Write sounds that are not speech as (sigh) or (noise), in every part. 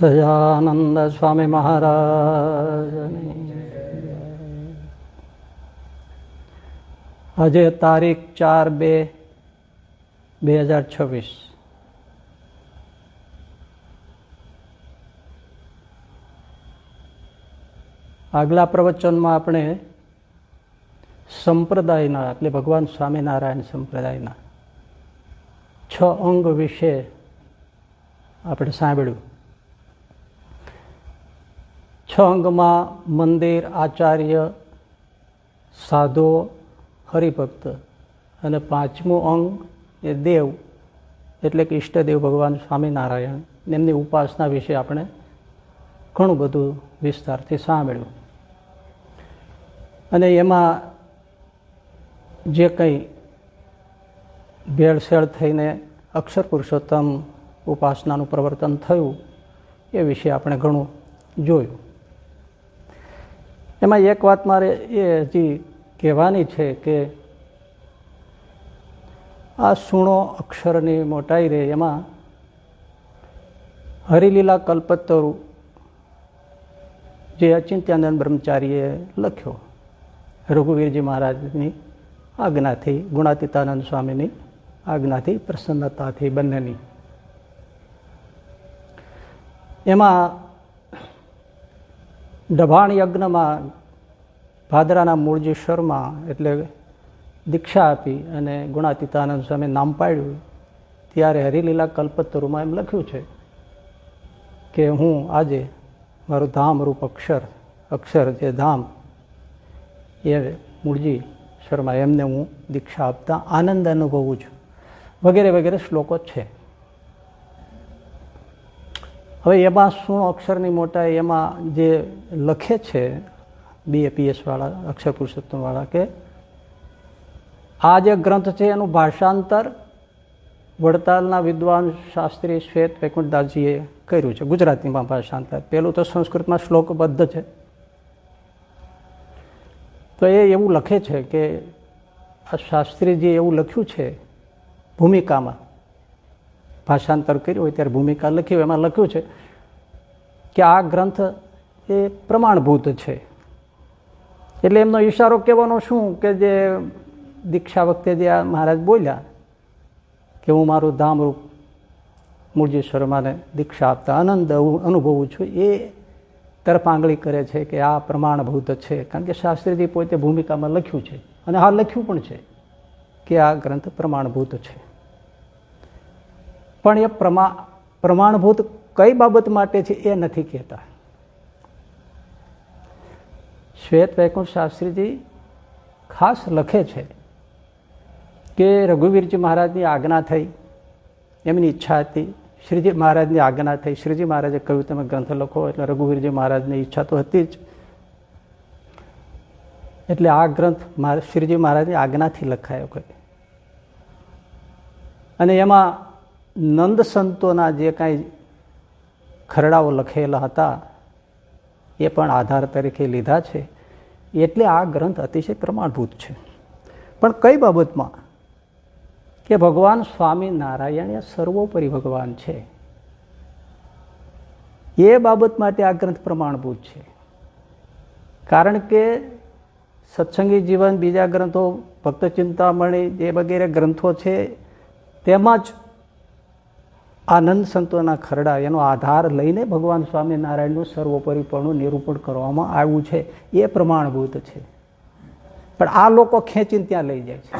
સજાનંદ સ્વામી મહારાજ આજે તારીખ ચાર બે બે હજાર છવ્વીસ આગલા પ્રવચનમાં આપણે સંપ્રદાયના એટલે ભગવાન સ્વામિનારાયણ સંપ્રદાયના, છ અંગ વિશે આપણે સાંભળ્યું. છ અંગમાં મંદિર આચાર્ય સાધુ હરિભક્ત. અને પાંચમું અંગ એ દેવ, એટલે કે ઈષ્ટદેવ ભગવાન સ્વામિનારાયણ. એમની ઉપાસના વિશે આપણે ઘણું બધું વિસ્તારથી સાંભળ્યું. અને એમાં જે કંઈ ભેળસેળ થઈને અક્ષર પુરુષોત્તમ ઉપાસનાનું પ્રવર્તન થયું, એ વિશે આપણે ઘણું જોયું. એમાં એક વાત મારે એ હજી કહેવાની છે કે આ સુણો અક્ષરની મોટાઈ રહે એમાં હરિલીલા કલ્પતરુ જે અચિંત્યાનંદ બ્રહ્મચારીએ લખ્યો, રઘુવીરજી મહારાજની આજ્ઞાથી, ગુણાતીતાનંદ સ્વામીની આજ્ઞાથી, પ્રસન્નતાથી બંનેની. એમાં ડભાણ યજ્ઞમાં ભાદરાના મૂળજી શર્મા એટલે દીક્ષા આપી અને ગુણાતીતાનંદ સ્વામી નામ પાડ્યું. ત્યારે હરિલીલા કલ્પતરુમાં એમ લખ્યું છે કે હું આજે મારું ધામ રૂપ અક્ષર અક્ષર જે ધામ, એ મૂળજી શર્મા એમને હું દીક્ષા આપતા આનંદ અનુભવું છું. વગેરે વગેરે શ્લોકો છે. હવે એમાં શું અક્ષરની મોટા એમાં જે લખે છે બીએપીએસવાળા અક્ષર પુરુષોત્તમવાળા કે, આ જે ગ્રંથ છે એનું ભાષાંતર વડતાલના વિદ્વાન શાસ્ત્રી શ્વેત વૈકુંઠદાસજીએ કર્યું છે, ગુજરાતીમાં ભાષાંતર. પેલું તો સંસ્કૃતમાં શ્લોકબદ્ધ છે. તો એ એવું લખે છે કે આ શાસ્ત્રીજીએ એવું લખ્યું છે ભૂમિકામાં. ભાષાંતર કર્યું હોય ત્યારે ભૂમિકા લખી હોય, એમાં લખ્યું છે કે આ ગ્રંથ એ પ્રમાણભૂત છે. એટલે એમનો ઈશારો કહેવાનો શું? કે જે દીક્ષા વખતે જે આ મહારાજ બોલ્યા કે હું મારું ધામરૂપ મૂળજી શર્માને દીક્ષા આપતા આનંદ અનુભવું છું, એ તરફ કરે છે કે આ પ્રમાણભૂત છે. કારણ કે શાસ્ત્રીજી પોતે ભૂમિકામાં લખ્યું છે અને હા, લખ્યું પણ છે કે આ ગ્રંથ પ્રમાણભૂત છે. પણ એ પ્રમા પ્રમાણભૂત કઈ બાબત માટે છે એ નથી કહેતા. શ્વેત વૈકુંઠ શાસ્ત્રીજી ખાસ લખે છે કે રઘુવીરજી મહારાજની આજ્ઞા થઈ, એમની ઈચ્છા હતી, શ્રીજી મહારાજની આજ્ઞા થઈ. શ્રીજી મહારાજે કહ્યું, તમે ગ્રંથ લખો. એટલે રઘુવીરજી મહારાજની ઈચ્છા તો હતી જ. એટલે આ ગ્રંથ શ્રીજી મહારાજની આજ્ઞાથી લખાયો કહે અને એમાં નંદ સંતોના જે કાંઈ ખરડાઓ લખેલા હતા, એ પણ આધાર તરીકે લીધા છે. એટલે આ ગ્રંથ અતિશય પ્રમાણભૂત છે. પણ કઈ બાબતમાં? કે ભગવાન સ્વામિનારાયણ એ સર્વોપરી ભગવાન છે. એ બાબત માટે આ ગ્રંથ પ્રમાણભૂત છે. કારણ કે સત્સંગી જીવન બીજા ગ્રંથો ભક્ત ચિંતામણી જે વગેરે ગ્રંથો છે, તેમાં જ આનંદ સંતોના ખરડા, એનો આધાર લઈને ભગવાન સ્વામિનારાયણનું સર્વોપરીપણું નિરૂપણ કરવામાં આવ્યું છે. એ પ્રમાણભૂત છે. પણ આ લોકો ખેંચીને ત્યાં લઈ જાય છે.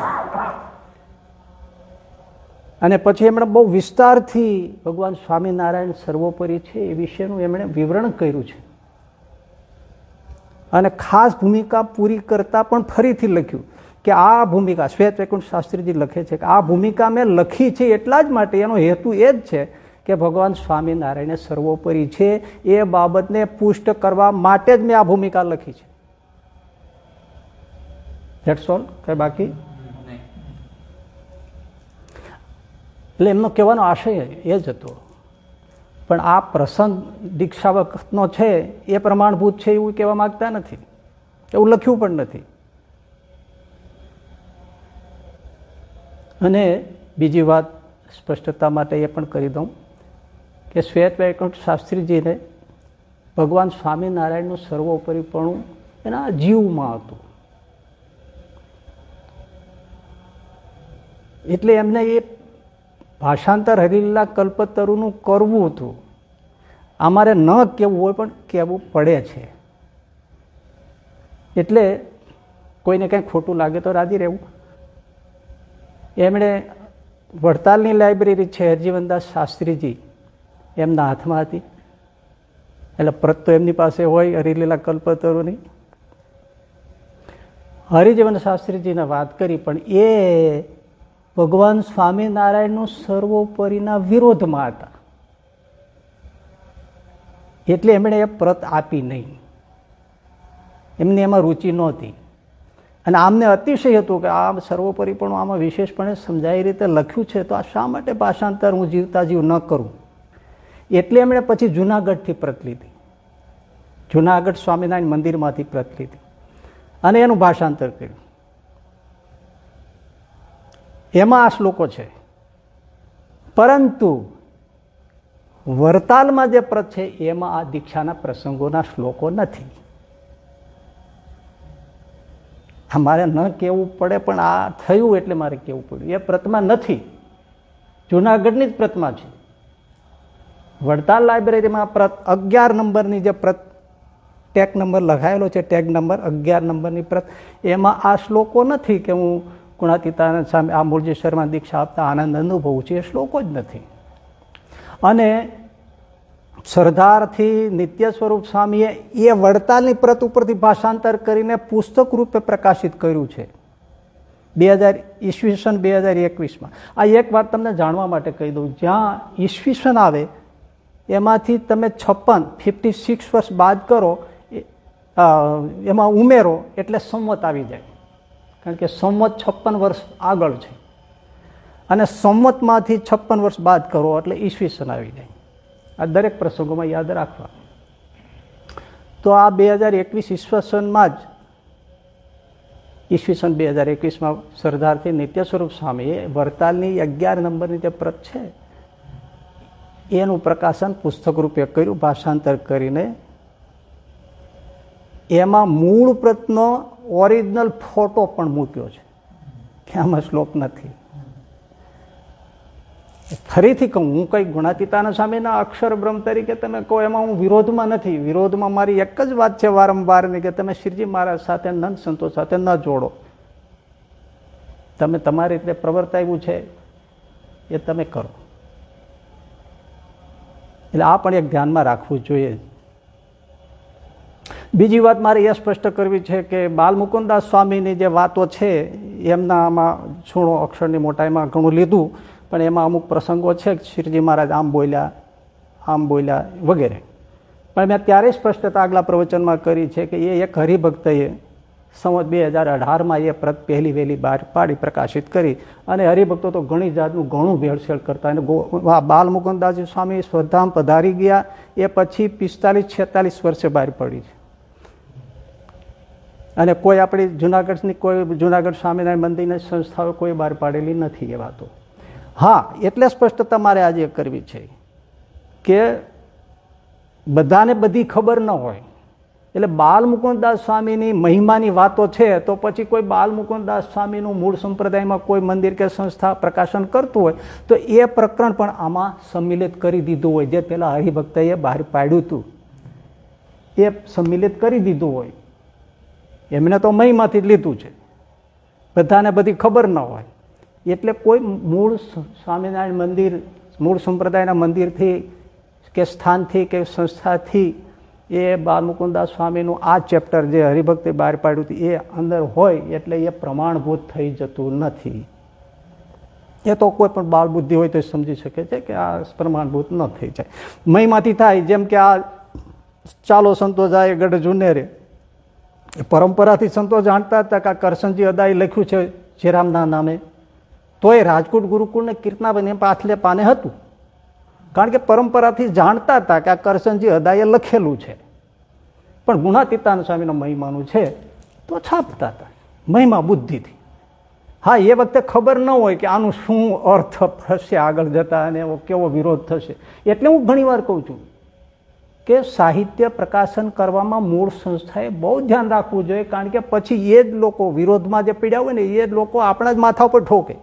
અને પછી એમણે બહુ વિસ્તારથી ભગવાન સ્વામિનારાયણ સર્વોપરી છે એ વિશેનું એમણે વિવરણ કર્યું છે. અને ખાસ ભૂમિકા પૂરી કરતા પણ ફરીથી લખ્યું. કે આ ભૂમિકા, શ્વેત વૈકુંઠ શાસ્ત્રીજી લખે છે કે આ ભૂમિકા મેં લખી છે એટલા જ માટે, એનો હેતુ એ જ છે કે ભગવાન સ્વામિનારાયણ સર્વોપરી છે. એ બાબતને પુષ્ટ કરવા માટે જ મેં આ ભૂમિકા લખી છે. ધેટ્સ ઓલ કંઈ બાકી? એટલે એમનો કહેવાનો આશય એ જ હતો. પણ આ પ્રસંગ દીક્ષા વખતનો છે, એ પ્રમાણભૂત છે એવું કહેવા માગતા નથી. એવું લખ્યું પણ નથી. અને બીજી વાત સ્પષ્ટતા માટે એ પણ કરી દઉં કે શ્વેત વૈકુંઠ શાસ્ત્રીજીને ભગવાન સ્વામિનારાયણનું સર્વોપરીપણું એના જીવમાં હતું. એટલે એમને એ ભાષાંતર હરિલીલા કલ્પતરુનું કરવું હતું. અમારે ન કહેવું હોય પણ કહેવું પડે છે. એટલે કોઈને કંઈ ખોટું લાગે તો રાજી રહેવું. એમણે વડતાલની લાઇબ્રેરી છે હરજીવનદાસ શાસ્ત્રીજી એમના હાથમાં હતી. એટલે પ્રત તો એમની પાસે હોય હરિલીલા કલ્પતરુની. હરિજીવન શાસ્ત્રીજીને વાત કરી, પણ એ ભગવાન સ્વામિનારાયણનું સર્વોપરીના વિરોધમાં હતા. એટલે એમણે એ પ્રત આપી નહીં. એમને એમાં રુચિ નહોતી. અને આમને અતિશય હતું કે આ સર્વોપરી પણ આમાં વિશેષપણે સમજાય રીતે લખ્યું છે, તો આ શા માટે ભાષાંતર હું જીવતા જીવ ન કરું? એટલે એમણે પછી જુનાગઢથી પ્રત લીધી જુનાગઢ સ્વામિનારાયણ મંદિરમાંથી પ્રત લીધી અને એનું ભાષાંતર કર્યું. એમાં આ શ્લોકો છે. પરંતુ વરતાલમાં જે પ્રત છે, એમાં આ દીક્ષાના પ્રસંગોના શ્લોકો નથી. મારે ન કહેવું પડે, પણ આ થયું એટલે મારે કહેવું પડ્યું. એ પ્રતિમા નથી. જુનાગઢની જ પ્રતિમા છે. વડતાલ લાઇબ્રેરીમાં પ્રત અગિયાર નંબરની જે પ્રત ટેગ નંબર લખાયેલો છે, ટેગ નંબર, અગિયાર નંબરની પ્રત એમાં આ શ્લોકો નથી કે હું ગુણાતીતાનંદ સામે આ મૂળજી શર્મા દીક્ષા આપતા આનંદ અનુભવું છે. એ શ્લોકો જ નથી. અને સરદારથી નિત્ય સ્વરૂપ સ્વામીએ એ વડતાલની પ્રત ઉપરથી ભાષાંતર કરીને પુસ્તક રૂપે પ્રકાશિત કર્યું છે. બે હજાર ઈસવીસન, બે હજાર એકવીસમાં. આ એક વાત તમને જાણવા માટે કહી દઉં. જ્યાં ઈસવીસન આવે, એમાંથી તમે છપ્પન, ફિફ્ટી સિક્સ વર્ષ બાદ કરો એમાં ઉમેરો એટલે સંવત આવી જાય. કારણ કે સંવત છપ્પન વર્ષ આગળ છે. અને સંવતમાંથી છપ્પન વર્ષ બાદ કરો એટલે ઈસવીસન આવી જાય. આ દરેક પ્રસંગોમાં યાદ રાખવા. તો આ બે હજાર એકવીસ ઈસવીસનમાં જ ઈસવીસન બે હજાર એકવીસમાં સરદારથી નિત્ય સ્વરૂપ સ્વામીએ વરતાલની અગિયાર નંબરની જે પ્રત છે, એનું પ્રકાશન પુસ્તક રૂપે કર્યું, ભાષાંતર કરીને. એમાં મૂળ પ્રતનો ઓરિજિનલ ફોટો પણ મૂક્યો છે. કે આમાં શ્લોક નથી. ફરીથી કહું, હું કંઈ ગુણાતીતાના સામેના અક્ષર બ્રહ્મ તરીકે તમે કહો, એમાં હું વિરોધમાં નથી. વિરોધમાં મારી એક જ વાત છે વારંવારની કે તમે શ્રીજી મહારાજ સાથે નંદ સંતો સાથે ન જોડો. તમે તમારી રીતે પ્રવર્તાવ્યું છે એ તમે કરો. એટલે આ પણ એક ધ્યાનમાં રાખવું જોઈએ. બીજી વાત મારે એ સ્પષ્ટ કરવી છે કે બાલ મુકુંદાસ સ્વામીની જે વાતો છે એમના આમાં છૂણો અક્ષરની મોટાઈમાં ઘણું લીધું. પણ એમાં અમુક પ્રસંગો છે શ્રીજી મહારાજ આમ બોલ્યા આમ બોલ્યા વગેરે. પણ મેં ત્યારે સ્પષ્ટતા આગલા પ્રવચનમાં કરી છે કે એ એક હરિભક્તએ સંવત બે હજાર અઢારમાં એ પ્રત પહેલી વહેલી બહાર પાડી પ્રકાશિત કરી અને હરિભક્તો તો ઘણી જાતનું ઘણું ભેળસેળ કરતા અને બાલ મુકુંદાસજી સ્વામી સ્વધામ પધારી ગયા, એ પછી પિસ્તાલીસ છેતાલીસ વર્ષે બહાર પડી છે. અને કોઈ આપણી જુનાગઢની કોઈ જુનાગઢ સ્વામિનારાયણ મંદિરની સંસ્થાઓ કોઈ બહાર પાડેલી નથી એ વાતો. હા, એટલે સ્પષ્ટતા મારે આજે કરવી છે કે બધાને બધી ખબર ન હોય. એટલે બાલ મુકુંદાસ સ્વામીની મહિમાની વાતો છે, તો પછી કોઈ બાલ મુકુંદાસ સ્વામીનું મૂળ સંપ્રદાયમાં કોઈ મંદિર કે સંસ્થા પ્રકાશન કરતું હોય, તો એ પ્રકરણ પણ આમાં સંમિલિત કરી દીધું હોય. જે પેલા હરિભક્તએ બહાર પાડ્યું હતું, એ સંમિલિત કરી દીધું હોય. એમને તો મહિમાથી જ લીધું છે. બધાને બધી ખબર ન હોય. એટલે કોઈ મૂળ સ્વામિનારાયણ મંદિર, મૂળ સંપ્રદાયના મંદિરથી કે સ્થાનથી કે સંસ્થાથી એ બાલમુકુદાસ સ્વામીનું આ ચેપ્ટર જે હરિભક્તે બહાર પાડ્યું હતું, એ અંદર હોય એટલે એ પ્રમાણભૂત થઈ જતું નથી. એ તો કોઈ પણ બાળ બુદ્ધિ હોય તો સમજી શકે છે કે આ પ્રમાણભૂત ન થઈ જાય. મહીમાંથી થાય, જેમ કે આ ચાલો સંતો જાય, ગઢ જુનેરે. પરંપરાથી સંતો જાણતા હતા કે આ કરશનજી અદાએ લખ્યું છે જેરામના નામે. તો એ રાજકોટ ગુરુકુળને કીર્તનાબેન પાછલે પાને હતું. કારણ કે પરંપરાથી જાણતા હતા કે આ કરશનજી અદાએ લખેલું છે. પણ ગુણાતીતાન સ્વામીનો મહિમાનું છે, તો છાપતા હતા. મહિમા બુદ્ધિથી. હા, એ વખતે ખબર ન હોય કે આનું શું અર્થ થશે, આગળ જતા અને એવો કેવો વિરોધ થશે. એટલે હું ઘણીવાર કહું છું કે સાહિત્ય પ્રકાશન કરવામાં મૂળ સંસ્થાએ બહુ ધ્યાન રાખવું જોઈએ, કારણ કે પછી એ જ લોકો વિરોધમાં જે પીડ્યા હોય ને, એ જ લોકો આપણા જ માથા ઉપર ઠોકે.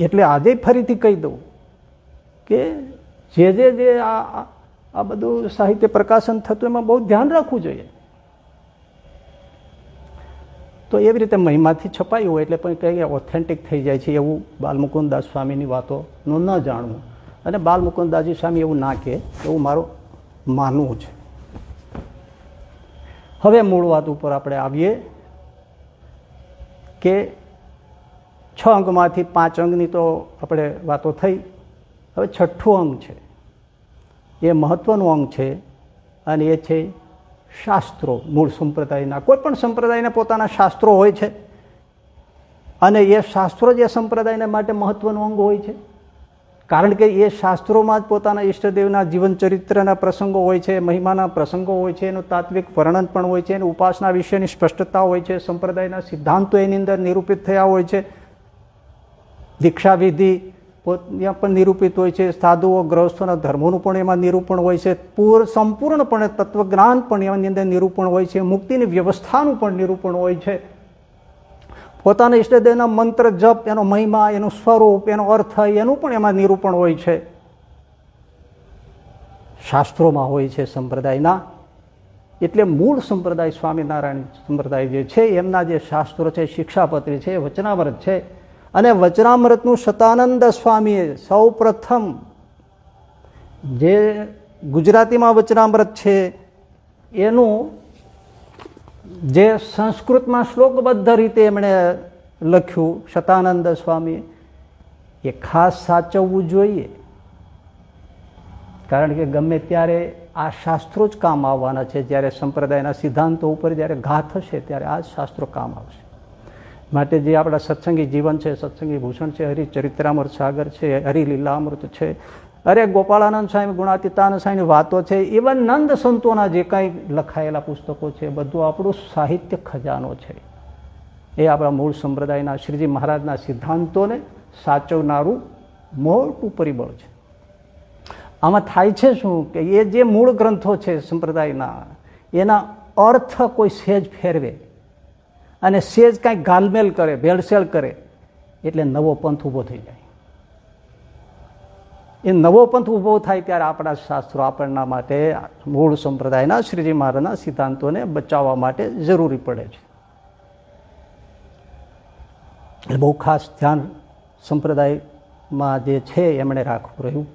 એટલે આજે ફરીથી કહી દઉં કે જે જે જે આ આ બધું સાહિત્ય પ્રકાશન થતું એમાં બહુ ધ્યાન રાખવું જોઈએ. તો એવી રીતે મહિમાથી છપાયું હોય એટલે પણ કંઈ ઓથેન્ટિક થઈ જાય છે એવું બાલમુકુદાસ સ્વામીની વાતોનું ન જાણવું. અને બાલમુકુદાસજી સ્વામી એવું ના કહે, એવું મારું માનવું છે. હવે મૂળ વાત ઉપર આપણે આવીએ કે છ અંગમાંથી પાંચ અંગની તો આપણે વાતો થઈ. હવે છઠ્ઠું અંગ છે. એ મહત્વનું અંગ છે અને એ છે શાસ્ત્રો, મૂળ સંપ્રદાયના. કોઈ પણ સંપ્રદાયના પોતાના શાસ્ત્રો હોય છે. અને એ શાસ્ત્રો જે સંપ્રદાયના માટે મહત્વનું અંગ હોય છે. કારણ કે એ શાસ્ત્રોમાં જ પોતાના ઈષ્ટદેવના જીવન ચરિત્રના પ્રસંગો હોય છે, મહિમાના પ્રસંગો હોય છે, એનું તાત્વિક વર્ણન પણ હોય છે, એની ઉપાસના વિશેની સ્પષ્ટતા હોય છે, સંપ્રદાયના સિદ્ધાંતો એની અંદર નિરૂપિત થયા હોય છે. દીક્ષાવિધિ ત્યાં પણ નિરૂપિત હોય છે. સાધુઓ ગ્રહસ્થોના ધર્મોનું પણ એમાં નિરૂપણ હોય છે. પૂર સંપૂર્ણપણે તત્વજ્ઞાન પણ એની અંદર નિરૂપણ હોય છે. મુક્તિની વ્યવસ્થાનું પણ નિરૂપણ હોય છે. પોતાના ઈષ્ટદેવના મંત્ર જપ, એનો મહિમા, એનું સ્વરૂપ, એનો અર્થ, એનું પણ એમાં નિરૂપણ હોય છે. શાસ્ત્રોમાં હોય છે સંપ્રદાયના. એટલે મૂળ સંપ્રદાય સ્વામિનારાયણ સંપ્રદાય જે છે, એમના જે શાસ્ત્રો છે, શિક્ષાપત્રી છે, વચનાવ્રત છે અને વચનામૃતનું સતાનંદ સ્વામીએ સૌ જે ગુજરાતીમાં વચનામૃત છે, એનું જે સંસ્કૃતમાં શ્લોકબદ્ધ રીતે એમણે લખ્યું શતાનંદ સ્વામી એ ખાસ સાચવવું જોઈએ. કારણ કે ગમે ત્યારે આ શાસ્ત્રો જ કામ આવવાના છે, જ્યારે સંપ્રદાયના સિદ્ધાંતો ઉપર જ્યારે ઘા થશે, ત્યારે આ જ શાસ્ત્રો કામ આવશે. માટે જે આપણા સત્સંગી જીવન છે, સત્સંગી ભૂષણ છે, હરિચરિત્રામૃત સાગર છે, હરિલીલામૃત છે, અરે ગોપાળાનંદ સ્વામી, ગુણાતીતાનંદ સ્વામીની વાતો છે ઇવન નંદ સંતોના જે કાંઈ લખાયેલા પુસ્તકો છે, બધું આપણું સાહિત્ય ખજાનો છે. એ આપણા મૂળ સંપ્રદાયના શ્રીજી મહારાજના સિદ્ધાંતોને સાચવનારું મોટું પરિબળ છે. આમાં થાય છે શું કે એ જે મૂળ ગ્રંથો છે સંપ્રદાયના, એના અર્થ કોઈ સહેજ ફેરવે. અને સેજ કાંઈક ગાલમેલ કરે, ભેળસેળ કરે, એટલે નવો પંથ ઊભો થઈ જાય. એ નવો પંથ ઊભો થાય ત્યારે આપણા શાસ્ત્રો આપણના માટે, મૂળ સંપ્રદાયના શ્રીજી મહારાજના સિદ્ધાંતોને બચાવવા માટે જરૂરી પડે છે. એટલે બહુ ખાસ ધ્યાન સંપ્રદાયમાં જે છે એમણે રાખવું રહ્યું.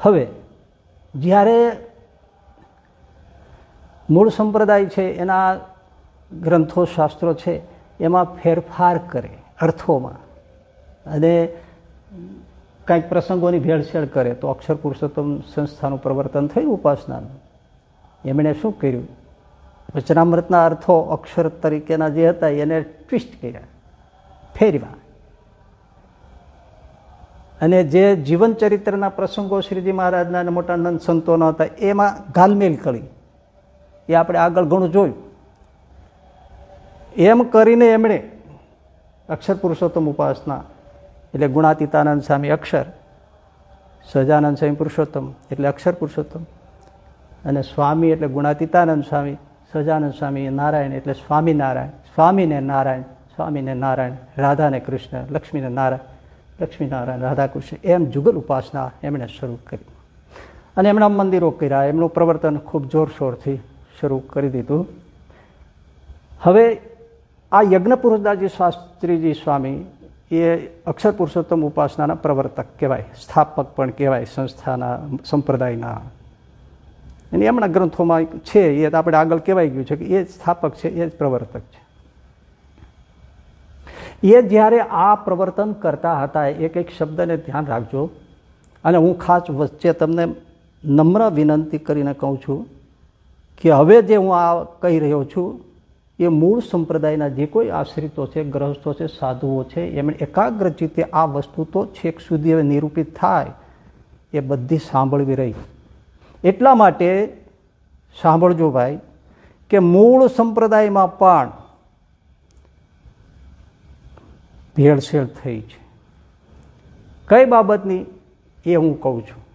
હવે, જ્યારે મૂળ સંપ્રદાય છે એના ગ્રંથો શાસ્ત્રો છે, એમાં ફેરફાર કરે અર્થોમાં. અને કંઈક પ્રસંગોની ભેળસેળ કરે તો અક્ષર પુરુષોત્તમ સંસ્થાનું પ્રવર્તન થયું ઉપાસનાનું. એમણે શું કર્યું? વચનામૃતના અર્થો અક્ષર તરીકેના જે હતા એને ટ્વિસ્ટ કર્યા. ફેરવા અને જે જીવન ચરિત્રના પ્રસંગો શ્રીજી મહારાજના મોટા નંદ સંતોના હતા, એમાં ગાલમેલ કરી. એ આપણે આગળ ઘણું જોયું. એમ કરીને એમણે અક્ષર પુરુષોત્તમ ઉપાસના એટલે ગુણાતીતાનંદ સ્વામી અક્ષર, સજાનંદ સ્વામી પુરુષોત્તમ એટલે અક્ષર પુરુષોત્તમ અને સ્વામી એટલે ગુણાતીતાનંદ સ્વામી, સજાનંદ સ્વામી નારાયણ એટલે સ્વામિનારાયણ સ્વામીને નારાયણ સ્વામીને નારાયણ, રાધાને કૃષ્ણ, લક્ષ્મીને નારાયણ લક્ષ્મીનારાયણ રાધાકૃષ્ણ એમ જુગલ ઉપાસના એમણે શરૂ કરી. અને એમના મંદિરો કર્યા, એમનું પ્રવર્તન ખૂબ જોરશોરથી શરૂ કરી દીધું. હવે આ યજ્ઞ પુરુષદાસજી શાસ્ત્રીજી સ્વામી એ અક્ષર પુરુષોત્તમ ઉપાસનાના પ્રવર્તક કહેવાય, સ્થાપક પણ કહેવાય સંસ્થાના, સંપ્રદાયના. અને એમના ગ્રંથોમાં છે, એ આપણે આગળ કહેવાય ગયું છે કે એ સ્થાપક છે, એ જ પ્રવર્તક છે. એ જ્યારે આ પ્રવર્તન કરતા હતા એક એક શબ્દને ધ્યાન રાખજો. અને હું ખાસ વચ્ચે તમને નમ્ર વિનંતી કરીને કહું છું કે હવે જે હું આ કહી રહ્યો છું એ મૂળ સંપ્રદાયના જે કોઈ આશ્રિતો છે, ગ્રહસ્થો છે, સાધુઓ છે એમણે એકાગ્ર ચિત્તે આ વસ્તુ તો છેક સુધી હવે નિરૂપિત થાય, એ બધી સાંભળવી રહી. એટલા માટે સાંભળજો ભાઈ, કે મૂળ સંપ્રદાયમાં પણ ભેળસેળ થઈ છે. કઈ બાબતની? એ હું કહું છું.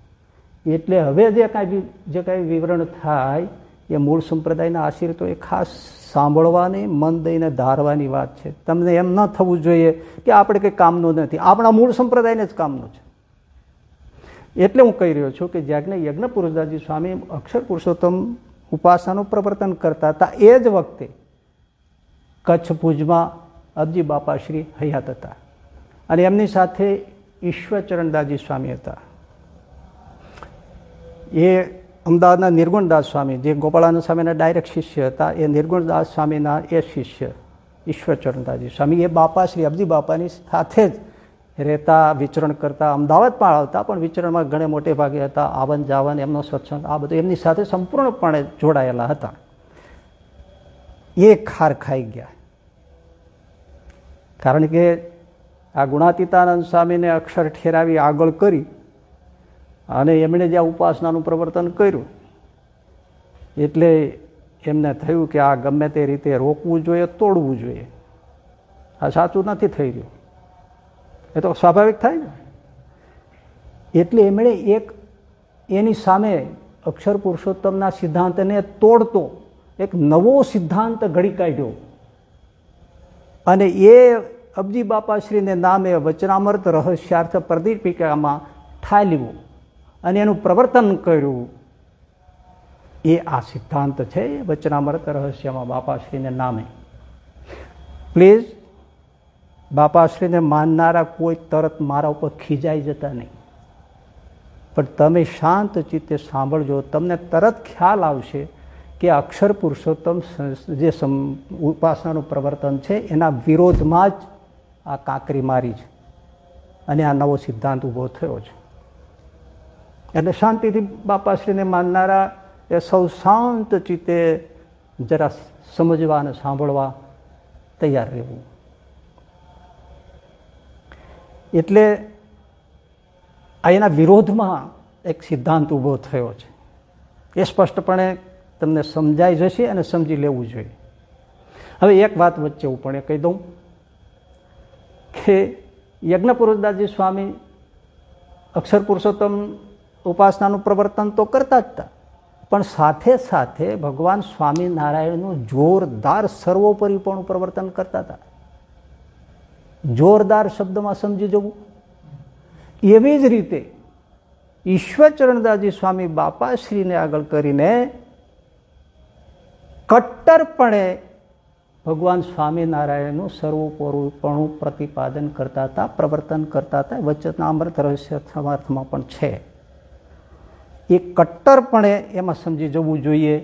એટલે હવે જે કાંઈ જે કાંઈ વિવરણ થાય, એ મૂળ સંપ્રદાયના આશ્રિતો એ ખાસ સાંભળવાની, મન દઈને ધારવાની વાત છે. તમને એમ ન થવું જોઈએ કે આપણે કંઈ કામનું નથી. આપણા મૂળ સંપ્રદાયને જ કામનું છે. એટલે હું કહી રહ્યો છું કે જ્યાં યજ્ઞ પુરુષદાસજી સ્વામી અક્ષર પુરુષોત્તમ ઉપાસનાનું પ્રવર્તન કરતા હતા, એ જ વખતે કચ્છ ભુજમાં અબજી બાપાશ્રી હયાત હતા. અને એમની સાથે ઈશ્વરચરણદાસજી સ્વામી હતા. એ અમદાવાદના નિર્ગુણદાસ સ્વામી, જે ગોપાળાનંદ સ્વામીના ડાયરેક્ટ શિષ્ય હતા, એ નિર્ગુણદાસ સ્વામીના એ શિષ્ય ઈશ્વરચરણદાસજી સ્વામી. એ બાપાશ્રી અબજી બાપાની સાથે જ રહેતા, વિચરણ કરતા, અમદાવાદ પણ આવતા, પણ વિચરણમાં ઘણે મોટે ભાગે હતા, આવન જાવન, એમનો સત્સંગ, આ બધું એમની સાથે સંપૂર્ણપણે જોડાયેલા હતા. એ ખાર ખાઈ ગયા. કારણ કે આ ગુણાતીતાનંદ સ્વામીને અક્ષર ઠેરાવી આગળ કરી અને એમણે જે આ ઉપાસનાનું પ્રવર્તન કર્યું, એટલે એમને થયું કે આ ગમે તે રીતે રોકવું જોઈએ, તોડવું જોઈએ. આ સાચું નથી થઈ રહ્યું. એ તો સ્વાભાવિક થાય ને? એટલે એમણે એક એની સામે અક્ષર પુરુષોત્તમના સિદ્ધાંતને તોડતો એક નવો સિદ્ધાંત ઘડી કાઢ્યો. અને એ અબજી બાપાશ્રીને નામે વચનામૃત રહસ્યાર્થ પ્રદીપિકામાં ઠાલ્યું. અને એનું પ્રવર્તન કર્યું. એ આ સિદ્ધાંત છે વચનામૃત રહસ્યમાં બાપાશ્રીને નામે. પ્લીઝ, બાપાશ્રીને માનનારા કોઈ તરત મારા ઉપર ખીજાઈ જતા નહીં. પણ તમે શાંત ચિત્તે સાંભળજો, તમને તરત ખ્યાલ આવશે કે અક્ષર પુરુષોત્તમ જે ઉપાસનાનું પ્રવર્તન છે, એના વિરોધમાં જ આ કાંકરી મારી છે. અને આ નવો સિદ્ધાંત ઊભો થયો છે. એટલે શાંતિથી બાપાશ્રીને માનનારા એ સૌ શાંત ચિત્તે જરા સમજવા અને સાંભળવા તૈયાર રહેવું. એટલે આ એના વિરોધમાં એક સિદ્ધાંત ઊભો થયો છે. એ સ્પષ્ટપણે તમને સમજાઈ જશે અને સમજી લેવું જોઈએ. હવે એક વાત વચ્ચે હું પણ એ કહી દઉં કે યજ્ઞ સ્વામી અક્ષર પુરુષોત્તમ ઉપાસનાનું પ્રવર્તન તો કરતા જ હતા. પણ સાથે સાથે ભગવાન સ્વામિનારાયણનું જોરદાર સર્વોપરીપણું પ્રવર્તન કરતા હતા. જોરદાર શબ્દમાં સમજી જવું. એવી જ રીતે ઈશ્વરચરણદાસજી સ્વામી બાપાશ્રીને આગળ કરીને કટ્ટરપણે ભગવાન સ્વામિનારાયણનું સર્વોપરીપણું પ્રતિપાદન કરતા હતા, પ્રવર્તન કરતા હતા. વચ્ચેના અમૃત રહસ્ય સમાર્થમાં પણ છે. એ કટ્ટરપણે એમાં સમજી જવું જોઈએ.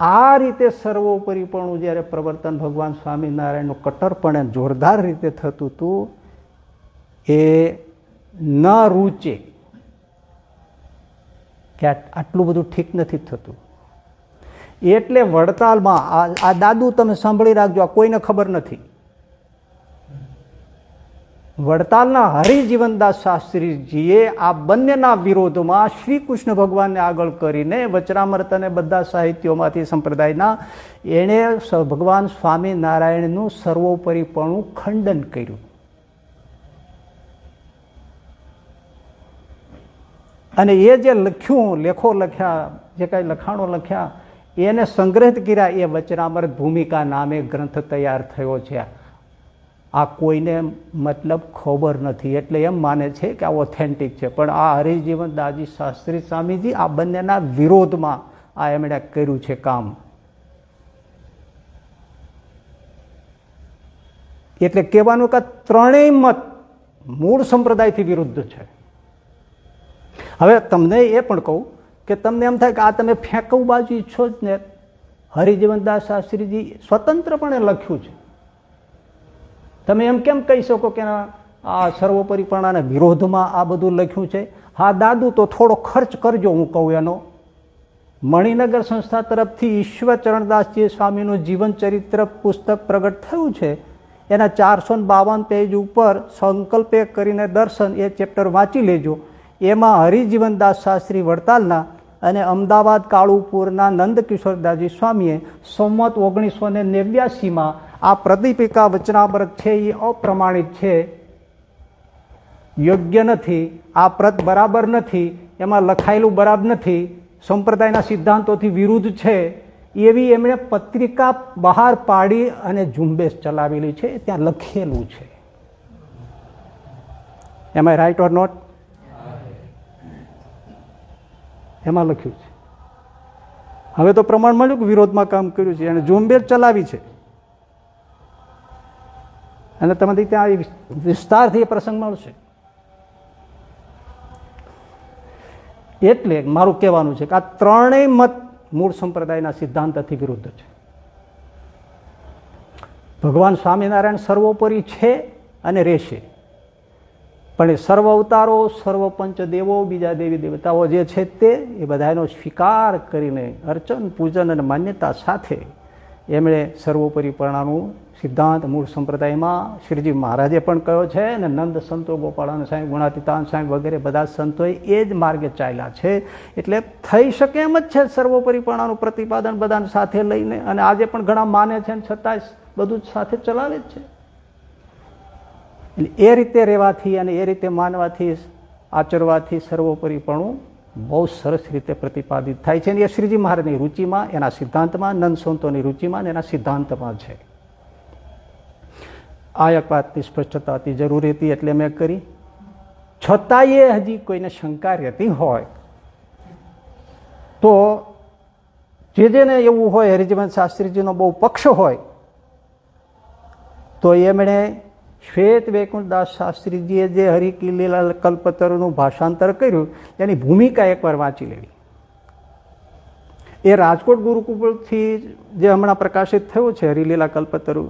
આ રીતે સર્વોપરીપણું જ્યારે પ્રવર્તન ભગવાન સ્વામિનારાયણનું કટ્ટરપણે જોરદાર રીતે થતું હતું, એ ન રૂચે કે આટલું બધું ઠીક નથી થતું. એટલે વડતાલમાં આ દાદુ તમે સાંભળી રાખજો, આ કોઈને ખબર નથી. વડતાલના હરિજીવનદાસ શાસ્ત્રીજીએ આ બંનેના વિરોધમાં શ્રી કૃષ્ણ ભગવાનને આગળ કરીને વચરામૃત અને બધા સાહિત્યોમાંથી સંપ્રદાયના એણે ભગવાન સ્વામિનારાયણનું સર્વોપરીપણું ખંડન કર્યું. અને એ જે લખ્યું, લેખો લખ્યા, જે કાંઈ લખાણો લખ્યા, એને સંગ્રહિત કર્યા, એ વચરામૃત ભૂમિકા નામે ગ્રંથ તૈયાર થયો છે. આ કોઈને મતલબ ખબર નથી. એટલે એમ માને છે કે આ ઓથેન્ટિક છે. પણ આ હરિજીવન દાજી શાસ્ત્રી સ્વામીજી આ બંનેના વિરોધમાં આ એમણે કર્યું છે કામ. એટલે કહેવાનું કે ત્રણેય મત મૂળ સંપ્રદાયથી વિરુદ્ધ છે. હવે તમને એ પણ કહું કે તમને એમ થાય કે આ તમે ફેંકવું બાજુ ઈચ્છો જ ને. હરિજીવનદાસ શાસ્ત્રીજી સ્વતંત્રપણે લખ્યું છે. તમે એમ કેમ કહી શકો કે આ સર્વોપરીપણાના વિરોધમાં આ બધું લખ્યું છે? હા, દાદુ, તો થોડો ખર્ચ કરજો હું કહું એનો. મણિનગર સંસ્થા તરફથી ઈશ્વર ચરણદાસજી સ્વામીનું જીવન ચરિત્ર પુસ્તક પ્રગટ થયું છે. એના ચારસો બાવન પેજ ઉપર સંકલ્પે કરીને દર્શન એ ચેપ્ટર વાંચી લેજો. એમાં હરિજીવનદાસ શાસ્ત્રી વડતાલના અને અમદાવાદ કાળુપુરના નંદકિશોરદાસજી સ્વામીએ સંમત ઓગણીસો ને નેવ્યાસીમાં આ પ્રદીપિકા વચનામૃત છે, એ અપ્રમાણિત છે. યોગ્ય નથી, આ પ્રત બરાબર નથી, એમાં લખાયેલું બરાબર નથી, સંપ્રદાયના સિદ્ધાંતોથી વિરુદ્ધ છે, એવી એમણે પત્રિકા બહાર પાડી અને ઝુંબેશ ચલાવેલી છે, ત્યાં લખેલું છે. એમાં રાઈટ ઓર નોટ એમાં લખ્યું છે. હવે તો પ્રમાણ મળ્યું કે વિરોધમાં કામ કર્યું છે, એને ઝુંબેશ ચલાવી છે. અને તમને ત્યાં વિસ્તારથી એ પ્રસંગ મળશે. એટલે મારું કહેવાનું છે કે આ ત્રણેય મત મૂળ સંપ્રદાયના સિદ્ધાંતથી વિરુદ્ધ છે. ભગવાન સ્વામિનારાયણ સર્વોપરી છે અને રહેશે. પણ એ સર્વ અવતારો, સર્વ પંચ દેવો બીજા દેવી દેવતાઓ જે છે તે, એ બધાનો સ્વીકાર કરીને અર્ચન, પૂજન અને માન્યતા સાથે એમણે સર્વોપરીપણાનું સિદ્ધાંત મૂળ સંપ્રદાયમાં શ્રીજી મહારાજે પણ કહ્યો છે અને નંદ સંતો ગોપાળાન સાહેબ ગુણાતીતાન સાહેબ વગેરે બધા સંતોએ એ જ માર્ગે ચાલ્યા છે. એટલે થઈ શકે એમ જ છે સર્વોપરીપણાનું પ્રતિપાદન બધાને સાથે લઈને અને આજે પણ ઘણા માને છે છતાંય બધું જ સાથે ચલાવે જ છે. એ રીતે રહેવાથી અને એ રીતે માનવાથી, આચરવાથી સર્વોપરીપણું બહુ સરસ રીતે પ્રતિપાદિત થાય છે. અને એ શ્રીજી મહારાજની રુચિમાં, એના સિદ્ધાંતમાં, નંદ સંતોની રુચિમાં એના સિદ્ધાંતમાં છે. આ એક વાતની સ્પષ્ટતા હતી, જરૂરી હતી એટલે મેં કરી. છતાંય હજી કોઈને શંકા રહેતી હોય તો જે જેને એવું હોય, હરિજીવન શાસ્ત્રીજીનો બહુ પક્ષ હોય, તો એમણે શ્વેત વૈકુંઠદાસ શાસ્ત્રીજીએ જે હરિકિલ્લીલાલ કલ્પતરુનું ભાષાંતર કર્યું, એની ભૂમિકા એકવાર વાંચી લેવી. એ રાજકોટ ગુરુકુળથી જે હમણાં પ્રકાશિત થયું છે હરિલીલા કલ્પતરુ,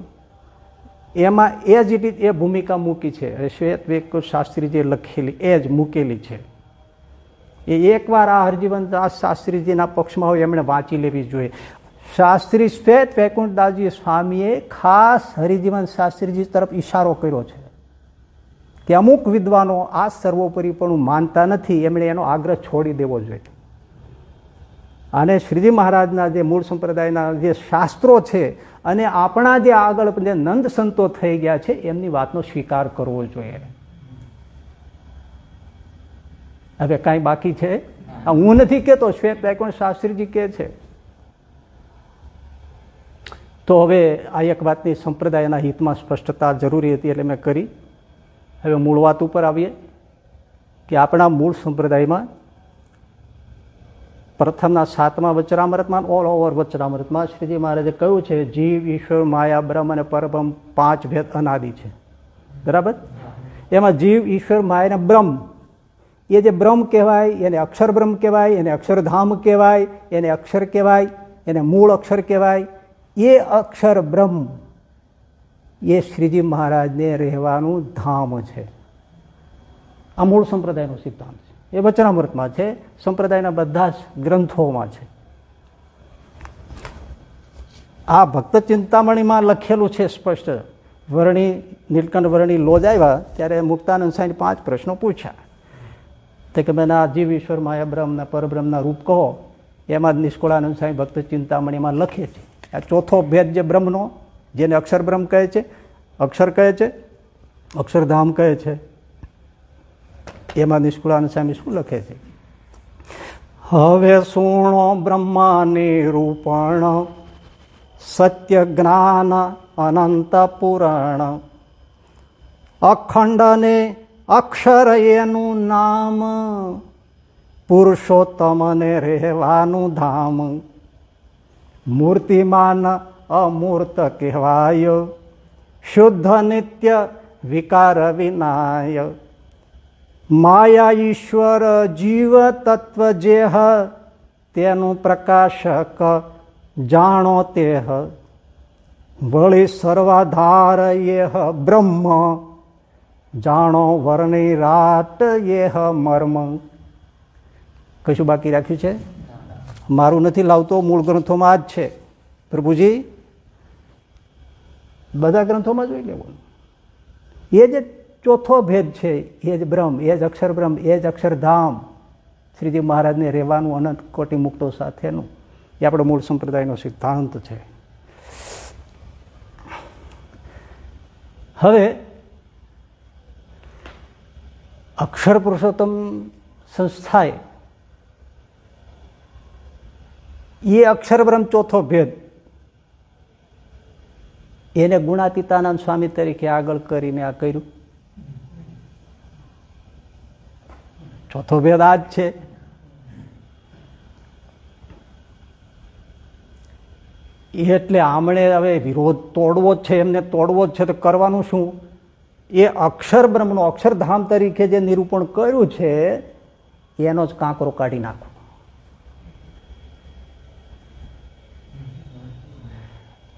એમાં એ જ એ ભૂમિકા મૂકી છે. શ્વેત વૈકુંઠ શાસ્ત્રીજીએ લખેલી, એ જ મૂકેલી છે. એ એકવાર આ હરજીવનદાસ શાસ્ત્રીજીના પક્ષમાં હોય એમણે વાંચી લેવી જોઈએ. શાસ્ત્રી શ્વેત વૈકુંઠદાસજી સ્વામીએ ખાસ હરિજીવન શાસ્ત્રીજી તરફ ઈશારો કર્યો છે કે અમુક વિદ્વાનો આ સર્વોપરીપણું માનતા નથી, એમણે એનો આગ્રહ છોડી દેવો જોઈએ. અને શ્રીજી મહારાજના જે મૂળ સંપ્રદાયના જે શાસ્ત્રો છે અને આપણા જે આગળ જે નંદ સંતો થઈ ગયા છે, એમની વાતનો સ્વીકાર કરવો જોઈએ. હવે કાંઈ બાકી છે? હું નથી કહેતો શ્વેત વૈકુંઠ શાસ્ત્રીજી કે છે. તો હવે આ એક વાતની સંપ્રદાયના હિતમાં સ્પષ્ટતા જરૂરી હતી એટલે મેં કરી. હવે મૂળ વાત ઉપર આવીએ કે આપણા મૂળ સંપ્રદાયમાં પ્રથમના સાતમા વચરામૃતમાં ઓલ ઓવર વચરામૃતમાં શ્રીજી મહારાજે કહ્યું છે, જીવ, ઈશ્વર, માયા, બ્રહ્મ અને પરબ્રહ્મ પાંચ ભેદ અનાદિ છે. બરાબર? એમાં જીવ, ઈશ્વર, માયા અને બ્રહ્મ, એ જે બ્રહ્મ કહેવાય, એને અક્ષર બ્રહ્મ કહેવાય, એને અક્ષરધામ કહેવાય, એને અક્ષર કહેવાય, એને મૂળ અક્ષર કહેવાય એ અક્ષર બ્રહ્મ એ શ્રીજી મહારાજને રહેવાનું ધામ છે. આ મૂળ સંપ્રદાયનો સિદ્ધાંત છે. એ વચનામૃતમાં છે. સંપ્રદાયના બધા જ ગ્રંથોમાં છે. આ ભક્ત ચિંતામણીમાં લખેલું છે સ્પષ્ટ. વર્ણી, નીલકંઠ વર્ણી લોજ આવ્યા ત્યારે મુક્તાનંદ સાંઈ પાંચ પ્રશ્નો પૂછ્યા. તો કે મેં આ જીવ ઈશ્વર માયા બ્રહ્મના પરબ્રહ્મના રૂપ કહો. એમાં જ નિષ્કુળાનંદ સાંઈ ભક્ત ચિંતામણીમાં લખે છે. આ ચોથો ભેદ જે બ્રહ્મનો, જેને અક્ષર બ્રહ્મ કહે છે, અક્ષર કહે છે, અક્ષરધામ કહે છે. એમાં નિષ્કુળાનંદ સ્વામી શું લખે છે? હવે સુણો બ્રહ્માનિરૂપણ સત્ય જ્ઞાન અનંત પુરાણ. અખંડને અક્ષર એનું નામ, પુરુષોત્તમને રહેવાનું ધામ. મૂર્તિમાન અમૂર્ત કહેવાય. શુદ્ધ નિત્ય વિકાર વિનાય. માયા ઈશ્વર જીવ તત્વ જેહ, તેનું પ્રકાશક જાણો તેહ. વળી સર્વાધાર યેહ બ્રહ્મ, જાણો વર્ણિ રાત યેહ મર્મ. કશું બાકી રાખ્યું છે? મારું નથી લાવતો, મૂળ ગ્રંથોમાં જ છે. પ્રભુજી, બધા ગ્રંથોમાં જોઈ લેવાનું એ જે ચોથો ભેદ છે, એ જ બ્રહ્મ, એ જ અક્ષર બ્રહ્મ, એ જ અક્ષરધામ શ્રીજી મહારાજને રહેવાનું અનંત કોટી મુક્તો સાથેનું. એ આપણો મૂળ સંપ્રદાયનો સિદ્ધાંત છે. હવે, અક્ષર પુરુષોત્તમ સંસ્થાએ એ અક્ષરબ્રહ્મ ચોથો ભેદ. એને ગુણાતીતાનંદ સ્વામી તરીકે આગળ કરીને આ કર્યું. ચોથો ભેદ આ જ છે. એટલે આમણે હવે વિરોધ તોડવો જ છે, એમને તોડવો જ છે, તો કરવાનું શું? એ અક્ષર બ્રહ્મનો અક્ષરધામ તરીકે જે નિરૂપણ કર્યું છે, એનો જ કાંકરો કાઢી નાખો.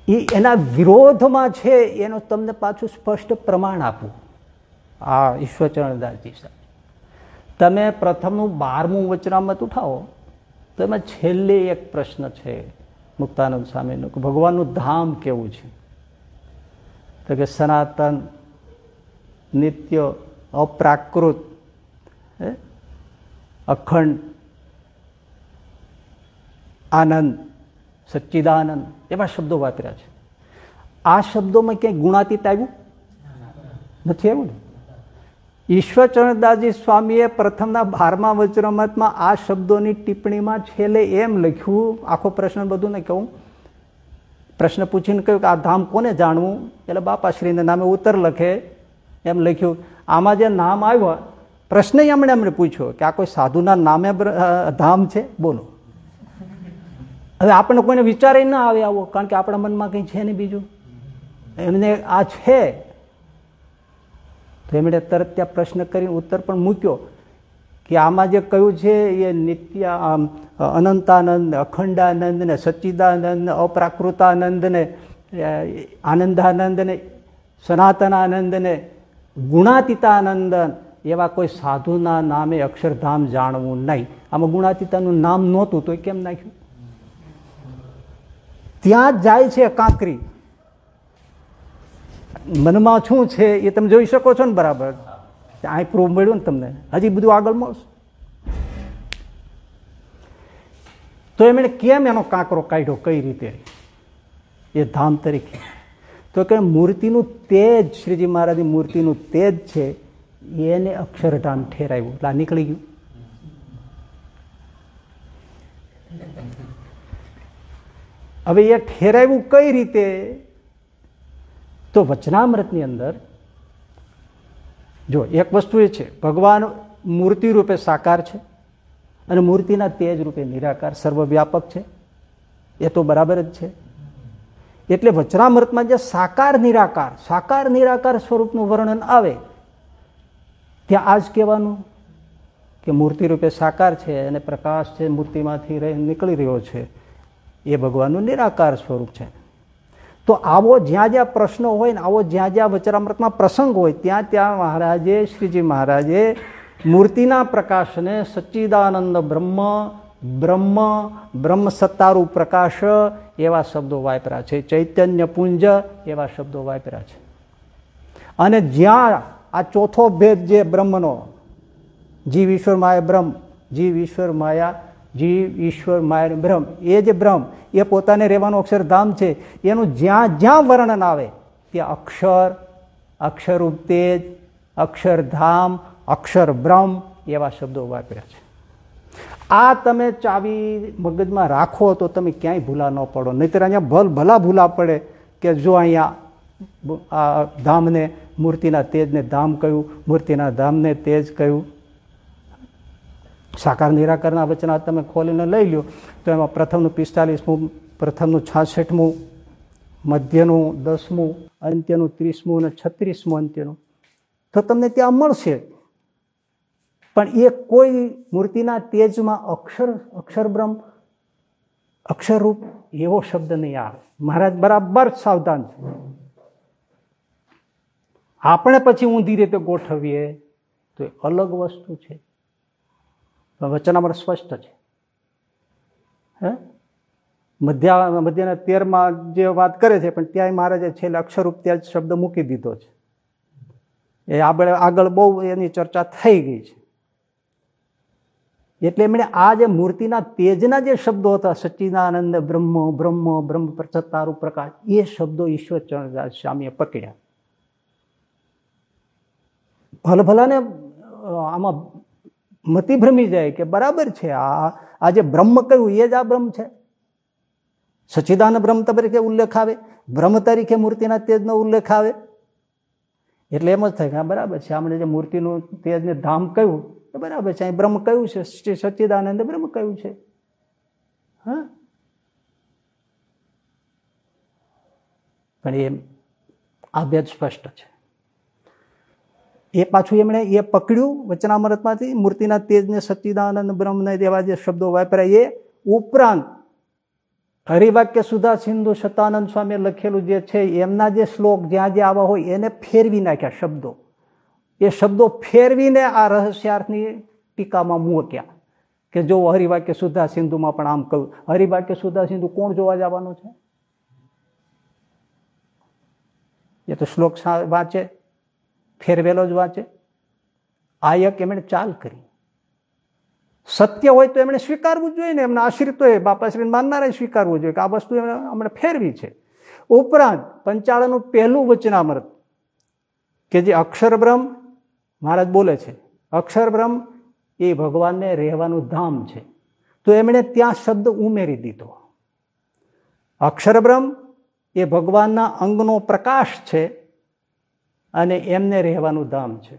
એ એના વિરોધમાં છે એનું તમને પાછું સ્પષ્ટ પ્રમાણ આપવું આ ઈશ્વરચરણદાસજી સાહેબ. તમે પ્રથમનું બારમું વચનામત ઉઠાવો, તો એમાં છેલ્લે એક પ્રશ્ન છે મુક્તાનંદ સ્વામીનું, કે ભગવાનનું ધામ કેવું છે? તો કે સનાતન, નિત્ય, અપ્રાકૃત અખંડ, આનંદ સચ્ચિદાનંદ, એવા શબ્દો વાપર્યા છે. આ શબ્દોમાં ક્યાંય ગુણાતીત આવ્યું? નથી આવ્યું ને? ઈશ્વરચરણદાસજી સ્વામીએ પ્રથમના બારમા વચનામતમાં આ શબ્દોની ટિપ્પણીમાં છેલ્લે એમ લખ્યું, આખો પ્રશ્ન બધું ને કહું. પ્રશ્ન પૂછીને કહ્યું કે આ ધામ કોને જાણવું? એટલે બાપાશ્રીને નામે ઉત્તર લખે. એમ લખ્યું, આમાં જે નામ આવ્યા, પ્રશ્ન એમણે એમણે પૂછ્યો કે આ કોઈ સાધુના નામે ધામ છે? બોલો. હવે આપણને કોઈને વિચારે ના આવે આવો, કારણ કે આપણા મનમાં કંઈ છે નહીં બીજું. એમને આ છે. તો એમણે તરત ત્યાં પ્રશ્ન કરીને ઉત્તર પણ મૂક્યો કે આમાં જે કહ્યું છે એ નિત્ય અનંતાનંદ, અખંડાનંદ ને સચ્ચિદાનંદ, અપ્રાકૃતાનંદ ને આનંદાનંદ ને, સનાતનાનંદ ને, ગુણાતીતાનંદ એવા કોઈ સાધુના નામે અક્ષરધામ જાણવું નહીં. આમાં ગુણાતીતાનું નામ નહોતું, તો કેમ નાખ્યું? ત્યાં જ જાય છે કાંકરી. મનમાં શું છે એ તમે જોઈ શકો છો ને બરાબર. અહીં પ્રૂફ મળ્યું ને તમને. હજી બધું આગળ મળશે. તો એમણે કેમ એનો કાંકરો કાઢ્યો, કઈ રીતે? એ ધામ તરીકે. તો કે મૂર્તિનું તેજ, શ્રીજી મહારાજની મૂર્તિનું તેજ છે, એને અક્ષરધામ ઠેરાવ્યું. એટલે નીકળી ગયું. હવે એ ઠેરાવ્યું કઈ રીતે? તો વચનામૃતની અંદર, જો એક વસ્તુ એ છે, ભગવાન મૂર્તિ રૂપે સાકાર છે અને મૂર્તિના તેજ રૂપે નિરાકાર સર્વવ્યાપક છે. એ તો બરાબર જ છે. એટલે વચનામૃતમાં જે સાકાર નિરાકાર સાકાર નિરાકાર સ્વરૂપનું વર્ણન આવે, ત્યાં આ જ કહેવાનું કે મૂર્તિ રૂપે સાકાર છે અને પ્રકાશ છે, મૂર્તિમાંથી નીકળી રહ્યો છે. એ ભગવાનનું નિરાકાર સ્વરૂપ છે. તો આવો જ્યાં જ્યાં પ્રશ્નો હોય ને આવો જ્યાં જ્યાં વચરામૃતમાં પ્રસંગ હોય, ત્યાં ત્યાં મહારાજે, શ્રીજી મહારાજે મૂર્તિના પ્રકાશને સચ્ચિદાનંદ બ્રહ્મ બ્રહ્મ બ્રહ્મ સત્તારૂ પ્રકાશ એવા શબ્દો વાપર્યા છે. ચૈતન્ય પુંજ એવા શબ્દો વાપર્યા છે. અને જ્યાં આ ચોથો ભેદ જે બ્રહ્મનો, જીવ ઈશ્વર માયા બ્રહ્મ, જીવ ઈશ્વર માયા જીવ, ઈશ્વર, માયર, બ્રહ્મ, એ જે બ્રહ્મ, એ પોતાને રહેવાનું અક્ષરધામ છે, એનું જ્યાં જ્યાં વર્ણન આવે, ત્યાં અક્ષર અક્ષર ઉપતેજ અક્ષરધામ અક્ષર બ્રહ્મ એવા શબ્દો વાપર્યા છે. આ તમે ચાવી મગજમાં રાખો તો તમે ક્યાંય ભૂલા ન પડો. નહીતર અહીંયા ભલ ભલા ભૂલા પડે કે જો અહીંયા આ ધામને, મૂર્તિના તેજને ધામ કહ્યું, મૂર્તિના ધામને તેજ કહ્યું સાકાર નિરાકરના વચના તમે ખોલીને લઈ લ્યો, તો એમાં પ્રથમનું પિસ્તાલીસમું, પ્રથમનું છાસઠમું, મધ્યનું દસમું, અંત્યનું ત્રીસમું અને છત્રીસમું અંત્યનું. તો તમને ત્યાં મળશે. પણ એ કોઈ મૂર્તિના તેજમાં અક્ષર, અક્ષરબ્રહ્મ, અક્ષરરૂપ એવો શબ્દ નહીં આવે. મહારાજ, બરાબર સાવધાન છે. આપણે પછી ઊંધી રીતે ગોઠવીએ તો એ અલગ વસ્તુ છે. વચનામૃત સ્પષ્ટ છે. હે? મધ્યા, મધ્યના તેરમાં જે વાત કરે છે, પણ ત્યાંય મહારાજે છેલ્લે અક્ષરરૂપ ત્યાં જ શબ્દ મૂકી દીધો છે. એ આગળ આગળ બહુ એની ચર્ચા થઈ ગઈ છે. એટલે એમણે આ જે મૂર્તિના તેજના જે શબ્દો હતા, સચ્ચિદાનંદ, બ્રહ્મ બ્રહ્મ બ્રહ્મ સત્તારૂપ પ્રકાશ, એ શબ્દો ઈશ્વરચંદ્રદાસ સ્વામીએ પકડ્યા. ભલભલાને આમાં મતિ ભ્રમી જાય કે બરાબર છે, આ આ જે બ્રહ્મ કયું એ જ આ બ્રહ્મ છે. સચ્ચિદાન બ્રહ્મ તરીકે ઉલ્લેખ આવે, બ્રહ્મ તરીકે મૂર્તિના તેજનો ઉલ્લેખ આવે. એટલે એમ જ થાય કે બરાબર છે આપણે જે મૂર્તિનું તેજને ધામ કયું બરાબર છે, અહીં બ્રહ્મ કયું છે સચ્ચિદાનંદ બ્રહ્મ કયું છે. હા? પણ એ આ ભેદ સ્પષ્ટ છે. એ પાછું એમણે એ પકડ્યું વચનામૃતમાંથી, મૂર્તિના તેજને સચ્ચિદાનંદ બ્રહ્મને એવા જે શબ્દો વાપર્યા, એ ઉપરાંત હરિવાક્ય સુધા સિંધુ સતાનંદ સ્વામીએ લખેલું જે છે, એમના જે શ્લોક જ્યાં જ્યાં આવા હોય, એને ફેરવી નાખ્યા શબ્દો. એ શબ્દો ફેરવીને આ રહસ્યાર્થની ટીકામાં મૂક્યા. કે જો હરિવાક્ય સુધા સિંધુમાં પણ આમ કહ્યું હરિવાક્ય સુધા સિંધુ કોણ જોવા જવાનું છે? એ તો શ્લોક વાંચે. ફેરવેલો જ વાંચે. આ એક એમણે ચાલ કરી. સત્ય હોય તો એમણે સ્વીકારવું જોઈએ ને. એમના આશ્રિતોએ બાપાશ્રી માનનારા સ્વીકારવું જોઈએ કે આ વસ્તુ અમને ફેરવી છે. ઉપરાંત પંચાળનું પહેલું વચનામૃત, કે જે અક્ષરબ્રહ્મ મહારાજ બોલે છે. અક્ષરબ્રહ્મ એ ભગવાનને રહેવાનું ધામ છે. તો એમણે ત્યાં શબ્દ ઉમેરી દીધો. અક્ષરબ્રહ્મ એ ભગવાનના અંગનો પ્રકાશ છે. અને એમને રહેવાનું ધામ છે.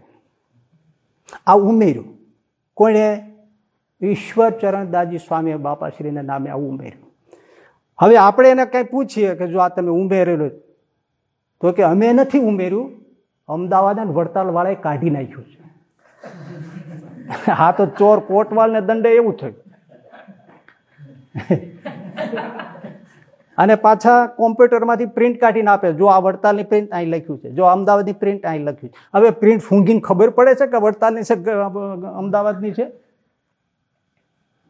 આ ઉમેર્યું. કોણે? ઈશ્વર ચરણદાસજી સ્વામી બાપાશ્રીના નામે આવું ઉમેર્યું. હવે આપણે એને કંઈ પૂછીએ કે જો આ તમે ઉમેરેલું તો કે અમે નથી ઉમેર્યું, અમદાવાદ અને વડતાલવાળાએ કાઢી નાખ્યું છે. હા તો ચોર કોટવાલ ને દંડે એવું થયું. અને પાછા કોમ્પ્યુટરમાંથી પ્રિન્ટ કાઢીને આપે. જો આ વડતાલની પ્રિન્ટ અહીં લખ્યું છે. જો અમદાવાદની પ્રિન્ટ અહીં લખ્યું છે. હવે પ્રિન્ટ ફૂંગીને ખબર પડે છે કે વડતાલની છે અમદાવાદની છે?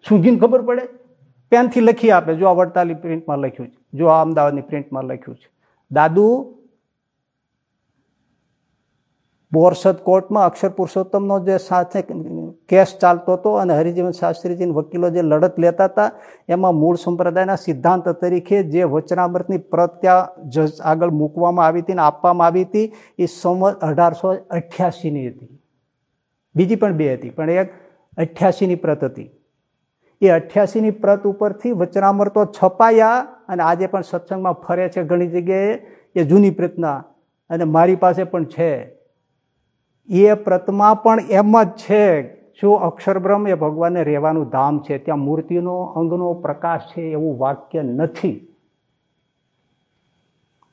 સૂંઘીને ખબર પડે? પેનથી લખી આપે. જો આ વડતાલની પ્રિન્ટમાં લખ્યું છે. જો આ અમદાવાદની પ્રિન્ટમાં લખ્યું છે. દાદુ બોરસદ કોર્ટમાં અક્ષર પુરુષોત્તમનો જે સાથે કેસ ચાલતો હતો અને હરિજીવન શાસ્ત્રીજીને વકીલો જે લડત લેતા હતા, એમાં મૂળ સંપ્રદાયના સિદ્ધાંત તરીકે જે વચનામૃતની પ્રત્યા ત્યાં જજ આગળ મૂકવામાં આવી હતી ને આપવામાં આવી હતી, એ સંવત અઢારસો અઠ્યાસીની હતી. બીજી પણ બે હતી, પણ એક અઠ્યાસીની પ્રત હતી. એ અઠ્યાસીની પ્રત ઉપરથી વચનામૃતો છપાયા અને આજે પણ સત્સંગમાં ફરે છે ઘણી જગ્યાએ, એ જૂની પ્રતના. અને મારી પાસે પણ છે. એ પ્રતમાં પણ એમ જ છે. શું અક્ષરબ્રહ્મ એ ભગવાનને રહેવાનું ધામ છે, ત્યાં મૂર્તિનો, અંગનો પ્રકાશ છે એવું વાક્ય નથી.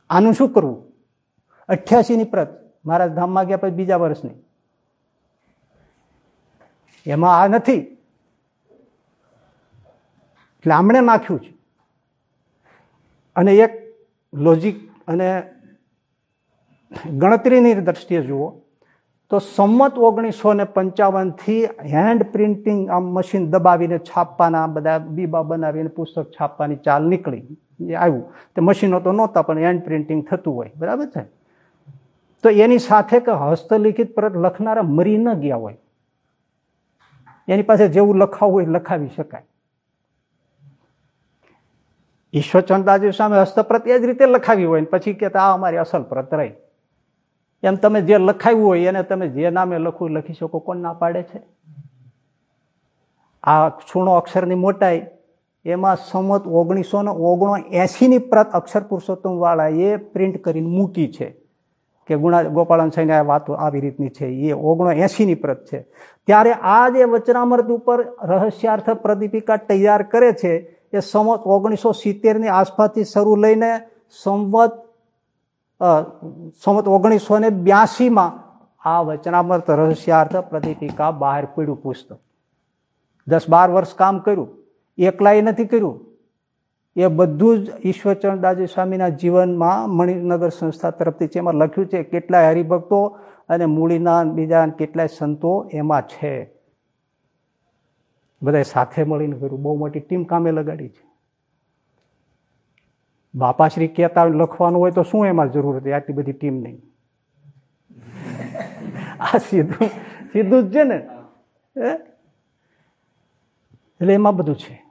આનું શું કરવું? અઠ્યાસીની પ્રત. મારા ધામમાં ગયા પછી બીજા વર્ષની. એમાં આ નથી. એટલે આમણે નાખ્યું છે. અને એક લોજિક અને ગણતરીની દ્રષ્ટિએ જુઓ તો સંમત ઓગણીસો ને પંચાવનથી હેન્ડ પ્રિન્ટિંગ આમ મશીન દબાવીને છાપવાના બધા બીબા બનાવીને પુસ્તક છાપવાની ચાલ નીકળી. એ આવ્યું. તે મશીનો તો નહોતા, પણ હેન્ડ પ્રિન્ટિંગ થતું હોય. બરાબર છે? તો એની સાથે કે હસ્તલિખિત પ્રત લખનારા મરી ન ગયા હોય. એની પાસે જેવું લખાવું હોય લખાવી શકાય. ઈશ્વરચંદાજી સામે હસ્તપ્રત એ જ રીતે લખાવી હોય પછી કે આ અમારી અસલ પ્રત રહી. એમ તમે જે લખાવ્યું હોય એને તમે જે નામે લખવું લખી શકો. કોણ ના પાડે છે? આ છૂણો અક્ષરની મોટાઈ, એમાં સંમત ઓગણીસો ને ઓગણો એસીની પ્રત અક્ષર પુરુષોત્તમ વાળા એ પ્રિન્ટ કરીને મૂકી છે કે ગુણા ગોપાલન સાઈને આ વાતો આવી રીતની છે. એ ઓગણો એસીની પ્રત છે. ત્યારે આ જે વચનામૃત ઉપર રહસ્યાર્થ પ્રદીપિકા તૈયાર કરે છે, એ સંવત ઓગણીસો સિત્તેરની આસપાસથી શરૂ લઈને સંવત સંવત ઓગણીસો ને બ્યાસીમાં આ વચનામૃત રહસ્યાર્થ પ્રદીપિકા બહાર પડ્યું પુસ્તક. દસ બાર વર્ષ કામ કર્યું એકલાએ નથી કર્યું. એ બધું જ ઈશ્વરચરણદાસજી સ્વામીના જીવનમાં મણિનગર સંસ્થા તરફથી છે. એમાં લખ્યું છે, કેટલાય હરિભક્તો અને મૂળીના બીજા કેટલાય સંતો એમાં છે. બધા સાથે મળીને કર્યું. બહુ મોટી ટીમ કામે લગાડી છે. બાપાશ્રી કહેતા લખવાનું હોય તો શું એમાં જરૂર હતી? આટલી બધી ટીમ નહીં. આ સીધું સીધું જ છે ને? એટલે એમાં બધું છે.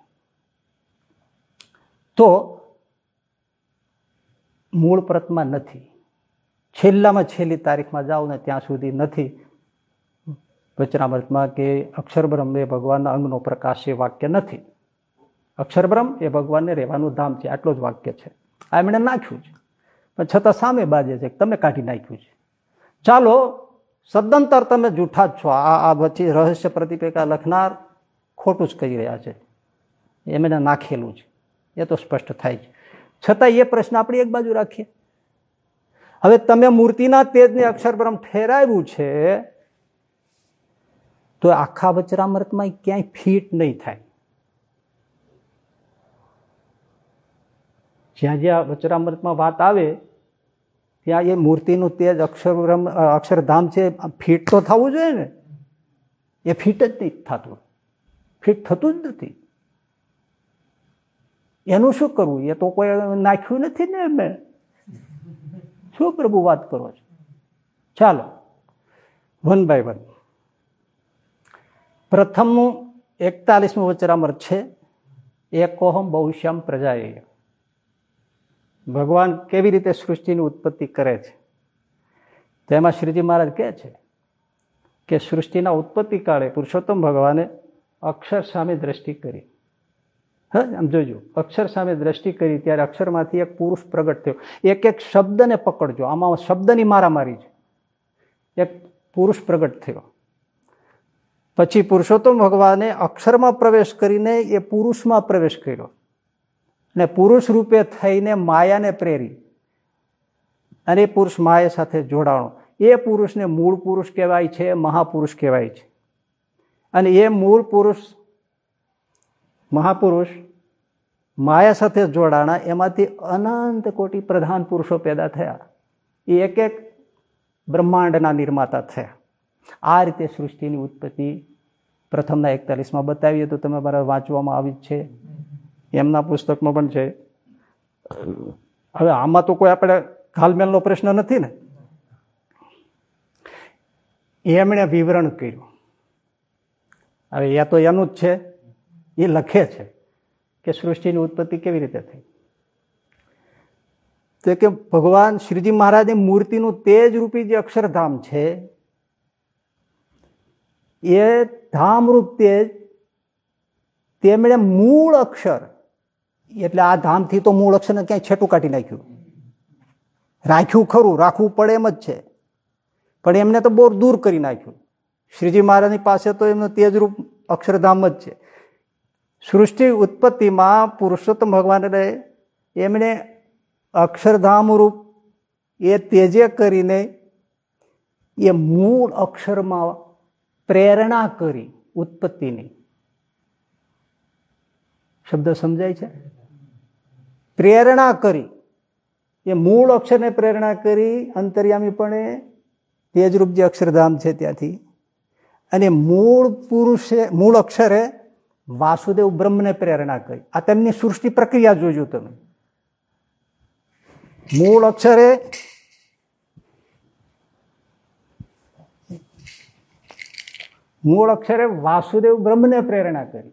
તો મૂળ પ્રતમાં નથી. છેલ્લામાં છેલ્લી તારીખમાં જાઓ ને ત્યાં સુધી નથી. વચનામૃતમાં કે અક્ષર બ્રહ્મે ભગવાનના અંગનો પ્રકાશ એ વાક્ય નથી. અક્ષર બ્રહ્મ એ ભગવાનને રહેવાનું ધામ છે, આટલું જ વાક્ય છે. આ એમણે નાખ્યું છે. પણ છતાં સામે બાજે છે તમે કાઢી નાખ્યું છે. ચાલો, સદંતર તમે જૂઠા જ છો. આ આ વચ્ચે રહસ્ય પ્રતિપેકા લખનાર ખોટું જ કહી રહ્યા છે. એમને નાખેલું છે. એ તો સ્પષ્ટ થાય છે. છતાં એ પ્રશ્ન આપણે એક બાજુ રાખીએ. હવે તમે મૂર્તિના તેજને અક્ષરબ્રહ્મ ઠેરાવ્યું છે, તો આખા વચરામૃતમાં ક્યાંય ફિટ નહીં થાય. જ્યાં જ્યાં વચરામૃતમાં વાત આવે, ત્યાં એ મૂર્તિનું તેજ અક્ષરબ્રહ્મ અક્ષરધામ છે ફિટ તો થવું જોઈએ ને. એ ફિટ જ નહીં થતું. ફિટ થતું જ નથી. એનું શું કરવું? એ તો કોઈ નાખ્યું નથી ને મેં શું પ્રભુ વાત કરો છો? ચાલો. One by one. પ્રથમનું એકતાલીસમું વચરામૃત છે એકોહમ બહુશ્યામ પ્રજાએ ભગવાન કેવી રીતે સૃષ્ટિની ઉત્પત્તિ કરે છે? તેમાં શ્રીજી મહારાજ કહે છે કે સૃષ્ટિના ઉત્પત્તિ કાળે પુરુષોત્તમ ભગવાને અક્ષર સામે દ્રષ્ટિ કરી. હા, આમ જોજો. અક્ષર સામે દ્રષ્ટિ કરી ત્યારે અક્ષરમાંથી એક પુરુષ પ્રગટ થયો. એક એક શબ્દને પકડજો. આમાં શબ્દની મારામારી છે. એક પુરુષ પ્રગટ થયો. પછી પુરુષોત્તમ ભગવાને અક્ષરમાં પ્રવેશ કરીને એ પુરુષમાં પ્રવેશ કર્યો. અને પુરુષ રૂપે થઈને માયાને પ્રેરી અને પુરુષ માયા સાથે જોડાણો. એ પુરુષને મૂળ પુરુષ કહેવાય છે, મહાપુરુષ કહેવાય છે. અને એ મૂળ પુરુષ, મહાપુરુષ, માયા સાથે જોડાણા, એમાંથી અનંત કોટી પ્રધાન પુરુષો પેદા થયા. એ એક એક બ્રહ્માંડના નિર્માતા થયા. આ રીતે સૃષ્ટિની ઉત્પત્તિ પ્રથમના એકતાલીસમાં બતાવીએ તો તમે મારા વાંચવામાં આવી છે. એમના પુસ્તકમાં પણ છે. હવે આમાં તો કોઈ આપણે ઘાલમેલનો પ્રશ્ન નથી ને. એમણે વિવરણ કર્યું. હવે એ તો એનું જ છે. એ લખે છે કે સૃષ્ટિની ઉત્પત્તિ કેવી રીતે થઈ. તો કે ભગવાન શ્રીજી મહારાજની મૂર્તિનું તેજ રૂપી જે અક્ષરધામ છે, એ ધામરૂપ તેજ તેમણે મૂળ અક્ષર એટલે આ ધામથી તો મૂળ અક્ષરને ક્યાંય છેટું કાઢી નાખ્યું. રાખ્યું ખરું, રાખવું પડે એમ જ છે. પણ એમને તો બહુ દૂર કરી નાખ્યું. શ્રીજી મહારાજની પાસે તો એમનું તેજરૂપ અક્ષરધામ જ છે. સૃષ્ટિ ઉત્પત્તિમાં પુરુષોત્તમ ભગવાનને એમણે અક્ષરધામ રૂપ એ તેજે કરીને એ મૂળ અક્ષરમાં પ્રેરણા કરી ઉત્પત્તિની. શબ્દ સમજાય છે? પ્રેરણા કરી. એ મૂળ અક્ષરને પ્રેરણા કરી અંતર્યામીપણે તેજરૂપ જે અક્ષરધામ છે ત્યાંથી. અને મૂળ પુરુષે, મૂળ અક્ષરે વાસુદેવ બ્રહ્મને પ્રેરણા કરી. આ તેમની સૃષ્ટિ પ્રક્રિયા જોજો તમે. મૂળ અક્ષરે મૂળ અક્ષરે વાસુદેવ બ્રહ્મને પ્રેરણા કરી.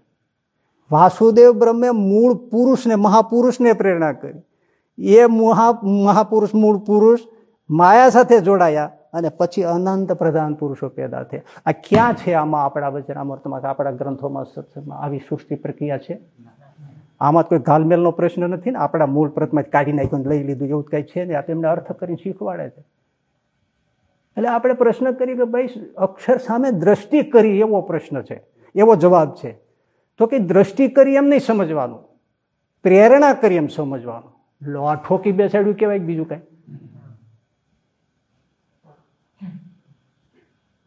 વાસુદેવ બ્રહ્મે મૂળ પુરુષને, મહાપુરુષને પ્રેરણા કરી. એ મહા, મહાપુરુષ, મૂળ પુરુષ માયા સાથે જોડાયા અને પછી અનંત પ્રધાન પુરુષો પેદા થયા. આ ક્યાં છે આમાં આપણા વચનામૃતમાં આપણા ગ્રંથોમાં આવી સૃષ્ટિ પ્રક્રિયા છે. આમાં કોઈ ગાલમેલનો પ્રશ્ન નથી ને, આપણા મૂળ પ્રતમાં કાઢી નાખ્યું લઈ લીધું એવું કંઈ છે ને આ તેમને અર્થ કરીને શીખવાડે છે. એટલે આપણે પ્રશ્ન કરીએ કે ભાઈ, અક્ષર સામે દ્રષ્ટિ કરી એવો પ્રશ્ન છે, એવો જવાબ છે. તો કે દ્રષ્ટિ કરી એમ નહીં સમજવાનું. પ્રેરણા કરી એમ સમજવાનું. લો, આ ઠોકી બેસાડ્યું કહેવાય બીજું કઈ?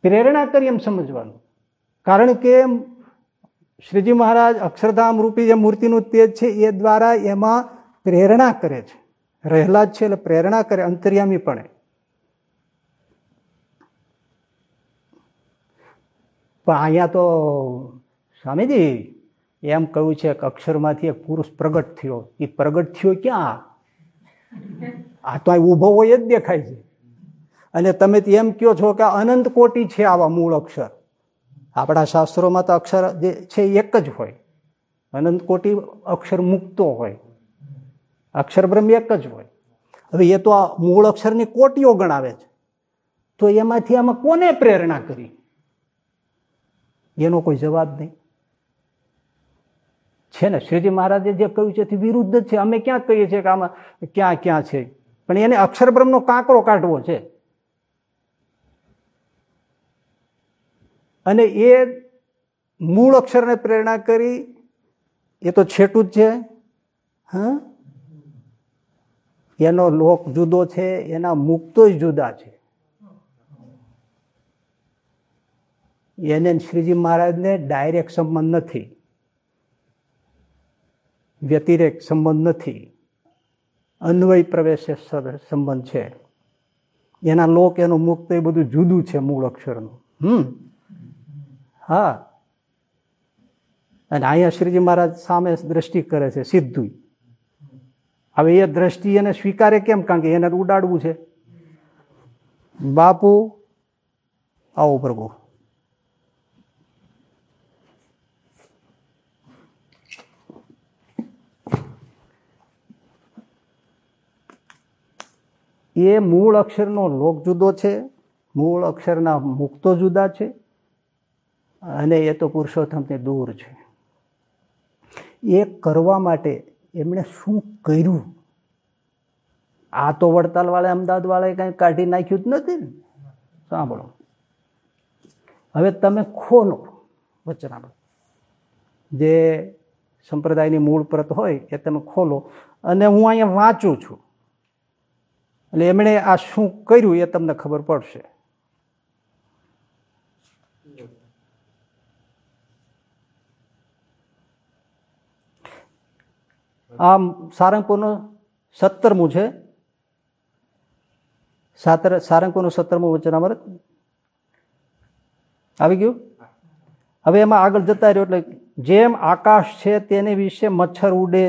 પ્રેરણા કરી એમ સમજવાનું. કારણ કે શ્રીજી મહારાજ અક્ષરધામ રૂપી જે મૂર્તિનું તેજ છે, એ દ્વારા એમાં પ્રેરણા કરે છે. રહેલા જ છે એટલે પ્રેરણા કરે અંતર્યામીપણે પણ અહીંયા તો સ્વામીજી એમ કહ્યું છે કે અક્ષરમાંથી એક પુરુષ પ્રગટ થયો. એ પ્રગટ થયો ક્યાં? આ તો ઊભો હોય જ દેખાય છે. અને તમે એમ કહો છો કે અનંત કોટી છે આવા મૂળ અક્ષર. આપણા શાસ્ત્રોમાં તો અક્ષર જે છે એક જ હોય. અનંત કોટી અક્ષર મૂકતો હોય. અક્ષર બ્રહ્મ એક જ હોય. હવે એ તો આ મૂળ અક્ષરની કોટીઓ ગણાવે છે. તો એમાંથી આમાં કોને પ્રેરણા કરી? એનો કોઈ જવાબ નહીં. છે ને, શ્રીજી મહારાજે જે કહ્યું છે તે વિરુદ્ધ છે. અમે ક્યાં કહીએ છીએ કે આમાં ક્યાં ક્યાં છે? પણ એને અક્ષરબ્રહ્મનો કાંકરો કાઢવો છે. અને એ મૂળ અક્ષરને પ્રેરણા કરી, એ તો છેટું જ છે. હા? એનો લોક જુદો છે, એના મુક્તો જુદા છે. એને શ્રીજી મહારાજને ડાયરેક્ટ સંબંધ નથી. વ્યતિરેક સંબંધ નથી. અન્વય પ્રવેશ સંબંધ છે. એના લોક એનું મુક્ત, એ બધું જુદું છે મૂળ અક્ષરનું. હમ. હા. અને અહીંયા શ્રીજી મહારાજ સામે દ્રષ્ટિ કરે છે સીધું હવે એ દ્રષ્ટિ એને સ્વીકારે કેમ? કારણ કે એને ઉડાડવું છે. બાપુ, આવો પ્રભુ. એ મૂળ અક્ષરનો લોક જુદો છે, મૂળ અક્ષરના મુક્તો જુદા છે, અને એ તો પુરુષોત્તમથી દૂર છે. એ કરવા માટે એમણે શું કર્યું? આ તો વડતાલવાળા અમદાવાદવાળાએ અમદાવાદ વાળાએ કંઈ કાઢી નાખ્યું જ નથી ને? સાંભળો. હવે તમે ખોલો વચનામૃત. જે સંપ્રદાયની મૂળ પ્રત હોય એ તમે ખોલો. અને હું અહીંયા વાંચું છું. એટલે એમણે આ શું કર્યું એ તમને ખબર પડશે. આમ સારંગપુરનું સત્તરમું છે. સાતર, સારંગપુરનું સત્તરમું વચનામૃત આવી ગયું? હવે એમાં આગળ જતા રહ્યો એટલે જેમ આકાશ છે તેને વિશે મચ્છર ઉડે,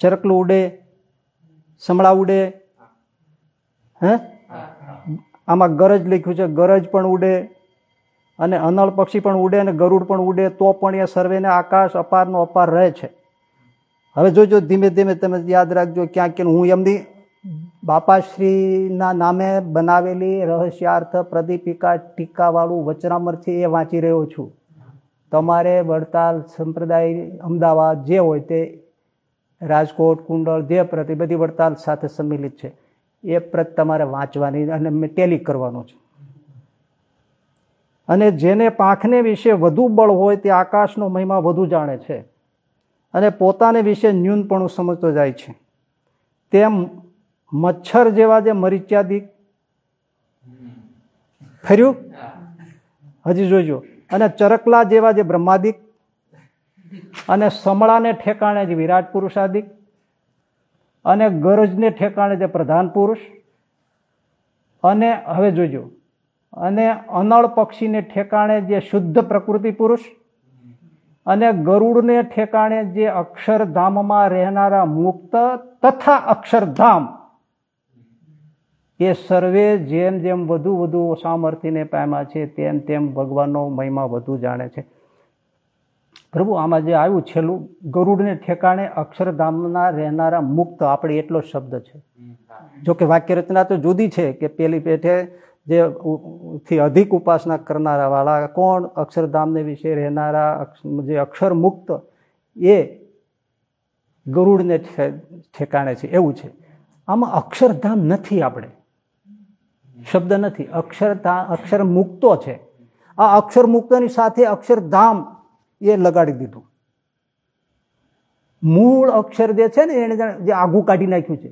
ચરકલું ઉડે સમળા ઉડે હે? આમાં ગરજ લખ્યું છે, ગરજ પણ ઉડે અને અનળ પક્ષી પણ ઉડે અને ગરુડ પણ ઉડે, તો પણ એ સર્વેને આકાશ અપારનો અપાર રહે છે. હવે જોજો, ધીમે ધીમે તમે યાદ રાખજો ક્યાંક ક્યાંક હું એમની બાપાશ્રીના નામે બનાવેલી રહસ્યાર્થ પ્રદીપિકા ટીકાવાળું વચનામરથી એ વાંચી રહ્યો છું. તમારે વડતાલ સંપ્રદાય અમદાવાદ જે હોય તે રાજકોટ કુંડળ જે એ બધી વડતાલ સાથે સંમિલિત છે. એ પ્રત તમારે વાંચવાની અને ટેલી કરવાનું છે. અને જેને પાંખને વિશે વધુ બળ હોય તે આકાશનો મહિમા વધુ જાણે છે. અને પોતાને વિશે ન્યૂનપણું સમજતો જાય છે. તેમ મચ્છર જેવા જે મરીચ્યાદિક ફર્યું? હજી જોજો. અને ચરકલા જેવા જે બ્રહ્માદિક અને સમળાને ઠેકાણે જે વિરાટ પુરુષાદિક અને ગરજને ઠેકાણે જે પ્રધાન પુરુષ. અને હવે જોજો, અને અનળ પક્ષીને ઠેકાણે જે શુદ્ધ પ્રકૃતિ પુરુષ, અને ગરુડને ઠેકાણે જે અક્ષરધામમાં રહેનારા મુક્ત તથા અક્ષરધામ, એ સર્વે જેમ જેમ વધુ વધુ સામર્થ્યને પામ્યા છે, તેમ તેમ ભગવાનનો મહિમા વધુ જાણે છે. પ્રભુ, આમાં જે આવ્યું છેલ્લું, ગરુડને ઠેકાણે અક્ષરધામના રહેનારા મુક્ત, આપણે એટલો શબ્દ છે. જો કે વાક્ય રચના તો જુદી છે કે પેલી પેઠે જે થી અધિક ઉપાસના કરનારા વાળા કોણ, અક્ષરધામને વિશે રહેનારા જે અક્ષર મુક્ત, એ ગરુડને ઠેકાણે છે. એવું છે. આમાં અક્ષરધામ નથી આપણે. શબ્દ નથી. અક્ષરધામ અક્ષર મુક્તો છે. આ અક્ષર મુક્તની સાથે અક્ષરધામ એ લગાડી દીધું. મૂળ અક્ષર જે છે ને એને જે આઘું કાઢી નાખ્યું છે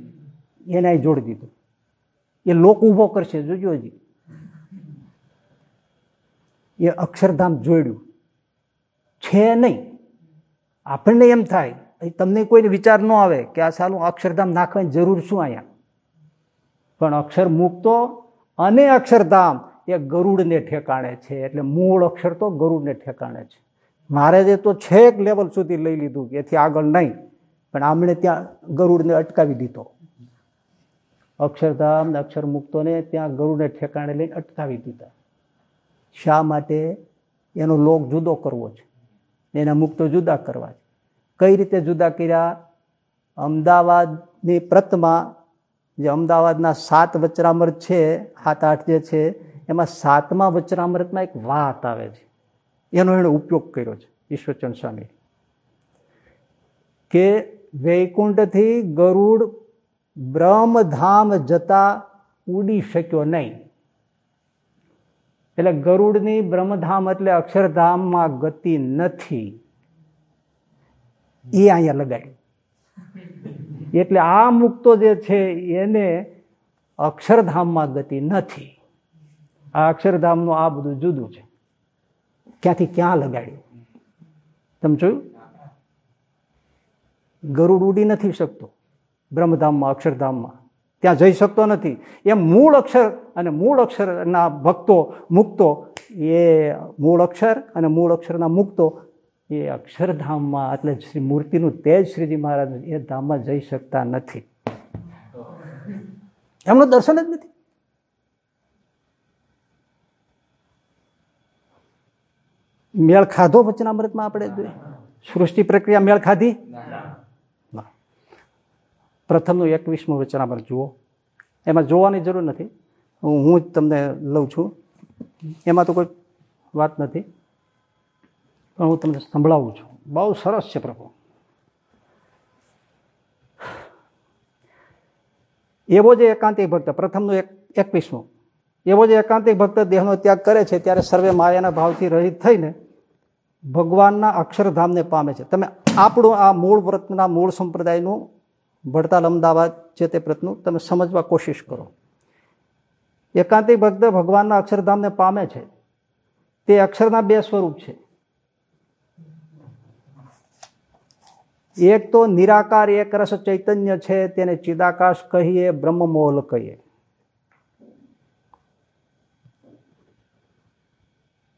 એને જોડી દીધું. એ લોક ઊભો કરશે, જોજો હજી. એ અક્ષરધામ જોડ્યું. છે નહીં. આપણને એમ થાય તમને કોઈને વિચાર ન આવે કે આ સાલું અક્ષરધામ નાખવાની જરૂર શું અહીંયા? પણ અક્ષર મૂકતો અને અક્ષરધામ એ ગરુડને ઠેકાણે છે, એટલે મૂળ અક્ષર તો ગરુડને ઠેકાણે છે. મારે જે તો છેક લેવલ સુધી લઈ લીધું એથી આગળ નહીં, પણ આમણે ત્યાં ગરુડને અટકાવી દીધો. અક્ષરધામ અક્ષર મુક્તોને ત્યાં ગરુડને ઠેકાણે લઈને અટકાવી દીધા. શા માટે? એનો લોક જુદો કરવો છે. એના મુક્તો જુદા કરવા છે. કઈ રીતે જુદા કર્યા? અમદાવાદની પ્રતમાં જે અમદાવાદના સાત વચરામૃત છે, સાત આઠ જે છે, એમાં સાતમા વચરામૃતમાં એક વાત આવે છે. એનો એણે ઉપયોગ કર્યો છે, ઈશ્વરચંદ સ્વામી કે વૈકુંઠથી ગરુડ બ્રહ્મધામ જતા ઉડી શક્યો નહીં. એટલે ગરુડની બ્રહ્મધામ એટલે અક્ષરધામમાં ગતિ નથી. એ અહીંયા લગાડ્યું એટલે આ મુક્તો જે છે, એને અક્ષરધામમાં ગતિ નથી. આ અક્ષરધામનું આ બધું જુદું છે. ક્યાંથી ક્યાં લગાડ્યું? તમે જોયું? ગરુડ ઉડી નથી શકતો બ્રહ્મધામમાં, અક્ષરધામમાં. ત્યાં જઈ શકતો નથી. એમ મૂળ અક્ષર અને મૂળ અક્ષરના ભક્તો મુક્તો, એ મૂળ અક્ષર અને મૂળ અક્ષરના મુક્તો, એ અક્ષરધામમાં, એટલે શ્રી મૂર્તિનું તેજ શ્રીજી મહારાજ એ ધામમાં જઈ શકતા નથી. એમનું દર્શન જ નથી. મેળ ખાધો વચનામૃતમાં આપણે? સૃષ્ટિ પ્રક્રિયા મેળ ખાધી? પ્રથમનું એકવીસમું વચનામૃત જુઓ. એમાં જોવાની જરૂર નથી. હું જ તમને લઉં છું. એમાં તો કોઈ વાત નથી. પણ હું તમને સંભળાવું છું. બહુ સરસ છે પ્રભુ. એવો જે એકાંતિક ભક્ત પ્રથમનું એક એકવીસમું. એવો જે એકાંતિક ભક્ત દેહનો ત્યાગ કરે છે ત્યારે સર્વે માયાના ભાવથી રહિત થઈને ભગવાનના અક્ષરધામને પામે છે. તમે આપણું આ મૂળ વ્રતના મૂળ સંપ્રદાયનું ભડતાલ અમદાવાદ છે તે પ્રતનું તમે સમજવા કોશિશ કરો. એકાંતિક ભક્ત ભગવાનના અક્ષરધામને પામે છે. તે અક્ષરના બે સ્વરૂપ છે. એક તો નિરાકાર, એક રસ ચૈતન્ય છે, તેને ચિદાકાશ કહીએ બ્રહ્મમોહલ કહીએ.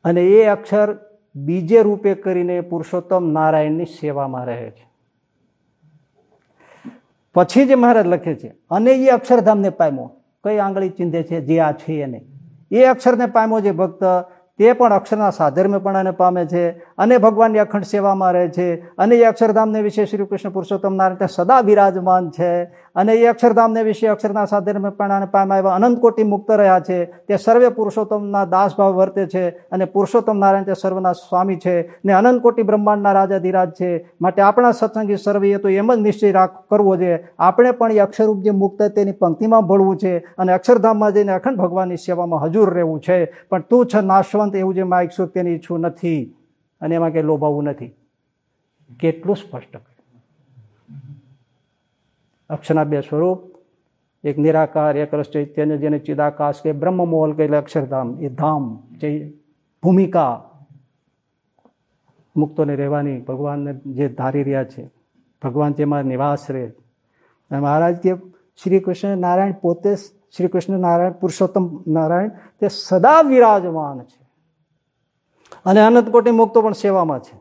અને એ અક્ષર બીજે રૂપે કરીને પુરુષોત્તમ નારાયણની સેવામાં રહે છે. પછી જે મહારાજ લખે છે, અને એ અક્ષરધામને પામ્યો. કઈ આંગળી ચિંધે છે? જે આ છે એને. એ અક્ષરને પામ્યો જે ભક્ત, તે પણ અક્ષરના સાધર્મ્યપણાને પામે છે અને ભગવાનની અખંડ સેવામાં રહે છે અને એ અક્ષરધામને વિશે શ્રી કૃષ્ણ પુરુષોત્તમ નારાયણ સદા બિરાજમાન છે. અને એ અક્ષરધામને વિશે અક્ષરના સાધર્મ્યપણાને પામ્યા એવા અનંત કોટી મુક્ત રહ્યા છે. તે સર્વે પુરુષોત્તમના દાસભાવ વર્તે છે અને પુરુષોત્તમ નારાયણ તે સર્વના સ્વામી છે ને અનંત કોટી બ્રહ્માંડના રાજાધિરાજ છે. માટે આપણા સત્સંગી સર્વે તો એમ જ નિશ્ચય રાખ કરવો જોઈએ આપણે પણ એ અક્ષરરૂપ જે મુક્ત તેની પંક્તિમાં ભળવું છે અને અક્ષરધામમાં જઈને અખંડ ભગવાનની સેવામાં હજુર રહેવું છે. પણ તું છે નાશવંત એવું જે સુખ તેની ઈચ્છું નથી અને એમાં કંઈ લોભાવવું નથી. કેટલું સ્પષ્ટ અક્ષરના સ્વરૂપ એક નિરાકાર એક રસ જેને ચિદાકાશ કે બ્રહ્મમોહલ કે અક્ષરધામ એ ધામ જે ભૂમિકા મુક્તોને રહેવાની ભગવાનને જે ધારી રહ્યા છે ભગવાન તેમાં નિવાસ રહે મહારાજ કે શ્રી કૃષ્ણ નારાયણ પોતે શ્રી કૃષ્ણ નારાયણ પુરુષોત્તમ નારાયણ તે સદા વિરાજમાન છે અને અનંત મુક્તો પણ સેવામાં છે.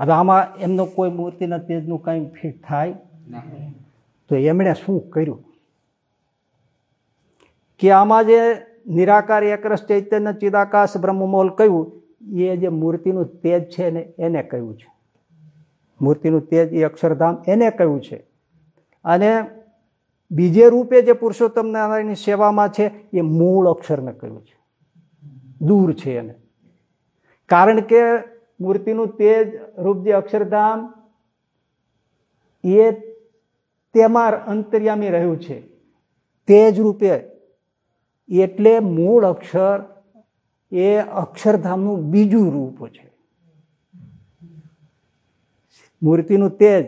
હવે આમાં એમનો કોઈ મૂર્તિના તેજનું કંઈ ફિટ થાય. તો એમણે શું કર્યું? કે આમાં જે નિરાકાર એકરસ ચૈતન્ય ચિદાકાશ બ્રહ્મમોલ કહ્યું, એ જે મૂર્તિનું તેજ છે ને એને કહ્યું છે. મૂર્તિનું તેજ એ અક્ષરધામ એને કહ્યું છે. અને બીજે રૂપે જે પુરુષોત્તમ નારાયણની સેવામાં છે, એ મૂળ અક્ષરને કહ્યું છે. દૂર છે એને. કારણ કે મૂર્તિનું તેજ રૂપ જે અક્ષરધામ, એ તેમાં અંતર્યામી રહ્યું છે. તે જ રૂપે એટલે મૂળ અક્ષર એ અક્ષરધામનું બીજું રૂપ છે. મૂર્તિનું તેજ,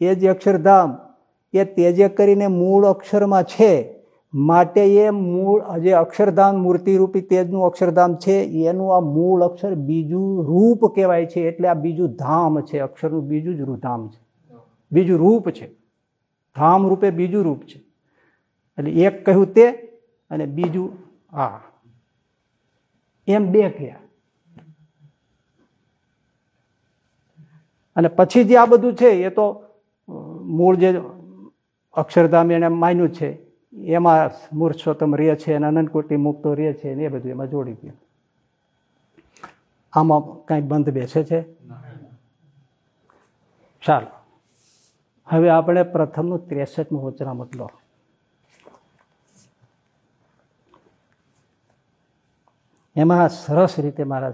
એ જ અક્ષરધામ, એ તેજે કરીને મૂળ અક્ષરમાં છે. માટે એ મૂળ, જે અક્ષરધામ મૂર્તિરૂપી તેજનું અક્ષરધામ છે, એનું આ મૂળ અક્ષર બીજું રૂપ કહેવાય છે. એટલે આ બીજું ધામ છે, અક્ષરનું બીજું જ ધામ છે. બીજું રૂપ છે. ધામ રૂપે બીજું રૂપ છે. એટલે એક કહ્યું તે અને બીજું આ. એમ બે કહ્યા. અને પછી જે આ બધું છે એ તો મૂળ જે અક્ષરધામ એને માન્યું છે એમાં મૂર્છોત્તમ રે છે અને અનંતકોટી મુક્તો રે છે ને એ બધું એમાં જોડી ગયું. આમાં કાંઈ બંધ બેસે છે? ચાલો. હવે આપણે પ્રથમનું ત્રેસઠમું વચનામત લો. એમાં સરસ રીતે મારા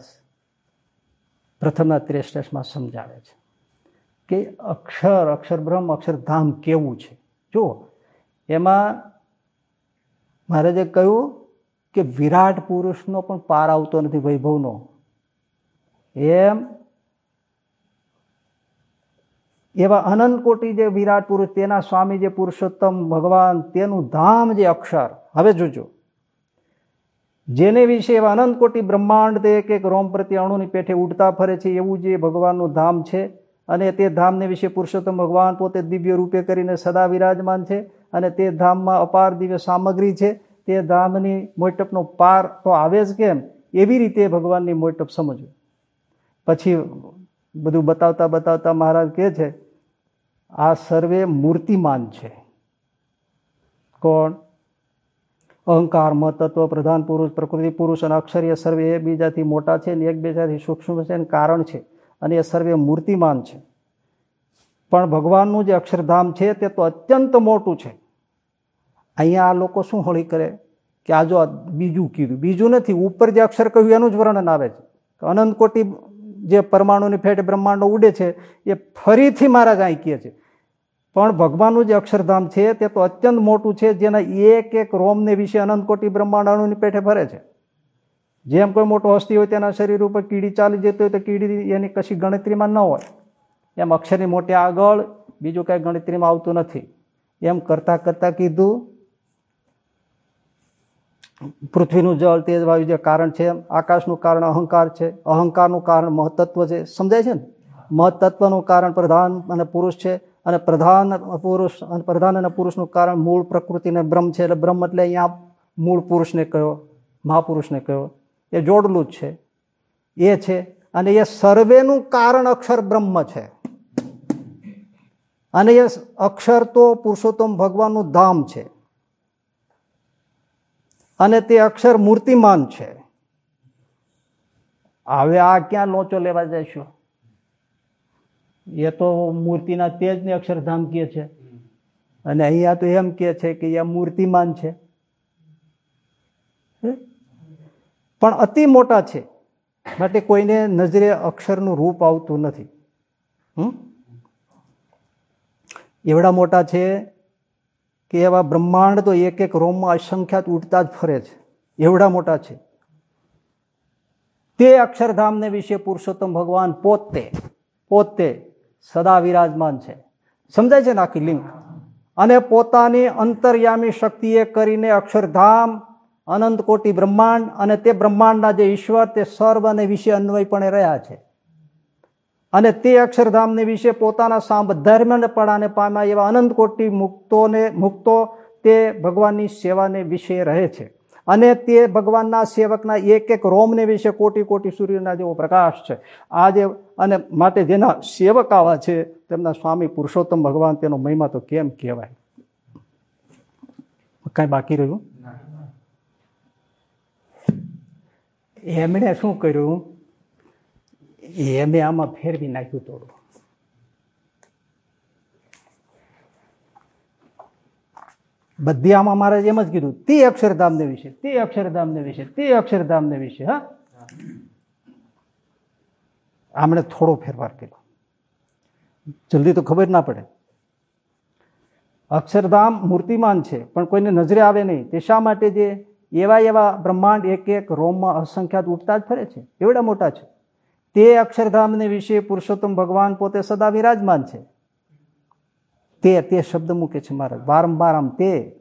પ્રથમના ત્રેસઠમાં સમજાવે છે કે અક્ષર અક્ષરબ્રહ્મ અક્ષરધામ કેવું છે? જો એમાં મહારાજે કહ્યું કે વિરાટ પુરુષનો પણ પાર આવતો નથી વૈભવનો. એમ એવા અનંત કોટી જે વિરાટ પુરુષ, તેના સ્વામી જે પુરુષોત્તમ ભગવાન, તેનું ધામ જે અક્ષર. હવે જોજો. જેને વિશે એવા અનંત કોટી બ્રહ્માંડ તે એક એક રોમ પ્રત્યે અણુની પેઠે ઉડતા ફરે છે, એવું જે ભગવાનનું ધામ છે અને તે ધામને વિશે પુરુષોત્તમ ભગવાન પોતે દિવ્ય રૂપે કરીને સદા વિરાજમાન છે અને તે ધામમાં અપાર દિવ્ય સામગ્રી છે. તે ધામની મોટપનો પાર તો આવે જ કેમ? એવી રીતે ભગવાનની મોટપ સમજવું. પછી બધું બતાવતા બતાવતા મહારાજ કહે છે, આ સર્વે મૂર્તિમાન છે. કોણ? અહંકાર મહત્વ પ્રધાન પુરુષ, પ્રકૃતિ પુરુષ અને અક્ષરીય સર્વે એ બીજાથી મોટા છે અને એકબીજાથી સૂક્ષ્મ છે અને કારણ છે અને એ સર્વે મૂર્તિમાન છે. પણ ભગવાનનું જે અક્ષરધામ છે તે તો અત્યંત મોટું છે. અહીંયા આ લોકો શું હોળી કરે? કે આ જો બીજું કીધું. બીજું નથી, ઉપર જે અક્ષર કહ્યું એનું જ વર્ણન આવે છે. અનંત કોટી જે પરમાણુની ફેટ બ્રહ્માંડો ઉડે છે, એ ફરીથી મહારાજ અહીં કહે છે. પણ ભગવાનનું જે અક્ષરધામ છે, તે તો અત્યંત મોટું છે, જેના એક એક રોમને વિશે અનંત કોટી બ્રહ્માંડોની પેઠે ફરે છે. જેમ કોઈ મોટો હસ્તી હોય, તેના શરીર ઉપર કીડી ચાલી જતી હોય, તો કીડી એની કશી ગણતરીમાં ન હોય. એમ અક્ષરની મોટી આગળ બીજું કાંઈ ગણતરીમાં આવતું નથી. એમ કરતાં કરતાં કીધું પૃથ્વીનું જળ તેજ વાયુ જે કારણ છે, આકાશનું કારણ અહંકાર છે. અહંકારનું કારણ મહતત્વ છે. સમજાય છે ને? મહતત્વનું કારણ પ્રધાન અને પુરુષ છે અને પ્રધાન પુરુષ અને પ્રધાન અને પુરુષનું કારણ મૂળ પ્રકૃતિને બ્રહ્મ છે. એટલે બ્રહ્મ એટલે અહીંયા મૂળ પુરુષને કહ્યો મહાપુરુષને કહ્યો એ જોડલું જ છે. એ છે અને એ સર્વેનું કારણ અક્ષર બ્રહ્મ છે. અને એ અક્ષર તો પુરુષોત્તમ ભગવાનનું ધામ છે. અને તે અક્ષર મૂર્તિમાન છે. હવે આ ક્યાં લોચો લેવા જશો એ તો મૂર્તિના તેજને અક્ષરધામ કહે છે. અને અહીંયા તો એમ કે છે કે એ મૂર્તિમાન છે. પણ અતિ મોટા છે. માટે કોઈને નજરે અક્ષરનું રૂપ આવતું નથી. એવડા મોટા છે કે એવા બ્રહ્માંડ તો એક એક રોમમાં અસંખ્યાત ઉઠતા જ ફરે છે. એવડા મોટા છે. તે અક્ષરધામને વિશે પુરુષોત્તમ ભગવાન પોતે પોતે સદા વિરાજમાન છે. સમજાય છે ને આખી લિંક? અને પોતાની અંતર્યામી શક્તિએ કરીને અક્ષરધામ, અનંત કોટી બ્રહ્માંડ અને તે બ્રહ્માંડના જે ઈશ્વર, તે સર્વ અને વિશે અન્વયપણે રહ્યા છે. અને તે અક્ષરધામને વિશે પોતાના સાંભ ધર્મપણાને પામ્યા એવા અનંત કોટી મુક્તોને મુક્તો તે ભગવાનની સેવાને વિશે રહે છે. અને તે ભગવાનના સેવકના એક એક રોમને વિશે કોટી કોટી સૂર્યના જેવો પ્રકાશ છે. આ જે અને માટે જેના સેવક આવા છે, તેમના સ્વામી પુરુષોત્તમ ભગવાન, તેનો મહિમા તો કેમ કહેવાય? કાંઈ બાકી રહ્યું? એમણે શું કર્યું? એમે આમાં ફેરવી નાખ્યું થોડું. બધી આમાં મારે એમ જ કીધું, તે અક્ષરધામને વિશે, તે અક્ષરધામને વિશે, તે અક્ષરધામને વિશે, હા. આમણે થોડો ફેરફાર કર્યો. જલ્દી તો ખબર ના પડે. અક્ષરધામ મૂર્તિમાન છે, પણ કોઈને નજરે આવે નહીં. તે શા માટે જે એવા એવા બ્રહ્માંડ એક એક રોમમાં અસંખ્યાત ઉઠતા જ ફરે છે? એવડા મોટા છે. તે અક્ષરધામને વિશે પુરુષોત્તમ ભગવાન પોતે સદા વિરાજમાન છે. તે તે શબ્દ મૂકે છે મહારાજ વારંવાર આમ તે.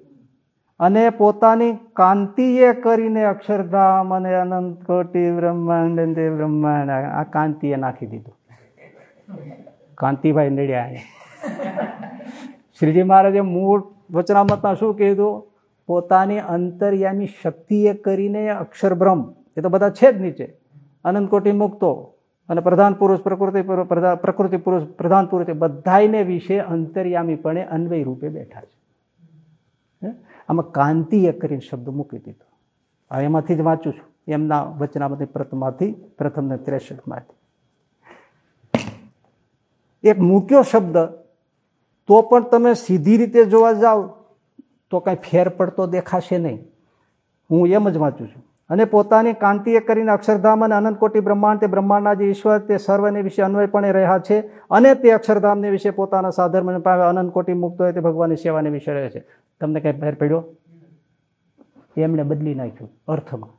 અને પોતાની કાંતિએ કરીને અક્ષરધામ અને અનંત કોટી બ્રહ્માંડ બ્રહ્માંડ આ કાંતિએ નાખી દીધું. કાંતિભાઈ નડિયા શ્રીજી મહારાજે મૂળ વચનામતમાં શું કીધું? પોતાની અંતર્યામી શક્તિએ કરીને અક્ષરબ્રહ્મ. એ તો બધા છે જ નીચે. અનંત કોટી મુક્તો. અને પ્રધાન પુરુષ પ્રકૃતિ પ્રકૃતિ પુરુષ પ્રધાન પુરુષ બધાને વિશે અંતર્યામીપણે અન્વય રૂપે બેઠા છે. આમાં કાંતિએ કરીને શબ્દ મૂકી દીધો. આ એમાંથી જ વાંચું છું. એમના વચનામાંથી પ્રથમમાંથી, પ્રથમને ત્રેસઠમાંથી. એક મૂક્યો શબ્દ, તો પણ તમે સીધી રીતે જોવા જાઓ, તો કાંઈ ફેર પડતો દેખાશે નહીં. હું એમ જ વાંચું છું. અને પોતાની કાંતિએ કરીને અક્ષરધામ અને અનંતકોટી બ્રહ્માંડ તે બ્રહ્માંડના જે ઈશ્વર તે સર્વને વિશે અન્વયપણે રહ્યા છે અને તે અક્ષરધામને વિશે પોતાના સાધર્મને પામે અનંતકોટી મુક્ત હોય તે ભગવાનની સેવાને વિશે રહે છે. તમને કંઈ ફેર પડ્યો? એમણે બદલી નાખ્યું અર્થમાં.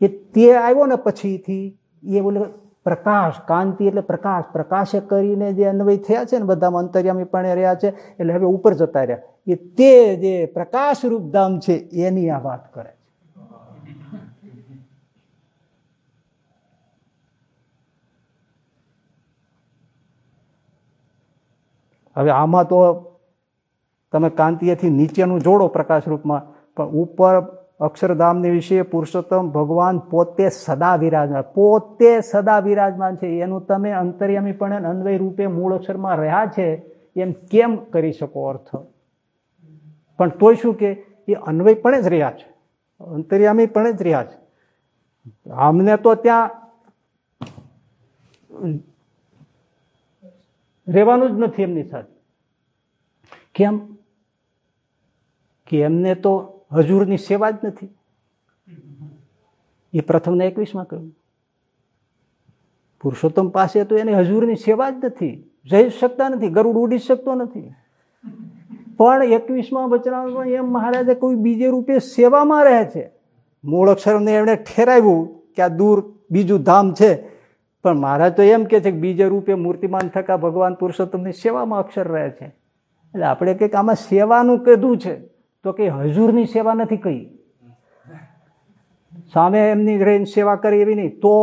એ તે આવ્યો ને પછીથી એ બોલે પ્રકાશ, કાંતિ એટલે પ્રકાશ, પ્રકાશે કરીને જે અન્વય થયા છે ને બધામાં અંતર્યામી પણ રહ્યા છે, એટલે હવે ઉપર જતા રહ્યા. એ તે જે પ્રકાશ રૂપ ધામ છે, એની આ વાત કરે. હવે આમાં તો તમે કાંતિએથી નીચેનું જોડો પ્રકાશ રૂપમાં, પણ ઉપર અક્ષરધામની વિશે પુરુષોત્તમ ભગવાન પોતે સદા વિરાજમાન, પોતે સદા વિરાજમાન છે. એનું તમે અંતર્યામીપણે અન્વય રૂપે મૂળ અક્ષરમાં રહ્યા છે, એમ કેમ કરી શકો અર્થ? પણ તોય શું કે, એ અન્વયપણે જ રહ્યા છે. અંતર્યામીપણે જ રહ્યા છે. આમને તો ત્યાં રહેવાનું જ નથી એમની સાથે. કેમ? કે એમને તો હજુરની સેવા જ નથી. એ પ્રથમને એકવીસમાં કહ્યું. પુરુષોત્તમ પાસે તો એને હજુરની સેવા જ નથી. જઈ શકતા નથી. ગરુડ ઉડી શકતો નથી. પણ એકવીસમાં વચનામાં એમ મહારાજે કોઈ બીજે રૂપે સેવામાં રહે છે. મૂળ અક્ષરને એમણે ઠેરાવ્યું કે આ દૂર બીજું ધામ છે. પણ મહારાજ તો એમ કે છે કે બીજે રૂપે મૂર્તિમાન થકા ભગવાન પુરુષોત્તમની સેવામાં અક્ષર રહે છે. એટલે આપણે કંઈક આમાં સેવાનું કીધું છે, તો કંઈ હજુરની સેવા નથી કહી સામે એમની રહીને સેવા કરી એવી નહીં, તો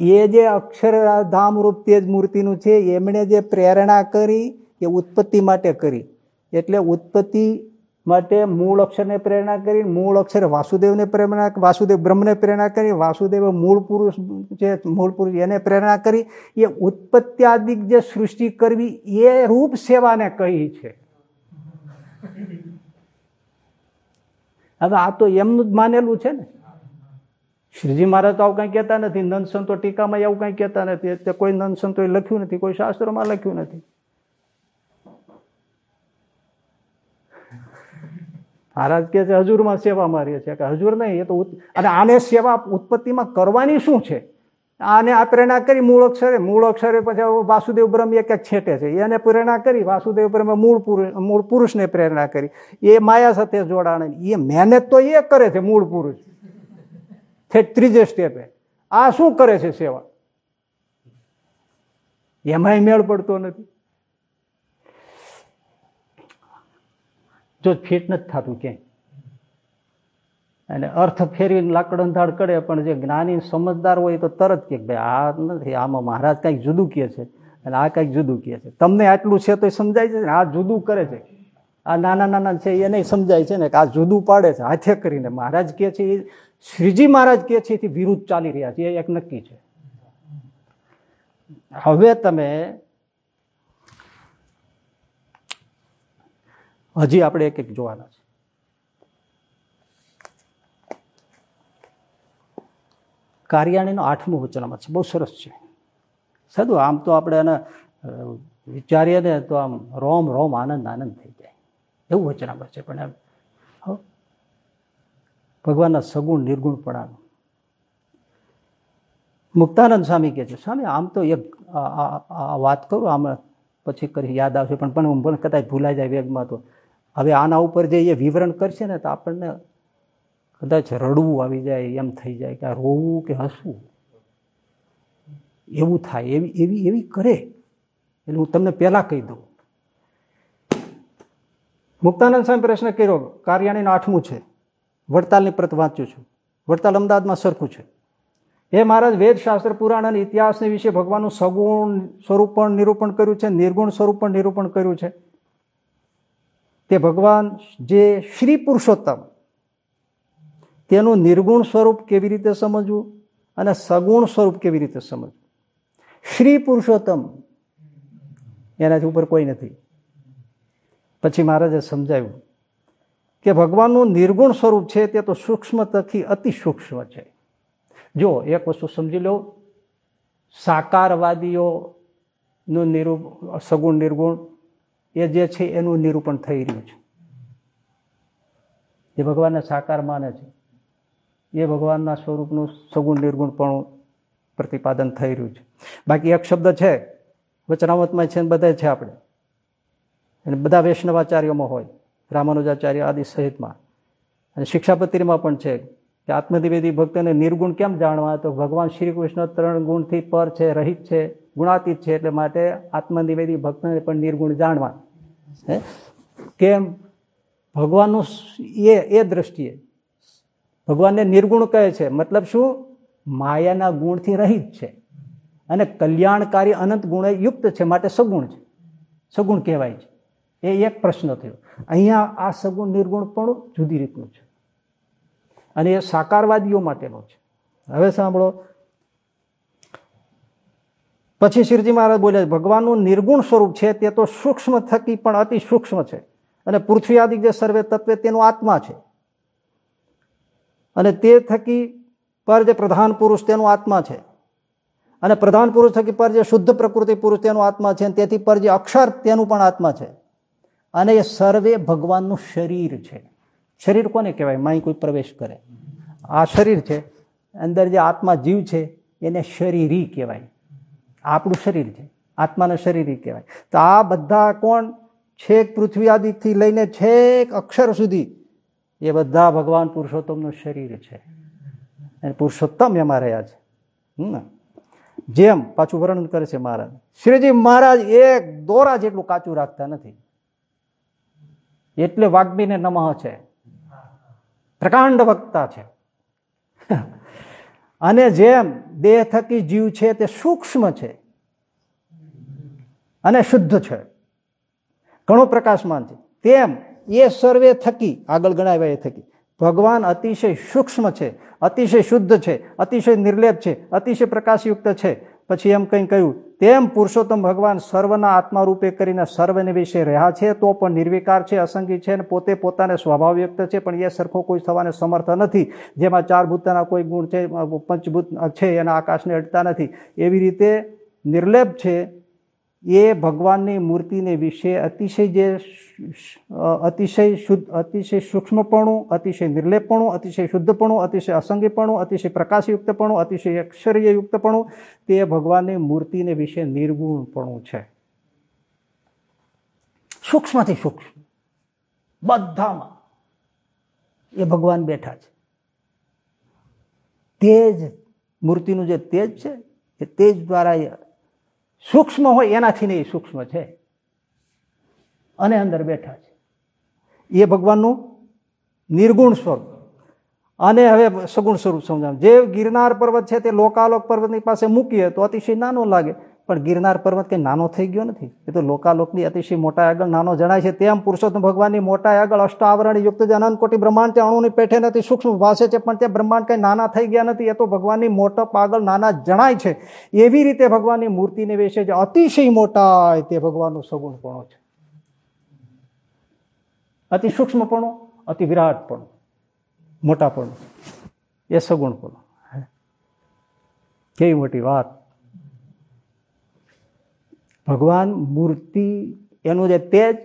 એ જે અક્ષરધામ રૂપ તેજ મૂર્તિનું છે, એમણે જે પ્રેરણા કરી, એ ઉત્પત્તિ માટે કરી. એટલે ઉત્પત્તિ માટે મૂળ અક્ષરને પ્રેરણા કરી, મૂળ અક્ષર વાસુદેવને પ્રેરણા વાસુદેવ બ્રહ્મને પ્રેરણા કરી, વાસુદેવ મૂળ પુરુષ જે મૂળ પુરુષ એને પ્રેરણા કરી, એ ઉત્પત્ત્યાદિક જે સૃષ્ટિ કરવી એ રૂપ સેવાને કહી છે. હવે આ તો એમનું જ માનેલું છે ને. શ્રીજી મહારાજ તો આવું કંઈ કહેતા નથી, નંદ સંતો ટીકામાં એવું કંઈ કહેતા નથી કોઈ નંદ સંતોએ લખ્યું નથી, કોઈ શાસ્ત્રોમાં લખ્યું નથી. મહારાજ કે છે, હજુરમાં સેવા મારીએ છીએ કે હજુર નહીં, એ તો અને આને સેવા ઉત્પત્તિમાં કરવાની શું છે? આને આ પ્રેરણા કરી મૂળ અક્ષરે મૂળ અક્ષરે પછી વાસુદેવ બ્રહ્મ એક એક છેટે છે. એને પ્રેરણા કરી, વાસુદેવ બ્રહ્મ મૂળ પુરુષ મૂળ પુરુષને પ્રેરણા કરી. એ માયા સાથે જોડાણ એ મહેનત તો એ કરે છે, મૂળ પુરુષ. છે ત્રીજે સ્ટેપે. આ શું કરે છે સેવા? એમાંય મેળ પડતો નથી. જો ફિટ નથી થતું ક્યાંય. અને અર્થ ફેરવીને લાકડંધાડ કરે, પણ જે જ્ઞાની સમજદાર હોય તો તરત કે ભાઈ, આ નથી, આમાં મહારાજ કંઈક જુદું કહે છે. અને આ કંઈક જુદું કહે છે. તમને આટલું છે તો સમજાય છે ને? આ જુદું કરે છે. આ નાના નાના છે એ નહીં સમજાય છે ને કે આ જુદું પાડે છે. હાથે કરીને મહારાજ કહે છે, એ શ્રીજી મહારાજ કહે છે, એથી વિરુદ્ધ ચાલી રહ્યા છે. એ એક નક્કી છે. હવે તમે હજી આપણે એક એક જોવાના છે. કાર્યાણીનો આઠમું વચનામાં છે. બહુ સરસ છે. સાદું આમ તો આપણે એને વિચારીએ ને તો આમ રોમ રોમ આનંદ આનંદ થઈ જાય. એવું વચનામાં છે. પણ એમ ભગવાનના સગુણ નિર્ગુણપણાનું મુક્તાનંદ સ્વામી કહે છે, સ્વામી, આમ તો એક વાત કરું, આમ પછી કરી યાદ આવશે. પણ પણ હું કદાચ ભૂલાઈ જાય વેગમાં તો હવે આના ઉપર જે એ વિવરણ કરશે ને તો આપણને કદાચ રડવું આવી જાય, એમ થઈ જાય કે આ રોવું કે હસવું. એવું થાય, એવી એવી એવી કરે. એટલે હું તમને પહેલાં કહી દઉં. મુક્તાનંદ સ્વામી પ્રશ્ન કર્યો, કાર્યાણીનું આઠમું છે. વડતાલની પ્રત વાંચું છું. વડતાલ અમદાવાદમાં સરખું છે. એ મહારાજ, વેદશાસ્ત્ર, પુરાણ અને ઇતિહાસને વિશે ભગવાનનું સગુણ સ્વરૂપ પણ નિરૂપણ કર્યું છે, નિર્ગુણ સ્વરૂપ પણ નિરૂપણ કર્યું છે. તે ભગવાન જે શ્રી પુરુષોત્તમ, તેનું નિર્ગુણ સ્વરૂપ કેવી રીતે સમજવું અને સગુણ સ્વરૂપ કેવી રીતે સમજવું? શ્રી પુરુષોત્તમ એનાથી ઉપર કોઈ નથી. પછી મહારાજે સમજાવ્યું કે ભગવાનનું નિર્ગુણ સ્વરૂપ છે તે તો સૂક્ષ્મ તથી અતિ સૂક્ષ્મ છે. જો એક વસ્તુ સમજી લો, સાકારવાદીઓનું નિરૂપ, સગુણ નિર્ગુણ એ જે છે એનું નિરૂપણ થઈ રહ્યું છે. જે ભગવાનને સાકાર માને છે. એ ભગવાનના સ્વરૂપનું સગુણ નિર્ગુણ પણ પ્રતિપાદન થઈ રહ્યું છે. બાકી એક શબ્દ છે, વચનામતમાં છે બધા છે આપણે. અને બધા વૈષ્ણવાચાર્યોમાં હોય, રામાનુજાચાર્ય આદિ સહિતમાં. અને શિક્ષાપત્રીમાં પણ છે કે આત્મનિવેદી ભક્તને નિર્ગુણ કેમ જાણવા? તો ભગવાન શ્રી કૃષ્ણ ત્રણ ગુણથી પર છે, રહિત છે. ગુણાતીત છે એટલે માટે આત્મનિવેદી ભક્તને પણ નિર્ગુણ જાણવા. હે? કેમ? ભગવાનનું એ એ દ્રષ્ટિએ. ભગવાનને નિર્ગુણ કહે છે. મતલબ શું? માયાના ગુણથી રહિત છે. અને કલ્યાણકારી અનંત ગુણ યુક્ત છે, માટે સગુણ છે. સગુણ કહેવાય છે. એ એક પ્રશ્ન થયો. અહીંયા આ સગુણ નિર્ગુણ પણ જુદી રીતનું છે. અને એ સાકારવાદીઓ માટેનો છે. હવે સાંભળો. પછી શિવજી મહારાજ બોલે ભગવાનનું નિર્ગુણ સ્વરૂપ છે તે તો સૂક્ષ્મ થકી પણ અતિ સૂક્ષ્મ છે. અને પૃથ્વી આદિ જે સર્વે તત્વે તેનું આત્મા છે. અને તે થકી પર જે પ્રધાન પુરુષ તેનું આત્મા છે. અને પ્રધાન પુરુષ થકી પર જે શુદ્ધ પ્રકૃતિ પુરુષ તેનો આત્મા છે તેથી પર જે અક્ષર તેનું પણ આત્મા છે. અને એ સર્વે ભગવાનનું શરીર છે. શરીર કોને કહેવાય? માય કોઈ પ્રવેશ કરે. આ શરીર છે. અંદર જે આત્મા જીવ છે, એને શરીરી કહેવાય. આપણું શરીર છે, આત્માને શરીર કહેવાય. તો આ બધા કોણ? છેક પૃથ્વી આદિથી લઈને છેક અક્ષર સુધી એ બધા ભગવાન પુરુષોત્તમનું શરીર છે. અને પુરુષોત્તમ એમાં રહ્યા છે. જેમ પાછું વર્ણન કરે છે મહારાજ. શ્રીજી મહારાજ એક દોરા જેટલું કાચું રાખતા નથી. એટલે વાગ્મીને નમઃ છે. પ્રકાંડ વક્તા છે. અને જેમ દેહ થકી જીવ છે તે સૂક્ષ્મ છે અને શુદ્ધ છે. ઘણો પ્રકાશમાન છે. તેમ એ સર્વે થકી, આગળ ગણાવ્યા એ થકી, ભગવાન અતિશય સૂક્ષ્મ છે, અતિશય શુદ્ધ છે, અતિશય નિર્લેપ છે, અતિશય પ્રકાશયુક્ત છે. પછી એમ કંઈ કહ્યું તેમ પુરુષોત્તમ ભગવાન સર્વના આત્મા રૂપે કરીને સર્વને વિશે રહ્યા છે, તો પણ નિર્વિકાર છે, અસંગી છે અને પોતે પોતાને સ્વભાવ વ્યક્ત છે, પણ એ સરખો કોઈ થવાને સમર્થ નથી. જેમાં ચાર ભૂતના કોઈ ગુણ છે પંચભૂત છે, એના આકાશને અડતા નથી. એવી રીતે નિર્લેપ છે એ ભગવાનની મૂર્તિને વિશે અતિશય જે અતિશય શુદ્ધ, અતિશય સૂક્ષ્મપણું, અતિશય નિર્લેપપણું અતિશય શુદ્ધપણું, અતિશય અસંગીપણું, અતિશય પ્રકાશયુક્તપણું, અતિશય અક્ષર્યયુક્તપણું તે ભગવાનની મૂર્તિને વિશે નિર્ગુણપણું છે. સૂક્ષ્મથી સૂક્ષ્મ. બધામાં એ ભગવાન બેઠા છે. તેજ મૂર્તિનું જે તેજ છે, એ તેજ દ્વારા સૂક્ષ્મ હોય, એનાથી નહીં સૂક્ષ્મ છે. અને અંદર બેઠા છે. એ ભગવાનનું નિર્ગુણ સ્વરૂપ. અને હવે સગુણ સ્વરૂપ સમજાવ. જે ગિરનાર પર્વત છે તે લોકાલોક પર્વતની પાસે મૂકીએ તો અતિશય નાનો લાગે. પણ ગિરનાર પર્વત કંઈ નાનો થઈ ગયો નથી? એ તો લોકાલોકની અતિશય મોટા આગળ નાનો જણાય છે. તેમ પુરુષોત્તમ ભગવાનની મોટા આગળ અષ્ટાવરણ યુક્ત જે અનંતકોટી બ્રહ્માંડ ત્યાં અણુની પેઠે નથી, સૂક્ષ્મ ભાષે છે, પણ તે બ્રહ્માંડ કંઈ નાના થઈ ગયા નથી. એ તો ભગવાનની મોટપ આગળ નાના જણાય છે. એવી રીતે ભગવાનની મૂર્તિને વિશે જે અતિશય મોટા તે ભગવાનનું સગુણપણો છે. અતિ સૂક્ષ્મપણો, અતિ વિરાટપણું, મોટાપણું. એ સગુણપણું. કેવી મોટી વાત. ભગવાન મૂર્તિ, એનું જે તેજ,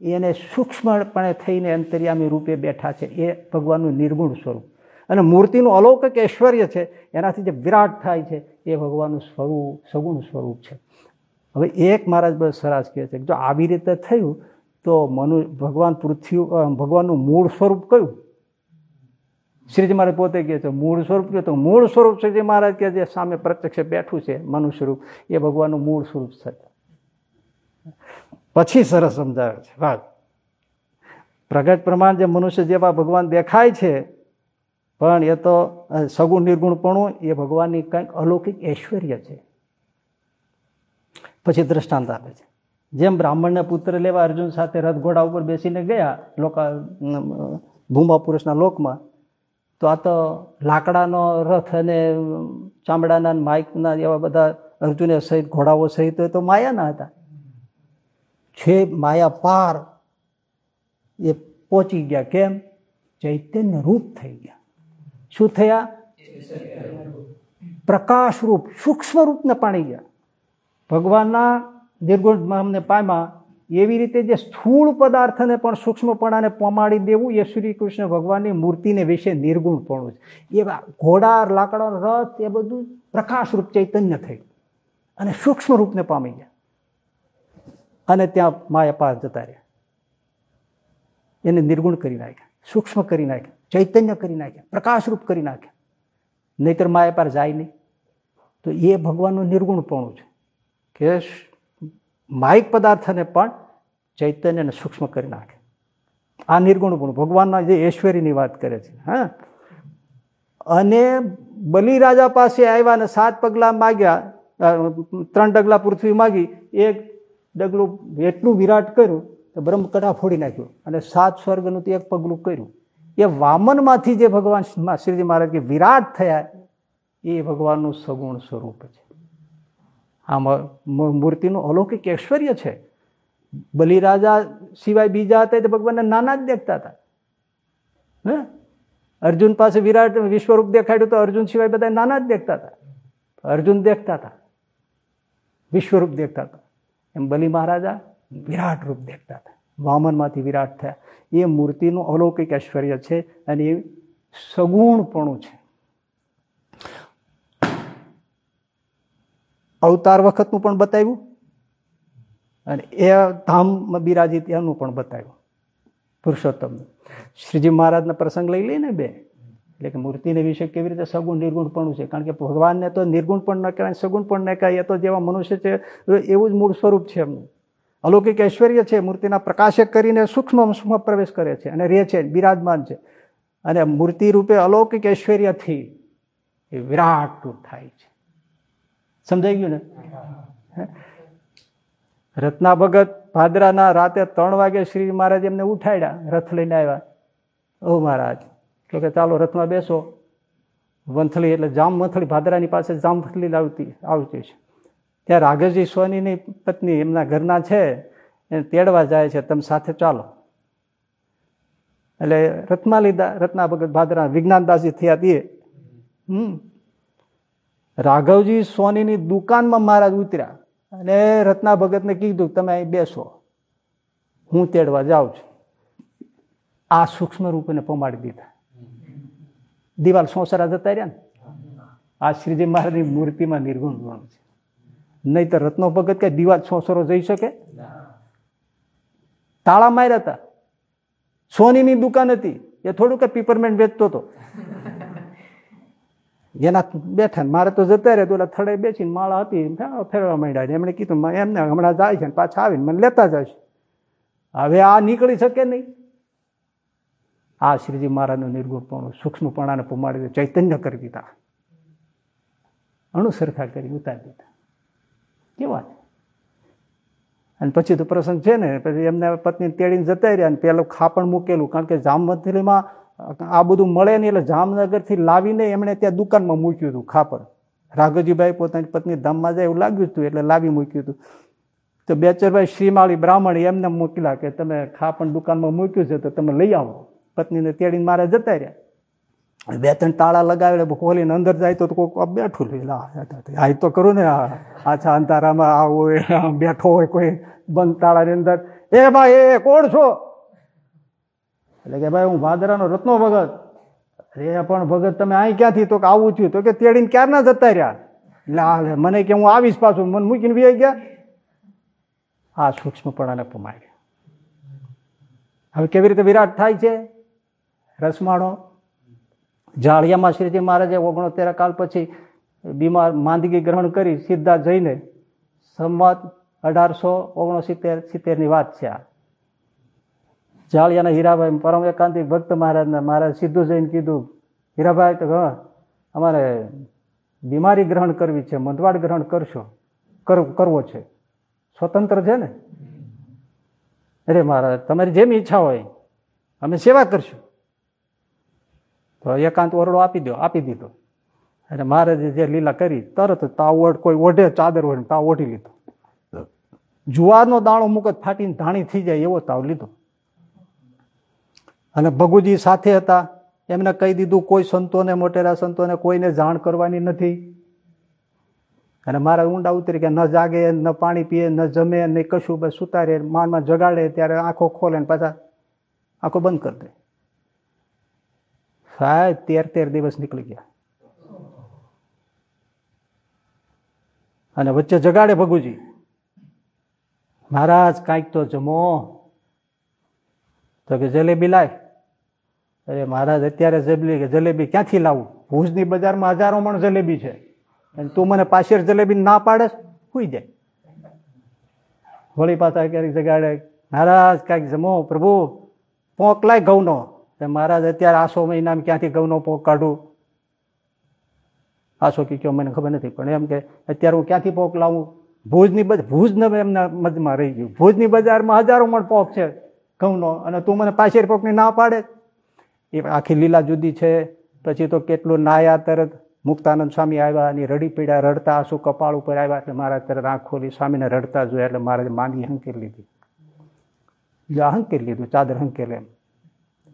એને સૂક્ષ્મપણે થઈને અંતર્યામી રૂપે બેઠા છે. એ ભગવાનનું નિર્ગુણ સ્વરૂપ. અને મૂર્તિનું અલૌકિક ઐશ્વર્ય છે, એનાથી જે વિરાટ થાય છે, એ ભગવાનનું સ્વરૂપ સગુણ સ્વરૂપ છે. હવે એક મહારાજ બસ સરાજ કહે છે જો આવી રીતે થયું, તો મનુ, ભગવાન પૃથ્વી ભગવાનનું મૂળ સ્વરૂપ કયું? શ્રીજી મહારાજ પોતે કહે છે, મૂળ સ્વરૂપ કહે તો મૂળ સ્વરૂપ શ્રીજી મહારાજ કે જે સામે પ્રત્યક્ષ બેઠું છે, મનુષ્ય એ ભગવાનનું મૂળ સ્વરૂપ છે. પછી સરસ સમજાવે છે. વાત પ્રગટ પ્રમાણ જે મનુષ્ય જેવા ભગવાન દેખાય છે, પણ એ તો સગુણ નિર્ગુણપણું એ ભગવાનની કંઈક અલૌકિક ઐશ્વર્ય છે. પછી દ્રષ્ટાંત આપે છે. જેમ બ્રાહ્મણને પુત્ર લેવા અર્જુન સાથે રથ ઘોડા ઉપર બેસીને ગયા, લોકા ભૂમા પુરુષના લોકમાં તો આ તો લાકડાનો રથ અને ચામડાના માઇકના એવા બધા અર્જુને સહિત, ઘોડાઓ સહિત તો માયાના હતા. છે માયા પાર એ પહોંચી ગયા. કેમ? ચૈતન્ય રૂપ થઈ ગયા. શું થયા? પ્રકાશ રૂપ સૂક્ષ્મ રૂપને પાણી ગયા. ભગવાનના નિર્ગુણ અમને પામ્યા. એવી રીતે જે સ્થૂળ પદાર્થને પણ સૂક્ષ્મપણાને પમાડી દેવું એ શ્રી કૃષ્ણ ભગવાનની મૂર્તિને વિશે નિર્ગુણપણું છે. એવા ઘોડાર લાકડાનો રથ એ બધું પ્રકાશરૂપ ચૈતન્ય થઈ અને સૂક્ષ્મ રૂપને પામી ગયા. અને ત્યાં માયા પાસ જતા રહ્યા. એને નિર્ગુણ કરી નાખ્યા. સૂક્ષ્મ કરી નાખ્યા. ચૈતન્ય કરી નાખ્યા. પ્રકાશરૂપ કરી નાખ્યા. નહીતર માયા પાર જાય નહીં. તો એ ભગવાનનું નિર્ગુણપણું છે કે માયિક પદાર્થને પણ ચૈતન્ય અને સૂક્ષ્મ કરી નાખે. આ નિર્ગુણ ગુણ. ભગવાનના જે ઐશ્વર્યની વાત કરે છે, હા? અને બલિરાજા પાસે આવ્યા અને સાત પગલા માગ્યા ત્રણ ડગલા પૃથ્વી માગી, એક ડગલું એટલું વિરાટ કર્યું તો બ્રહ્મકટા ફોડી નાખ્યું અને સાત સ્વર્ગનું તે એક પગલું કર્યું. એ વામનમાંથી જે ભગવાન શ્રીજી મહારાજ કે વિરાટ થયા, એ ભગવાનનું સગુણ સ્વરૂપ છે. આમાં મૂર્તિનું અલૌકિક ઐશ્વર્ય છે. બલિરાજા સિવાય બીજા હતા તો ભગવાનને નાના જ દેખતા હતા. હે? અર્જુન પાસે વિરાટ વિશ્વરૂપ દેખાડ્યું તો અર્જુન સિવાય બધા નાના જ દેખતા હતા. અર્જુન દેખતા હતા. વિશ્વરૂપ દેખતા હતા. એમ બલિ મહારાજા વિરાટ રૂપ દેખતા હતા. વામનમાંથી વિરાટ થયા. એ મૂર્તિનું અલૌકિક ઐશ્વર્ય છે અને એ સગુણપણું છે. અવતાર વખતનું પણ બતાવ્યું. અને એ ધામમાં બિરાજી ત્યાંનું પણ બતાવ્યું, પુરુષોત્તમનું. શ્રીજી મહારાજના પ્રસંગ લઈ લઈને બે. એટલે કે મૂર્તિને વિશે કેવી રીતે સગુણ નિર્ગુણપણું છે? કારણ કે ભગવાનને તો નિર્ગુણ પણ ન કહેવાય સગુણ પણ ન કહેવાય, એ તો જેવા મનુષ્ય છે એવું જ મૂળ સ્વરૂપ છે એમનું. અલૌકિક ઐશ્વર્ય છે, મૂર્તિના પ્રકાશક કરીને સૂક્ષ્મ સૂક્ષ્મ પ્રવેશ કરે છે અને રહે છે, બિરાજમાન છે. અને મૂર્તિ રૂપે અલૌકિક ઐશ્વર્યથી એ વિરાટ થાય છે. સમજાઈ ગયું ને? રત્ના ભગત ભાદરાના રાતે ત્રણ વાગે શ્રી મહારાજ એમને ઉઠાડ્યા, રથ લઈને આવ્યા. ઓ મહારાજ, તો કે ચાલો રથમાં બેસો. વંથલી એટલે જામ વંથલી, ભાદરાની પાસે જામવંથલી લાવતી, આવતી છે. ત્યાં રાઘવજી સોનીની પત્ની એમના ઘરના છે, એને તેડવા જાય છે, તમે સાથે ચાલો. એટલે રથમાં લીધા રત્ના ભગત ભાદરા વિજ્ઞાનદાસજી થયા તે હમ. રાઘવજી સોનીની દુકાનમાં મહારાજ ઉતર્યા. અને રત્ના ભગતને કીધું, તમે અહીં બેસો. હું તેડવા જાઉં છું. આ સૂક્ષ્મ રૂપને પમાડી દીધા. દિવાલ સોસરા જતા રહ્યા ને? આ શ્રીજી મહારાજની મૂર્તિમાં નિર્ગુણ ગુણ છે. નહીં તો રત્નો ભગત કે દિવાલ સોસરો જઈ શકે? તાળા માર્યા હતા. સોનીની દુકાન હતી. એ થોડું કે પીપરમેન્ટ વેચતો હતો. એના બેઠા મારે તો જતા રહે તો થડે બેસીને માળા હતી ફેરવા માંડ્યા એમણે કીધું એમને હમણાં જાય છે ને પાછા આવીને મને લેતા જશે. હવે આ નીકળી શકે નહીં. આ શ્રીજી મહારાજનું નિર્ગુણપણું, સૂક્ષ્મપણાને પુમાડી ચૈતન્ય કરી દીધા. અણુ સરખા કરી ઉતારી દીધા. કેવા? અને પછી તો પ્રસંગ છે ને, પછી એમને પત્ની તેડીને જતા રહ્યા અને પેલું ખાપણ મૂકેલું, કારણ કે જામવંથલીમાં આ બધું મળે નહીં એટલે જામનગરથી લાવીને એમણે ત્યાં દુકાનમાં મૂક્યું હતું ખાપર. રાઘવજીભાઈ પોતાની પત્ની ધામમાં જાય એવું લાગ્યું હતું એટલે લાવી મૂક્યું હતું. તો બેચરભાઈ શ્રીમાળી બ્રાહ્મણ એમને મોકલા કે તમે ખાપણ દુકાનમાં મૂક્યું છે તો તમે લઈ આવો. પત્નીને તેડીને મારે જતા રહ્યા. બે ત્રણ તાળા લગાવેલા ખોલીને અંદર જાય તો કોઈ બેઠું આ તો કરું ને આછા અંધારામાં આવું બેઠો હોય કોઈ બંધ તાળાની અંદર. એ ભાઈ, એ કોણ છો? એટલે કે ભાઈ, હું ભાદરાનો રત્નો ભગત. અરે, પણ ભગત, તમે અહીં ક્યાંથી? તો કે આવું થયું. તો કે તેડીને ક્યારના જતા રહ્યા? એટલે મને કે હું આવીશ પાછું. મને મૂકીને વી ગયા. આ સૂક્ષ્મપણાને પમાડ્યા. હવે કેવી રીતે વિરાટ થાય છે? રસમાણો જાળિયામાં શ્રીજી મહારાજે ઓગણોતેર કાલ પછી બીમાર માંદગી ગ્રહણ કરી, સીધા જઈને સંમત અઢારસો ઓગણસિત્તેર સિત્તેરની વાત છે આ. જાળિયાના હીરાભાઈ પરમ એકાંતિક ભક્ત મહારાજને મહારાજ સીધું જઈને કીધું હીરાભાઈ તો અમારે બીમારી ગ્રહણ કરવી છે મંદવાડ ગ્રહણ કરશો કરવો છે. સ્વતંત્ર છે ને? અરે મહારાજ તમારી જેમ ઈચ્છા હોય અમે સેવા કરશું. તો એકાંત ઓરડો આપી દો આપી દીધો. અને મહારાજે જે લીલા કરી તરત તાવ ઓઢ કોઈ ઓઢે ચાદર ઓઢે તાવ ઓઢી લીધો. જુવારનો દાણો મુકત ફાટીને ધાણી થઈ જાય એવો તાવ લીધો. અને ભગુજી સાથે હતા. એમને કહી દીધું, કોઈ સંતોને, મોટેરા સંતોને કોઈને જાણ કરવાની નથી. અને મારા ઊંડા ઉતરી કે ન જાગે, ન પાણી પીએ, ન જમે નહીં કશું, બસ સુતારે, માનમાં જગાડે, ત્યારે આંખો ખોલે ને પાછા આંખો બંધ કરી દે. સાહેબ, તેર તેર દિવસ નીકળી ગયા. અને વચ્ચે જગાડે ભગુજી. મહારાજ, કાંઈક તો જમો. તો કે, જલેબી લાય. અરે મહારાજ, અત્યારે જલેબી જલેબી ક્યાંથી લાવું? ભુજની બજારમાં હજારો મણ જલેબી છે. અને તું મને પાછેર જલેબી ના પાડે સુઈ જાય. વળી પાછા ક્યારેક જગાડે, મહારાજ કાંઈક જમો, પ્રભુ પોંક લાય ઘઉંનો મહારાજ, અત્યારે આસો મહિનામાં ક્યાંથી ઘઉંનો પોંક કાઢું? આસો કી કયો મને ખબર નથી, પણ એમ કે અત્યારે હું ક્યાંથી પોંક લાવું? ભુજની ભુજ એમના મધમાં રહી ગયું. ભુજની બજારમાં હજારો મણ પોંક છે ઘઉંનો, અને તું મને પાછેર પોંકની ના પાડે? એ આખી લીલા જુદી છે. પછી તો કેટલું નાયા તરત મુક્તાનંદ સ્વામી આવ્યા અને રડી પીડ્યા, રડતા આંસુ કપાળ ઉપર આવ્યા એટલે મારા તરત આંખ ખોલી સ્વામીને રડતા જોયા એટલે મારે માની હંકેર લીધી. હંકેલ લીધું, ચાદર હંકેલ એમ.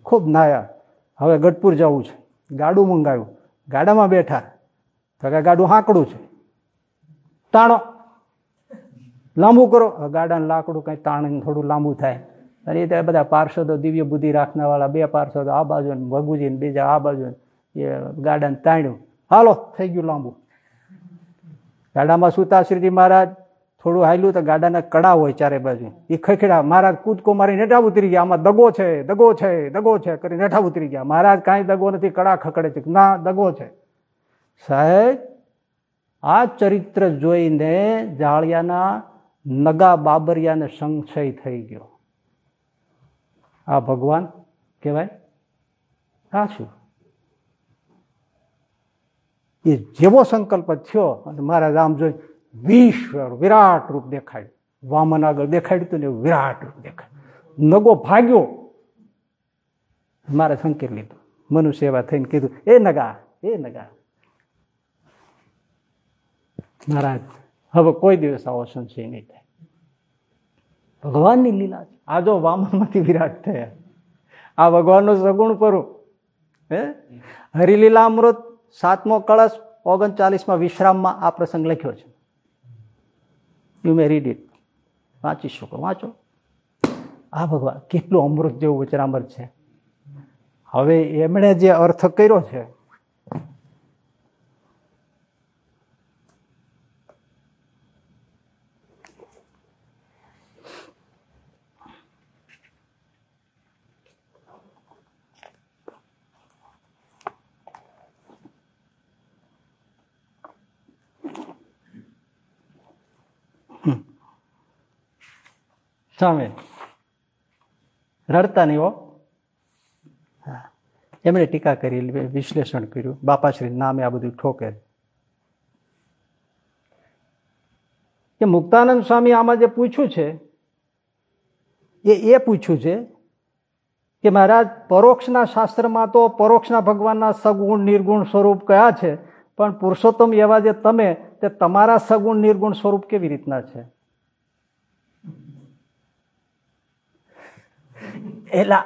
ખૂબ નાયા. હવે ગઢપુર જવું છે. ગાડું મંગાવ્યું. ગાડામાં બેઠા. તો કે ગાડું હાંકડું છે. તાણો. લાંબુ કરો. ગાડાને લાકડું કંઈ તાણ થોડું લાંબુ થાય. અને એ બધા પાર્ષદો, દિવ્ય બુદ્ધિ રાખનાવાળા બે પાર્ષદો, આ બાજુ ને ભગુજી ને બીજા, આ બાજુ એ ગાડાને તાણ્યું. હાલો, થઈ ગયું લાંબુ. ગાડામાં સુતાશ્રીજી મહારાજ, થોડું હાલ્યું તો ગાડાના કડા હોય ચારે બાજુ એ ખખડા, મહારાજ, કૂદકો મારી નેઠા ઉતરી ગયા. આમાં દગો છે દગો છે દગો છે કરી નેઠા ઉતરી ગયા. મહારાજ, કાંઈ દગો નથી, કડા ખકડે છે. ના, દગો છે. સાહેબ, આ ચરિત્ર જોઈને જાળિયાના નગા બાબરિયાને સંશય થઈ ગયો. આ ભગવાન કહેવાય? કાશું એ જેવો સંકલ્પ થયો અને મહારાજ આમ જોઈ વિશ્વ વિરાટ રૂપ દેખાડ્યું વામન આગળ દેખાડ્યું હતું ને વિરાટ રૂપ દેખાડ્યું નગો ભાગ્યો. મારે સંકેત લીધું. મનુષ્ય એવા થઈને કીધું, એ નગા એ નગા. મહારાજ, હવે કોઈ દિવસ આવો સંશય નહીં થાય. ભગવાનની લીલા છે. આ જો વામનમાંથી વિરાટ થયા. આ ભગવાનનું સગુણ કરું હે? હરિલીલા અમૃત સાતમો કળશ ઓગણચાલીસમાં વિશ્રામમાં આ પ્રસંગ લખ્યો છે. યુ મે રીડ ઇટ વાંચી શકો, વાંચો. આ ભગવાન કેટલું અમૃત જેવું વચરામૃત છે. હવે એમણે જે અર્થ કર્યો છે સામે. રડતા નહીં હો. એમણે ટીકા કરી વિશ્લેષણ કર્યું. બાપાશ્રી નામે આ બધું ઠોકે. કે મુક્તાનંદ સ્વામી આમાં જે પૂછ્યું છે, એ એ પૂછ્યું છે કે મહારાજ, પરોક્ષના શાસ્ત્રમાં તો પરોક્ષના ભગવાનના સગુણ નિર્ગુણ સ્વરૂપ કયા છે? પણ પુરુષોત્તમ એવા જે તમે, તે તમારા સગુણ નિર્ગુણ સ્વરૂપ કેવી રીતના છે? એલા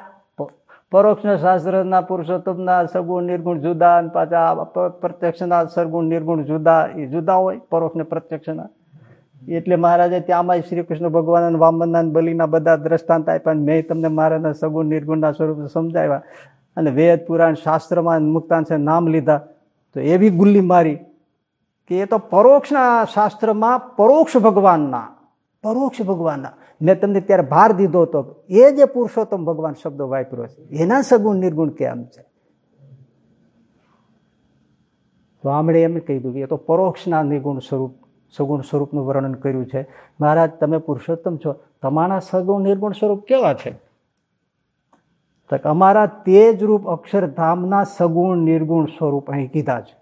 પરોક્ષના શાસ્ત્રના પુરુષોત્તમના સગુણ, નિર્ગુણ, જુદા અને પાછા પ્રત્યક્ષના સગુણ, નિર્ગુણ, જુદા, એ જુદા હોય, પરોક્ષ ને પ્રત્યક્ષના. એટલે મહારાજે ત્યાંમાં શ્રી કૃષ્ણ ભગવાન વામનના બલિના બધા દ્રષ્ટાંત આપ્યા મેં તમને મારાના સગુણ, નિર્ગુણના સ્વરૂપ સમજાવ્યા. અને વેદ, પુરાણ, શાસ્ત્રમાં મુક્તાંશે નામ લીધા. તો એવી ગુલ્લી મારી કે એ તો પરોક્ષના શાસ્ત્રમાં પરોક્ષ ભગવાનના પરોક્ષ ભગવાનના. મેં તમને ત્યારે ભાર દીધો હતો એ જે પુરુષોત્તમ ભગવાન શબ્દો વાપર્યો છે, એના સગુણ નિર્ગુણ કેમ છે? તો આમણે એમ દીધું એ તો પરોક્ષના નિર્ગુણ સ્વરૂપ, સગુણ સ્વરૂપનું વર્ણન કર્યું છે. મહારાજ, તમે પુરુષોત્તમ છો, તમારા સગુણ નિર્ગુણ સ્વરૂપ કેવા છે? અમારા તેજ રૂપ અક્ષરધામના સગુણ નિર્ગુણ સ્વરૂપ અહીં કીધા છે.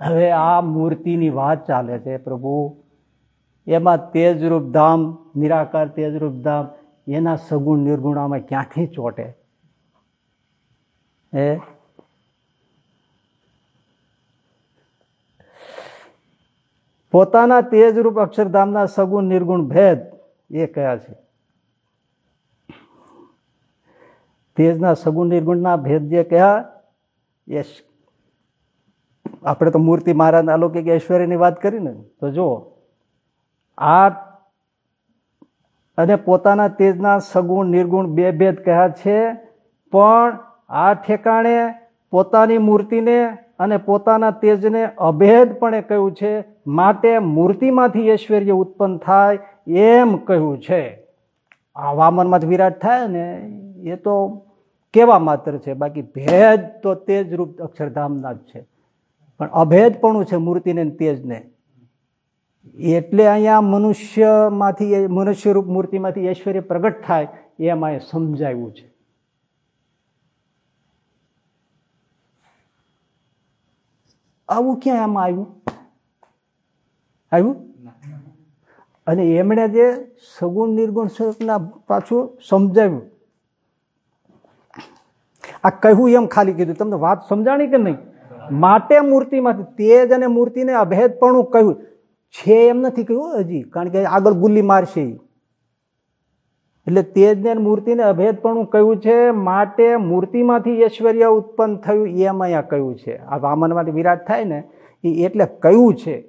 હવે આ મૂર્તિની વાત ચાલે છે, પ્રભુ. એમાં તેજરૂપ ધામ, નિરાકાર તેજરૂપ ધામ, એના સગુણ નિર્ગુણામાં ક્યાંથી ચોટે? એ પોતાના તેજરૂપ અક્ષરધામના સગુણ નિર્ગુણ ભેદ એ કયા છે? તેજના સગુણ નિર્ગુણના ભેદ જે કહ્યા એ આપણે તો મૂર્તિ મહારાજના અલૌકિક ઐશ્વર્યની વાત કરી ને. તો જો આ અને પોતાના તેજના સગુણ, નિર્ગુણ બે ભેદ કહ્યા છે. પણ આ ઠેકાણે પોતાની મૂર્તિને અને પોતાના તેજને અભેદપણે કહ્યું છે. માટે મૂર્તિમાંથી ઐશ્વર્ય ઉત્પન્ન થાય એમ કહ્યું છે. આ વામનમાંથી વિરાટ થાય ને, એ તો કેવા માત્ર છે. બાકી ભેદ તો તેજ રૂપ અક્ષરધામના જ છે. પણ અભેદપણું છે મૂર્તિને તેજને. એટલે અહીંયા મનુષ્યમાંથી મનુષ્ય રૂપ મૂર્તિમાંથી ઐશ્વર્ય પ્રગટ થાય એમાં એ સમજાવ્યું છે. આવું ક્યાં આમાં આવ્યું? આવ્યું? અને એમણે જે સગુણ નિર્ગુણ સ્વરૂપના પાછું સમજાવ્યું. આ કહ્યું એમ ખાલી કીધું. તમને વાત સમજાણી કે નહીં? માટે મૂર્તિમાંથી, તેજ અને મૂર્તિને અભેદપણું કહ્યું. છે એમ નથી કહ્યું હજી. કારણ કે આગળ ગુલ્લી મારશે એટલે તેજને મૂર્તિને અભેદપણું કહ્યું છે, માટે મૂર્તિમાંથી ઐશ્વર્ય ઉત્પન્ન થયું એમ અહીંયા કહ્યું છે. આ વામનમાંથી વિરાટ થાય ને એ એટલે કહ્યું છે.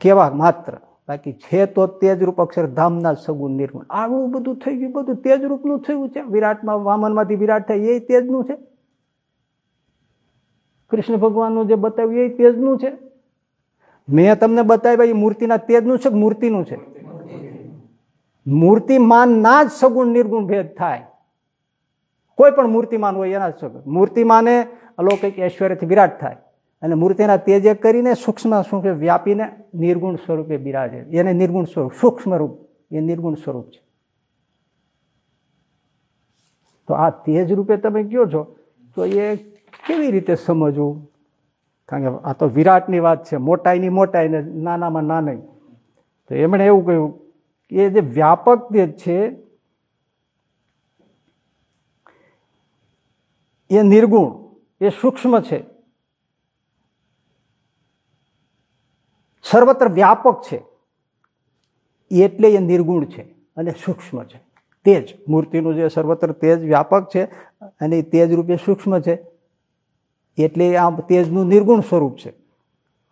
કેવા માત્ર. બાકી છે તો તેજરૂપ અક્ષરધામના સગુણ નિર્ગુણ. આવું બધું થઈ ગયું, બધું તેજરૂપનું થયું છે. વિરાટમાં વામનમાંથી વિરાટ થાય, એ તેજનું છે. કૃષ્ણ ભગવાનનું જે બતાવ્યું, એ તેજનું છે. મેં તમને બતાવ્યા એ મૂર્તિના તેજનું છે મૂર્તિનું છે? મૂર્તિમાનના જ સગુણ નિર્ગુણ ભેદ થાય. કોઈ પણ મૂર્તિમાન હોય એના જ સગુણ. મૂર્તિમાને અલૌકિક ઐશ્વર્યથી વિરાટ થાય. અને મૂર્તિના તેજે કરીને સૂક્ષ્મ સૂક્ષ્મ વ્યાપીને નિર્ગુણ સ્વરૂપે બિરાજે. એને નિર્ગુણ સ્વરૂપ, સૂક્ષ્મ રૂપ. એ નિર્ગુણ સ્વરૂપ છે. તો આ તેજ રૂપે તમે કયો છો? તો એ કેવી રીતે સમજવું? કારણ કે આ તો વિરાટની વાત છે, મોટાઈની મોટાઈ ને નાનામાં નાની તો એમણે એવું કહ્યું કે જે વ્યાપક તેજ છે, એ નિર્ગુણ, એ સૂક્ષ્મ છે. સર્વત્ર વ્યાપક છે. એટલે એ નિર્ગુણ છે અને સૂક્ષ્મ છે. તેજ મૂર્તિનું જે સર્વત્ર તેજ વ્યાપક છે અને તેજ રૂપે સૂક્ષ્મ છે. એટલે આ તેજનું નિર્ગુણ સ્વરૂપ છે.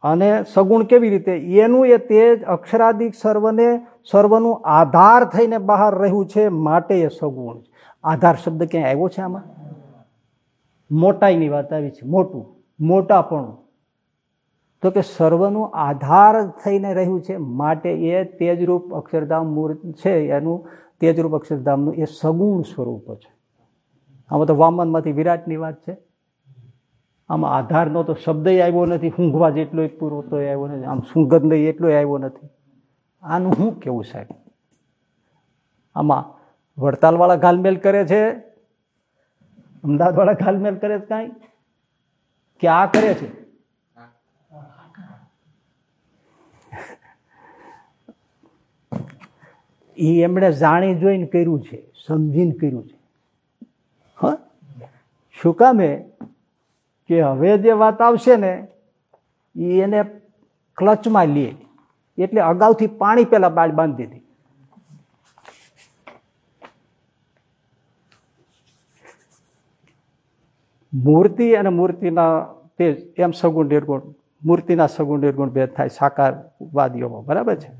અને સગુણ કેવી રીતે? એનું એ તેજ અક્ષરાદિક સર્વને, સર્વનું આધાર થઈને બહાર રહ્યું છે, માટે એ સગુણ છે. આધાર શબ્દ ક્યાંય આવ્યો છે આમાં? મોટાઈની વાત આવી છે. મોટું, મોટાપણું. તો કે સર્વનું આધાર થઈને રહ્યું છે, માટે એ તેજરૂપ અક્ષરધામ મૂર્ત છે, એનું તેજરૂપ અક્ષરધામનું એ સગુણ સ્વરૂપ છે. આમાં તો વામનમાંથી વિરાટની વાત છે. આમાં આધારનો તો શબ્દ આવ્યો નથી ઊંઘવા જેટલો પૂરો તો આવ્યો નથી, આમ સુગંધ એટલો આવ્યો નથી. આનું શું કેવું સાહેબ? આમાં વડતાલવાળા ઘાલમેલ કરે છે? અમદાવાદવાળા ઘાલમેલ કરે છે કાંઈ? કે આ કરે છે? એ એમણે જાણી જોઈને કર્યું છે, સમજીને કર્યું છે. હા? શું કામે કે હવે જે વાત આવશે ને એ એને ક્લચમાં લે. એટલે અગાઉથી પાણી પેલા બાળ બાંધી દીધી. મૂર્તિ અને મૂર્તિના તે એમ સગુણ નિર્ગુણ, મૂર્તિના સગુણ નિર્ગુણ ભેદ થાય, સાકારવાદીઓમાં. બરાબર છે?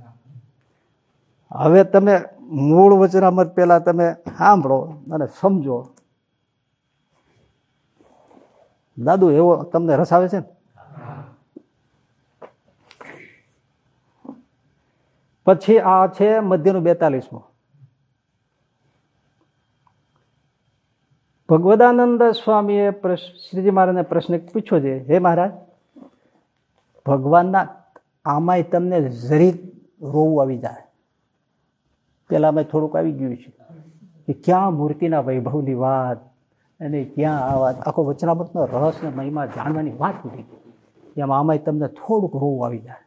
હવે તમે મૂળ વચનામત પહેલાં તમે સાંભળો અને સમજો. દાદુ, એવો તમને રસ આવે છે ને? પછી આ છે મધ્યનું બેતાલીસમું. ભગવદાનંદ સ્વામીએ શ્રીજી મહારાજને પ્રશ્ન પૂછ્યો છે, હે મહારાજ, ભગવાનના આમાંય તમને જરી રોવું આવી જાય. પેલા અમે થોડુંક આવી ગયું છે કે ક્યાં મૂર્તિના વૈભવની વાત? અને ક્યાં આ વાત આખો વચનામતનો રહસ્ય અને મહિમા જાણવાની વાત ઉઠી એમાં આમાંય તમને થોડુંક રોવું આવી જાય.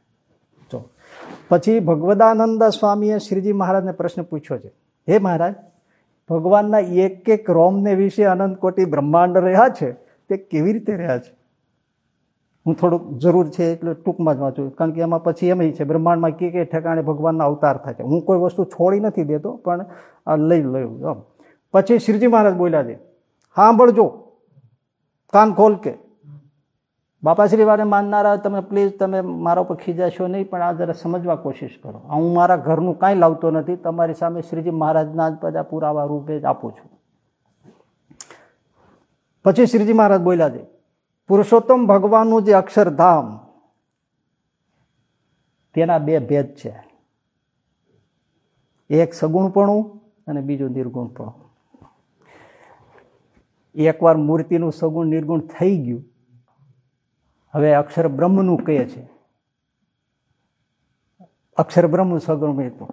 તો પછી ભગવદાનંદ સ્વામીએ શ્રીજી મહારાજને પ્રશ્ન પૂછ્યો છે. હે મહારાજ, ભગવાનના એક એક રોમને વિશે અનંત કોટી બ્રહ્માંડ રહ્યા છે? તે કેવી રીતે રહ્યા છે? હું થોડુંક જરૂર છે એટલે ટૂંકમાં જ વાંચું. કારણ કે એમાં પછી એમ છે, બ્રહ્માંડમાં કે કે ઠેકાણે ભગવાનના અવતાર થાય છે. હું કોઈ વસ્તુ છોડી નથી દેતો, પણ લઈ લઉં આમ પછી શ્રીજી મહારાજ બોલ્યા છે સાંભળજો, કાન ખોલ કે. બાપાશ્રી વારે માનનારા, તમે પ્લીઝ તમે મારા ઉપર ખીજાશો નહીં, પણ આ જરા સમજવા કોશિશ કરો. હું મારા ઘરનું કાંઈ લાવતો નથી, તમારી સામે શ્રીજી મહારાજના જ બધા પુરાવા રૂપે જ આપું છું. પછી શ્રીજી મહારાજ બોલ્યા છે, પુરુષોત્તમ ભગવાનનું જે અક્ષરધામ, તેના બે ભેદ છે. એક સગુણપણું અને બીજું નિર્ગુણપણું. એકવાર મૂર્તિનું સગુણ નિર્ગુણ થઈ ગયું. હવે અક્ષર બ્રહ્મનું કહે છે. અક્ષર બ્રહ્મ સગુણ હતું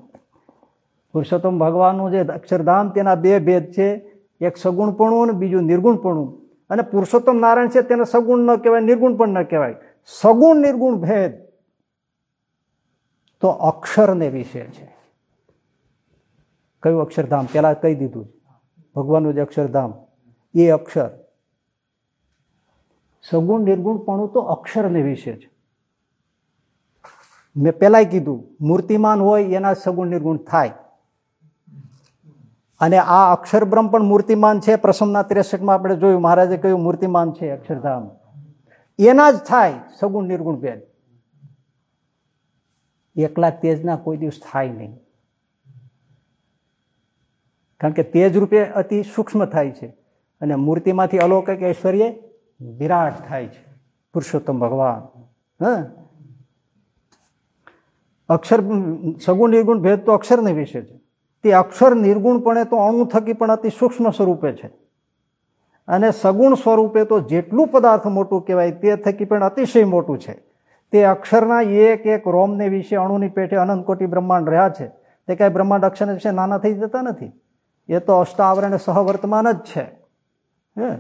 પુરુષોત્તમ ભગવાનનું જે અક્ષરધામ, તેના બે ભેદ છે. એક સગુણપણું અને બીજું નિર્ગુણપણું. અને પુરુષોત્તમ નારાયણ છે, તેને સગુણ ન કહેવાય નિર્ગુણ પણ ન કહેવાય. સગુણ, નિર્ગુણ ભેદ. તો અક્ષરને વિશે છે. કયું અક્ષરધામ? પેલા કહી દીધું ભગવાનનું જે અક્ષરધામ. એ અક્ષર. સગુણ નિર્ગુણપણું તો અક્ષરને વિશે છે મેં પહેલાંય કીધું, મૂર્તિમાન હોય એના સગુણ નિર્ગુણ થાય. અને આ અક્ષર બ્રહ્મ પણ મૂર્તિમાન છે પ્રસંગના ત્રેસઠમાં આપણે જોયું, મહારાજે કહ્યું, મૂર્તિમાન છે અક્ષરધામ. એના જ થાય સગુણ નિર્ગુણ ભેદ. એકલા તેજના કોઈ દિવસ થાય નહીં. કારણ કે તેજ રૂપે અતિ સૂક્ષ્મ થાય છે. અને મૂર્તિમાંથી અલૌકિક ઐશ્વર્ય વિરાટ થાય છે. પુરુષોત્તમ ભગવાન. હ? અક્ષર, સગુણ નિર્ગુણ ભેદ તો અક્ષરને વિશે છે. તે અક્ષર નિર્ગુણપણે તો અણુ થકી પણ અતિ સૂક્ષ્મ સ્વરૂપે છે. અને સગુણ સ્વરૂપે તો જેટલું પદાર્થ મોટું કહેવાય તે થકી પણ અતિશય મોટું છે. તે અક્ષરના એક એક રોમને વિશે અણુની પેઠે અનંત કોટી બ્રહ્માંડ રહ્યા છે. તે કાંઈ બ્રહ્માંડ અક્ષર વિશે નાના થઈ જતા નથી. એ તો અષ્ટાવરણ સહવર્તમાન જ છે. હે?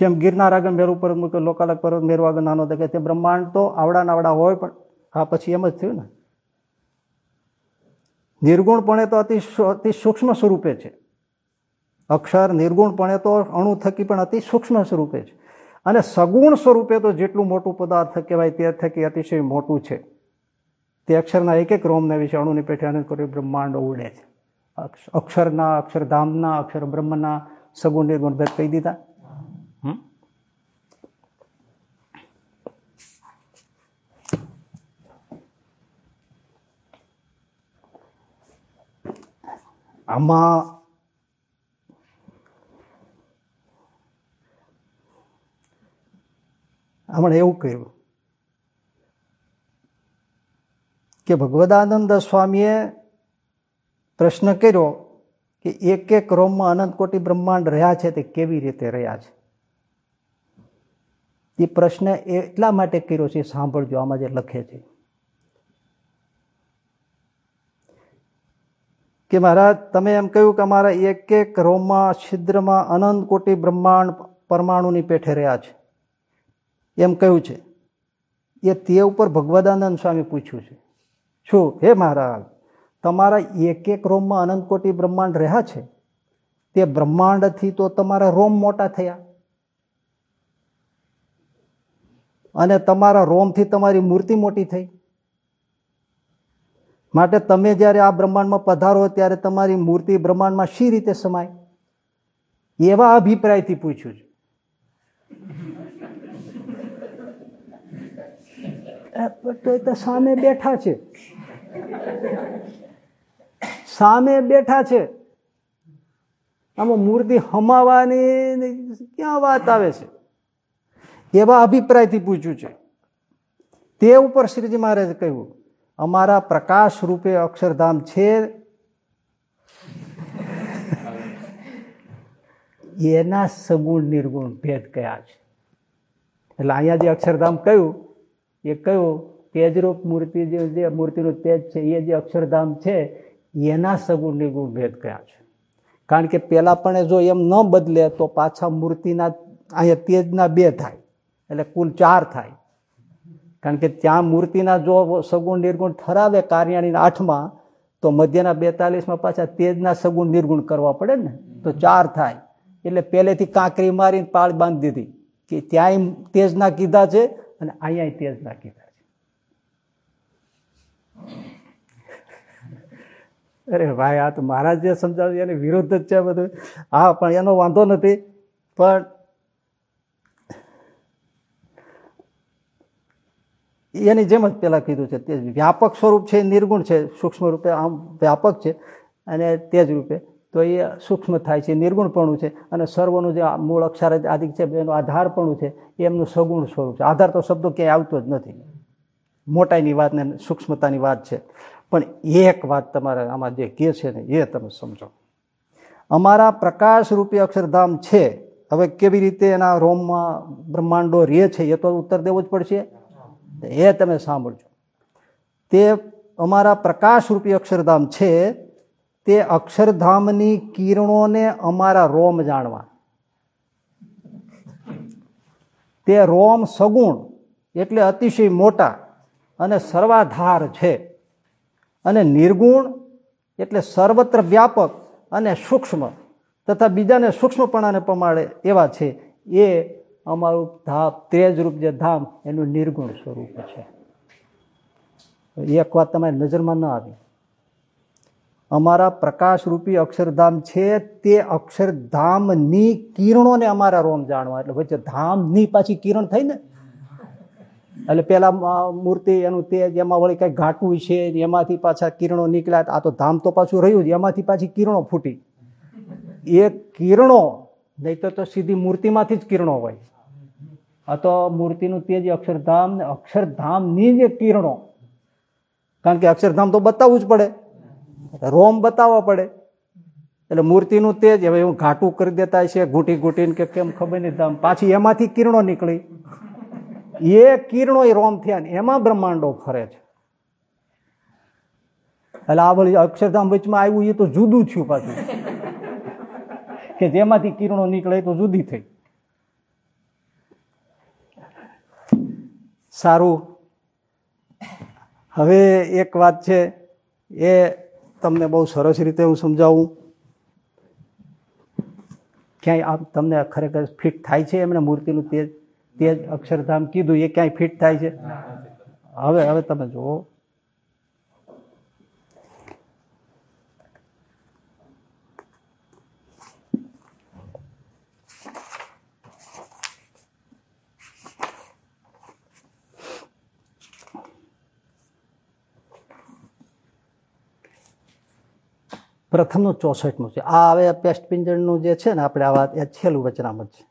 જેમ ગિરનાર આગળ મેરુ મૂક્યો લોકાલક પર્વત મેરુ આગળ નાનો દેખાય તે બ્રહ્માંડ તો આવડા નાવડા હોય પણ હા, પછી એમ જ થયું ને. નિર્ગુણપણે તો અતિ અતિ સૂક્ષ્મ સ્વરૂપે છે. અક્ષર નિર્ગુણપણે તો અણુ થકી પણ અતિ સૂક્ષ્મ સ્વરૂપે છે. અને સગુણ સ્વરૂપે તો જેટલું મોટું પદાર્થ કહેવાય તે થકી અતિશય મોટું છે. તે અક્ષરના એક એક રોમને વિશે અણુની પેઠે અનંત કોટી બ્રહ્માંડો ઉડે છે. અક્ષરના, અક્ષરધામના અક્ષર બ્રહ્મના સગુણ નિર્ગુણ ભેદ કહી દીધા. આમાં હમણાં એવું કર્યું કે ભગવદાનંદ સ્વામીએ પ્રશ્ન કર્યો કે એક એક રોમમાં અનંત કોટી બ્રહ્માંડ રહ્યા છે તે કેવી રીતે રહ્યા છે? એ પ્રશ્ન એટલા માટે કર્યો છે, સાંભળજો, આમાં જે લખે છે. કે મહારાજ, તમે એમ કહ્યું કે અમારા એક એક રોમમાં છિદ્રમાં અનંત કોટી બ્રહ્માંડ પરમાણુની પેઠે રહ્યા છે. એમ કહ્યું છે. એ તે ઉપર ભગવદાનંદ સ્વામી પૂછ્યું છે. શું? હે મહારાજ તમારા એક એક રોમમાં અનંત કોટી બ્રહ્માંડ રહ્યા છે. તે બ્રહ્માંડથી તો તમારા રોમ મોટા થયા. અને તમારા રોમથી તમારી મૂર્તિ મોટી થઈ. માટે તમે જ્યારે આ બ્રહ્માંડમાં પધારો ત્યારે તમારી મૂર્તિ બ્રહ્માંડમાં શી રીતે સમાય? એવા અભિપ્રાયથી પૂછ્યું છે. સામે બેઠા છે. સામે બેઠા છે. આમાં મૂર્તિ હમાવાની ક્યાં વાત આવે છે? એવા અભિપ્રાયથી પૂછ્યું છે. તે ઉપર શ્રીજી મહારાજે કહ્યું, અમારા પ્રકાશ રૂપે અક્ષરધામ છે. એના સગુણ નિર્ગુણ ભેદ કયા છે? એટલે અહીંયા જે અક્ષરધામ કહ્યું, એ કહ્યું, તેજરૂપ મૂર્તિ જે મૂર્તિનું તેજ છે, એ જે અક્ષરધામ છે એના સગુણ નિર્ગુણ ભેદ કયા છે. કારણ કે પેલા પણ જો એમ ન બદલે તો પાછા મૂર્તિના, અહીંયા તેજના બે થાય, એટલે કુલ ચાર થાય. કારણ કે ત્યાં મૂર્તિના જો સગુણ નિર્ગુણ ઠરાવે કાર્યાણીના આઠમાં, તો મધ્યના બેતાલીસમાં પાછા તેજના સગુણ નિર્ગુણ કરવા પડે ને, તો ચાર થાય. એટલે પહેલેથી કાંકરી મારીને પાળ બાંધી દીધી કે ત્યાંય તેજના કીધા છે અને અહીંયા તેજના કીધા છે. અરે ભાઈ, આ તો મહારાજ જે સમજાવ્યું, એની વિરુદ્ધ જ છે બધું. હા, પણ એનો વાંધો નથી. પણ એની જેમ જ પેલા કીધું છે, તે વ્યાપક સ્વરૂપ છે નિર્ગુણ છે સૂક્ષ્મ રૂપે આમ વ્યાપક છે અને તે જ રૂપે. તો એ સૂક્ષ્મ થાય છે, નિર્ગુણપણું છે અને સર્વનું જે મૂળ અક્ષર આદિક છે, એનું આધારપણું છે, એમનું સગુણ સ્વરૂપ છે. આધાર તો શબ્દો ક્યાંય આવતો જ નથી. મોટાઈની વાત ને સૂક્ષ્મતાની વાત છે. પણ એક વાત તમારે આમાં જે કહે છે ને, એ તમે સમજો. અમારા પ્રકાશ રૂપી અક્ષરધામ છે. હવે કેવી રીતે એના રોમમાં બ્રહ્માંડો રહે છે એ તો ઉત્તર દેવો જ પડશે. એ તમે સાંભળજો. તે અમારા પ્રકાશ રૂપી અક્ષરધામ છે. તે અક્ષરધામની કિરણોને અમારા રોમ જાણવા. તે રોમ સગુણ એટલે અતિશય મોટા અને સર્વાધાર છે. અને નિર્ગુણ એટલે સર્વત્ર વ્યાપક અને સૂક્ષ્મ તથા બીજાને સૂક્ષ્મપણાને પ્રમાણે એવા છે. એ અમારું ધામ, તેજરૂપ જે ધામ, એનું નિર્ગુણ સ્વરૂપ છે. એક વાત તમારી નજરમાં ન આવી. અમારા પ્રકાશરૂપી અક્ષરધામ છે તે અક્ષરધામની કિરણોને અમારા રોમ જાણવા. એટલે વચ્ચે ધામની પાછી કિરણ થઈ ને એટલે પેલા મૂર્તિ, એનું તેજ, એમાં વળી કઈ ઘાટું છે એમાંથી પાછા કિરણો નીકળ્યા. આ તો ધામ તો પાછું રહ્યું જ, એમાંથી પાછી કિરણો ફૂટી. એ કિરણો, નહીં તો સીધી મૂર્તિમાંથી જ કિરણો હોય. આ તો મૂર્તિનું તેજ અક્ષરધામ ને અક્ષરધામની જે કિરણો. કારણ કે અક્ષરધામ તો બતાવવું જ પડે. રોમ બતાવવા પડે. એટલે મૂર્તિનું તેજ, હવે એવું ઘાટું કરી દેતા છે ઘૂંટી ઘૂંટીને કે કેમ ખબર નહીં, ધામ. પાછી એમાંથી કિરણો નીકળી. એ કિરણો રોમ થયા એમાં બ્રહ્માંડો ફરે છે. એટલે આ વળી અક્ષરધામ વચમાં આવ્યું, એ તો જુદું થયું પાછું. કે જેમાંથી કિરણો નીકળે તો જુદી થઈ. સારું. હવે એક વાત છે, એ તમને બહુ સરસ રીતે હું સમજાવું. ક્યાંય આમ તમને ખરેખર ફિટ થાય છે એમને મૂર્તિનું તેજ? તેજ અક્ષરધામ કીધું એ ક્યાંય ફિટ થાય છે? હવે હવે તમે જુઓ. પ્રથમનું ચોસઠનું છે. આ હવે પેસ્ટ પિંજરનું જે છે ને આપણે આ વાત એ છેલ્લું વચનામત છે.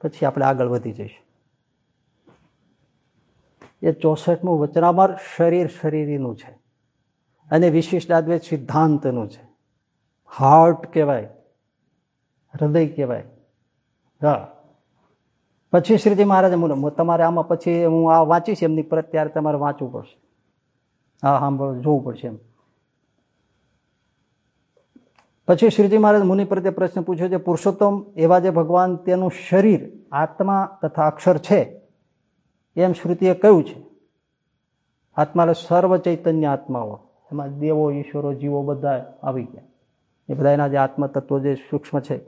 પછી આપણે આગળ વધી જઈશું. એ ચોસઠમું વચનામર શરીર શરીરીનું છે. અને વિશિષ્ટ અદ્વૈત સિદ્ધાંતનું છે. હાર્ટ કહેવાય. હૃદય કહેવાય. હા. પછી શ્રીજી મહારાજે તમારે આમાં પછી હું આ વાંચીશ, એમની પરત ત્યારે તમારે વાંચવું પડશે. હા, સાંભળ, જોવું પડશે એમ. પછી શ્રીજી મહારાજ મુનિ પ્રત્યે પ્રશ્ન પૂછ્યો છે, પુરુષોત્તમ, એવા જે ભગવાન તેનું શરીર, આત્મા તથા અક્ષર છે એમ શ્રુતિએ કહ્યું છે આત્મા સર્વ ચૈતન્ય આત્માઓ. એમાં દેવો, ઈશ્વરો, જીવો બધા આવી ગયા. એ બધા એના જે આત્મા તત્વો જે સૂક્ષ્મ છે,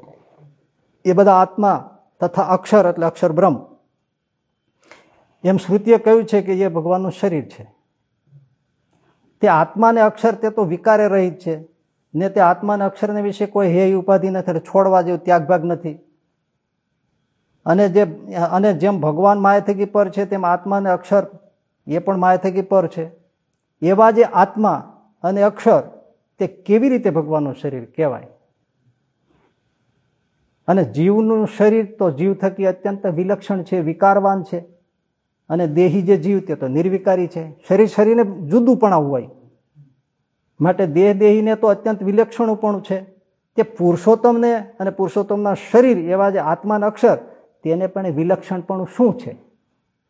એ બધા આત્મા તથા અક્ષર એટલે અક્ષર બ્રહ્મ. એમ શ્રુતિએ કહ્યું છે કે એ ભગવાનનું શરીર છે. તે આત્માને અક્ષર તે તો વિકારે રહિત છે. ને તે આત્માને અક્ષરને વિશે કોઈ હેય ઉપાધિ નથી છોડવા જેવું ત્યાગભાગ નથી. અને જે, અને જેમ ભગવાન માયાથકી પર છે, તેમ આત્માને અક્ષર એ પણ માયાથકી પર છે. એવા જે આત્મા અને અક્ષર, તે કેવી રીતે ભગવાનનું શરીર કહેવાય? અને જીવનું શરીર તો જીવ થકી અત્યંત વિલક્ષણ છે, વિકારવાન છે. અને દેહી જે જીવ તે તો નિર્વિકારી છે. શરીર શરીરને જુદું પણ હોય. માટે દેહ દેહીને તો અત્યંત વિલક્ષણું છે. તે પુરુષોત્તમને અને પુરુષોત્તમના શરીર એવા જે આત્માના અક્ષર તેને પણ વિલક્ષણપણું શું છે?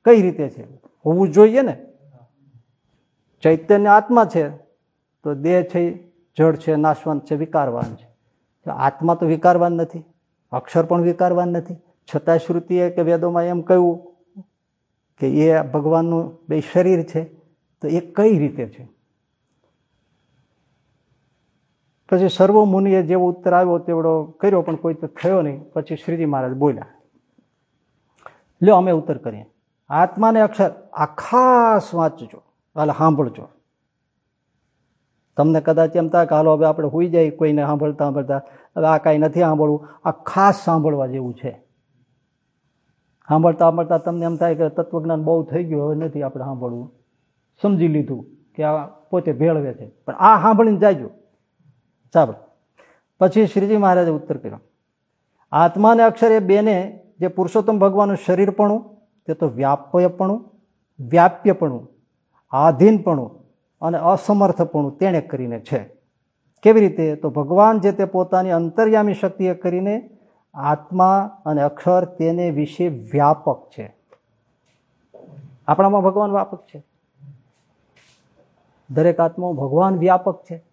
કઈ રીતે છે? હોવું જોઈએ ને? ચૈતન્ય આત્મા છે, તો દેહ છે, જળ છે, નાશવંત છે, વિકારવાન છે. આત્મા તો વિકારવાન નથી, અક્ષર પણ વિકારવાન નથી. છતાં શ્રુતિએ કે વેદોમાં એમ કહ્યું કે એ ભગવાનનું બે શરીર છે, તો એ કઈ રીતે છે? પછી સર્વ મુનિએ જેવો ઉત્તર આવ્યો, તેવડો કર્યો, પણ કોઈ તો થયો નહીં. પછી શ્રીજી મહારાજ બોલ્યા લ્યો, અમે ઉત્તર કરીએ. આત્માને અક્ષર આખાસ વાંચજો, હાલ સાંભળજો. તમને કદાચ એમ થાય કે હાલો, હવે આપણે હોઈ જાય કોઈને સાંભળતા સાંભળતા. હવે આ કાંઈ નથી સાંભળવું, આ ખાસ સાંભળવા જેવું છે. સાંભળતા સાંભળતા તમને એમ થાય કે તત્વજ્ઞાન બહુ થઈ ગયું, હવે નથી આપણે સાંભળવું. સમજી લીધું કે આ પોતે ભેળવે છે. પણ આ સાંભળીને જાયજો ચાલો પછી શ્રીજી મહારાજે ઉત્તર કર્યો. આત્માને અક્ષરે બેને જે પુરુષોત્તમ ભગવાનનું શરીરપણું, તે તો વ્યાપ્યપણું વ્યાપ્યપણું, આધીનપણું અને અસમર્થપણું તેણે કરીને છે. કેવી રીતે? તો ભગવાન જે તે પોતાની અંતર્યામી શક્તિએ કરીને આત્મા અને અક્ષર તેને વિશે વ્યાપક છે. આપણામાં ભગવાન વ્યાપક છે. દરેક આત્માઓ ભગવાન વ્યાપક છે.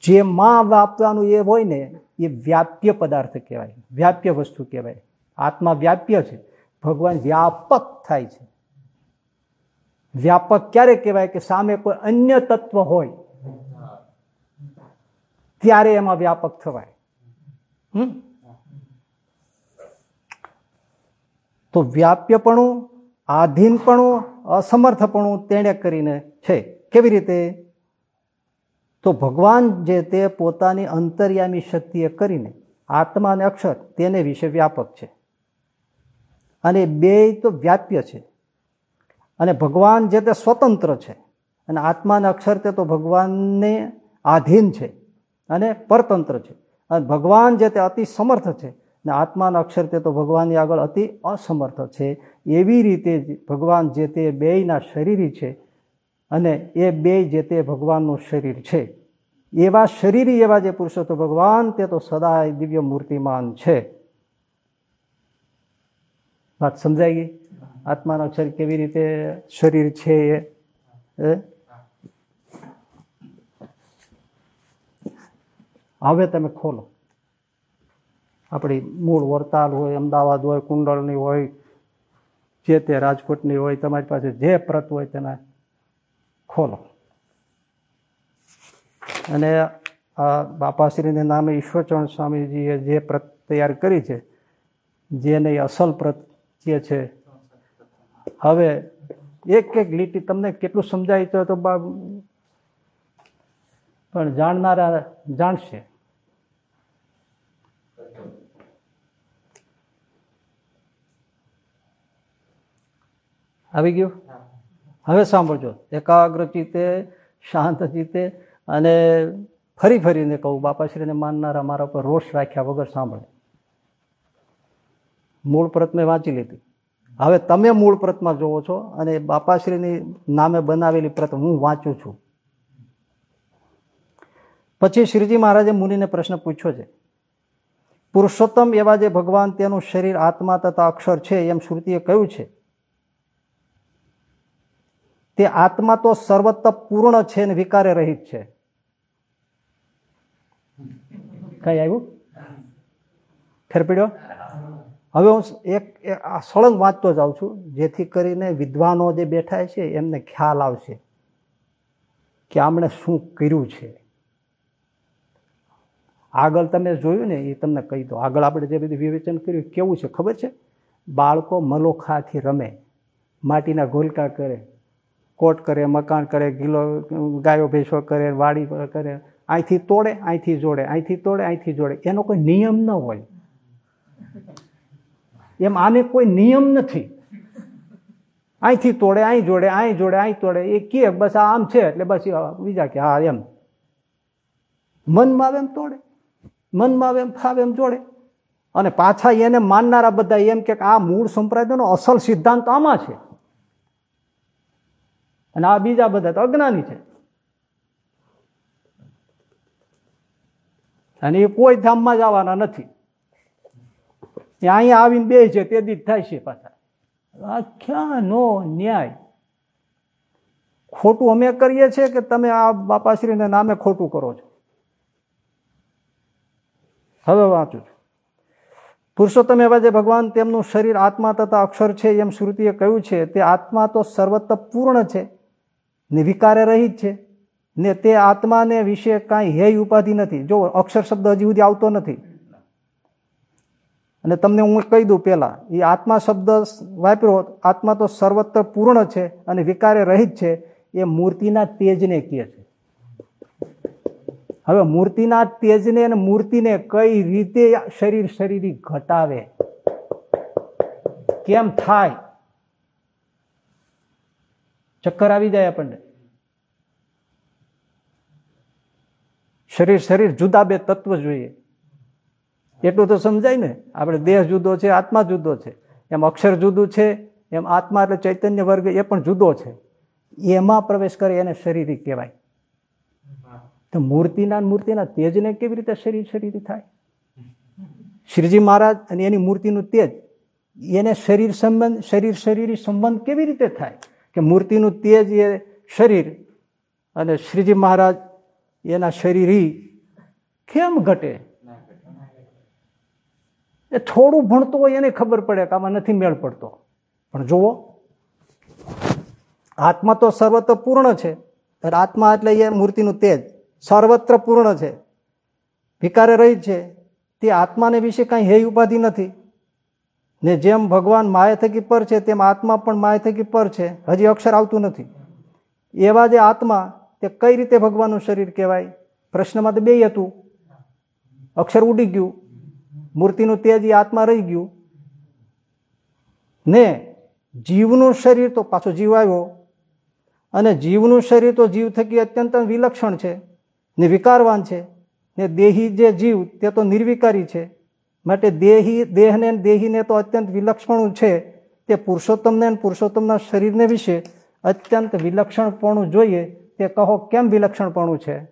જે માં વ્યાપવાનું એ હોય ને, એ વ્યાપ્ય પદાર્થ કહેવાય, વ્યાપ્ય વસ્તુ કહેવાય. આત્મા વ્યાપ્ય છે. ભગવાન વ્યાપક થાય છે. વ્યાપક ક્યારે કહેવાય કે સામે કોઈ અન્ય તત્વ હોય? ત્યારે એમાં વ્યાપક થવાય. તો વ્યાપ્યપણું, આધીનપણું, અસમર્થપણું તેણે કરીને છે. કેવી રીતે? તો ભગવાન જે તે પોતાની અંતર્યામી શક્તિએ કરીને આત્મા અને અક્ષર તેને વિશે વ્યાપક છે. અને બે તો વ્યાપ્ય છે. અને ભગવાન જે તે સ્વતંત્ર છે અને આત્માને અક્ષર તે તો ભગવાનને આધીન છે અને પરતંત્ર છે. અને ભગવાન જે તે અતિ સમર્થ છે અને આત્માના અક્ષર તે તો ભગવાનની આગળ અતિ અસમર્થ છે. એવી રીતે ભગવાન જે તે બેયના શરીરી છે અને એ બે જે તે ભગવાનનું શરીર છે, એવા શરીરી એવા જે પુરુષોત્તમ ભગવાન, તે તો સદાય દિવ્ય મૂર્તિમાન છે. વાત સમજાઈ ગઈ? આત્માનો અક્ષર કેવી રીતે શરીર છે એ? હવે તમે ખોલો. આપણી મૂળ વરતાલ હોય, અમદાવાદ હોય, કુંડળની હોય, જે તે રાજકોટની હોય, તમારી પાસે જે પ્રત હોય તેના ખોલો. અને આ બાપાશ્રીને નામે ઈશ્વરચરણ સ્વામીજીએ જે પ્રત તૈયાર કરી છે, જેને અસલ પ્રત જે છે. હવે એક એક લીટી તમને કેટલું સમજાય તો પણ જાણનારા જાણશે. આવી ગયું? હવે સાંભળજો. એકાગ્ર ચિત્તે, શાંત ચિત્તે અને ફરી ફરીને કહું, બાપાશ્રીને માનનારા મારા પર રોષ રાખ્યા વગર સાંભળે. મૂળ પ્રત મેં વાંચી લીધી. હવે તમે મૂળ પ્રતમાં જોવો છો અને બાપાશ્રીની નામે બનાવેલી પ્રત હું વાંચું છું. પછી શ્રીજી મહારાજે મુનિને પ્રશ્ન પૂછ્યો છે. પુરુષોત્તમ એવા જે ભગવાન તેનું શરીર આત્મા તથા અક્ષર છે એમ શ્રુતિએ કહ્યું છે. તે આત્મા તો સર્વત્ર પૂર્ણ છે ને વિકારે રહિત છે. કઈ આવ્યું? ફેર હવે હું એક સળંગ વાંચતો જાઉં છું, જેથી કરીને વિદ્વાનો જે બેઠા છે એમને ખ્યાલ આવશે કે આમણે શું કર્યું છે. આગળ તમે જોયું ને, એ તમને કહી દો આગળ આપણે જે બધું વિવેચન કર્યું, કેવું છે ખબર છે? બાળકો મલોખાથી રમે, માટીના ગોલકા કરે કોટ કરે, મકાન કરે, ગીલો, ગાયો ભેંસો કરે, વાડી કરે. અહીંથી તોડે અહીંથી જોડે અહીંથી તોડે અહીંથી જોડે. એનો કોઈ નિયમ ન હોય. એમ આને કોઈ નિયમ નથી. અહીંથી તોડે અહીં જોડે અહીં જોડે અહીં તોડે. એ કે બસ આમ છે, એટલે બસ બીજા કે હા, એમ. મનમાં આવે એમ તોડે. મનમાં એમ, ફાવે એમ જોડે. અને પાછા એને માનનારા બધા એમ કે આ મૂળ સંપ્રદાયનો અસલ સિદ્ધાંત આમાં છે. અને આ બીજા બધા તો અજ્ઞાની છે. અને એ કોઈ ધામમાં જવાના નથી. અહીંયા આવીને બે છે, તે દી થાય છે પાછા. આખ્યાનો ન્યાય. ખોટું અમે કરીએ છીએ કે તમે આ બાપાશ્રીને નામે ખોટું કરો છો? હવે વાંચું છું. પુરુષોત્તમ એવા જે ભગવાન તેમનું શરીર આત્મા તથા અક્ષર છે એમ શ્રુતિએ કહ્યું છે, તે આત્મા તો સર્વત્ર પૂર્ણ છે. ને વિકારે રહિત છે. ને તે આત્માને વિશે કાંઈ હેય ઉપાધિ નથી. જો અક્ષર શબ્દ હજી સુધી આવતો નથી. અને તમને હું કહી દઉં પહેલાં, એ આત્મા શબ્દ વાપર્યો આત્મા તો સર્વત્ર પૂર્ણ છે અને વિકારે રહિત છે, એ મૂર્તિના તેજને કહે છે. હવે મૂર્તિના તેજને અને મૂર્તિને કઈ રીતે શરીર શરીરી ઘટાવે? કેમ થાય? ચક્કર આવી જાય આપણને. શરીર શરીર જુદા બે તત્વ જોઈએ. એટલું તો સમજાય ને? આપણે દેહ જુદો છે, આત્મા જુદો છે. એમ અક્ષર જુદું છે, એમ આત્મા એટલે ચૈતન્ય વર્ગ એ પણ જુદો છે. એમાં પ્રવેશ કરે એને શરીરી કહેવાય. તો મૂર્તિના મૂર્તિના તેજને કેવી રીતે શરીર શરીર થાય? શ્રીજી મહારાજ અને એની મૂર્તિનું તેજ, એને શરીર સંબંધ, શરીર શરીરી સંબંધ કેવી રીતે થાય? કે મૂર્તિનું તેજ એ શરીર અને શ્રીજી મહારાજ એના શરીરી કેમ ઘટે? એ થોડું ભણતો હોય એને ખબર પડે કે આમાં નથી મેળ પડતો. પણ જુઓ, આત્મા તો સર્વત્ર પૂર્ણ છે આત્મા એટલે એ મૂર્તિનું તેજ, સર્વત્ર પૂર્ણ છે. ભિકારે રહી છે, તે આત્માને વિશે કાંઈ હે ઉપાધિ નથી. ને જેમ ભગવાન માયા થકી પર છે, તેમ આત્મા પણ માયા થકી પર છે. હજી અક્ષર આવતું નથી. એવા જે આત્મા, તે કઈ રીતે ભગવાનનું શરીર કહેવાય? પ્રશ્નમાં તો બે હતું. અક્ષર ઉડી ગયું. મૂર્તિનું તેજ એ આત્મા રહી ગયું. ને જીવનું શરીર તો પાછો જીવ આવ્યો. અને જીવનું શરીર તો જીવ થકી અત્યંત વિલક્ષણ છે ને વિકારવાન છે. ને દેહી જે જીવ, તે તો નિર્વિકારી છે. માટે દેહી, દેહને દેહીને તો અત્યંત વિલક્ષણું છે તે પુરુષોત્તમને પુરુષોત્તમના શરીરને વિશે અત્યંત વિલક્ષણપણું જોઈએ તે કહો કેમ વિલક્ષણપણું છે.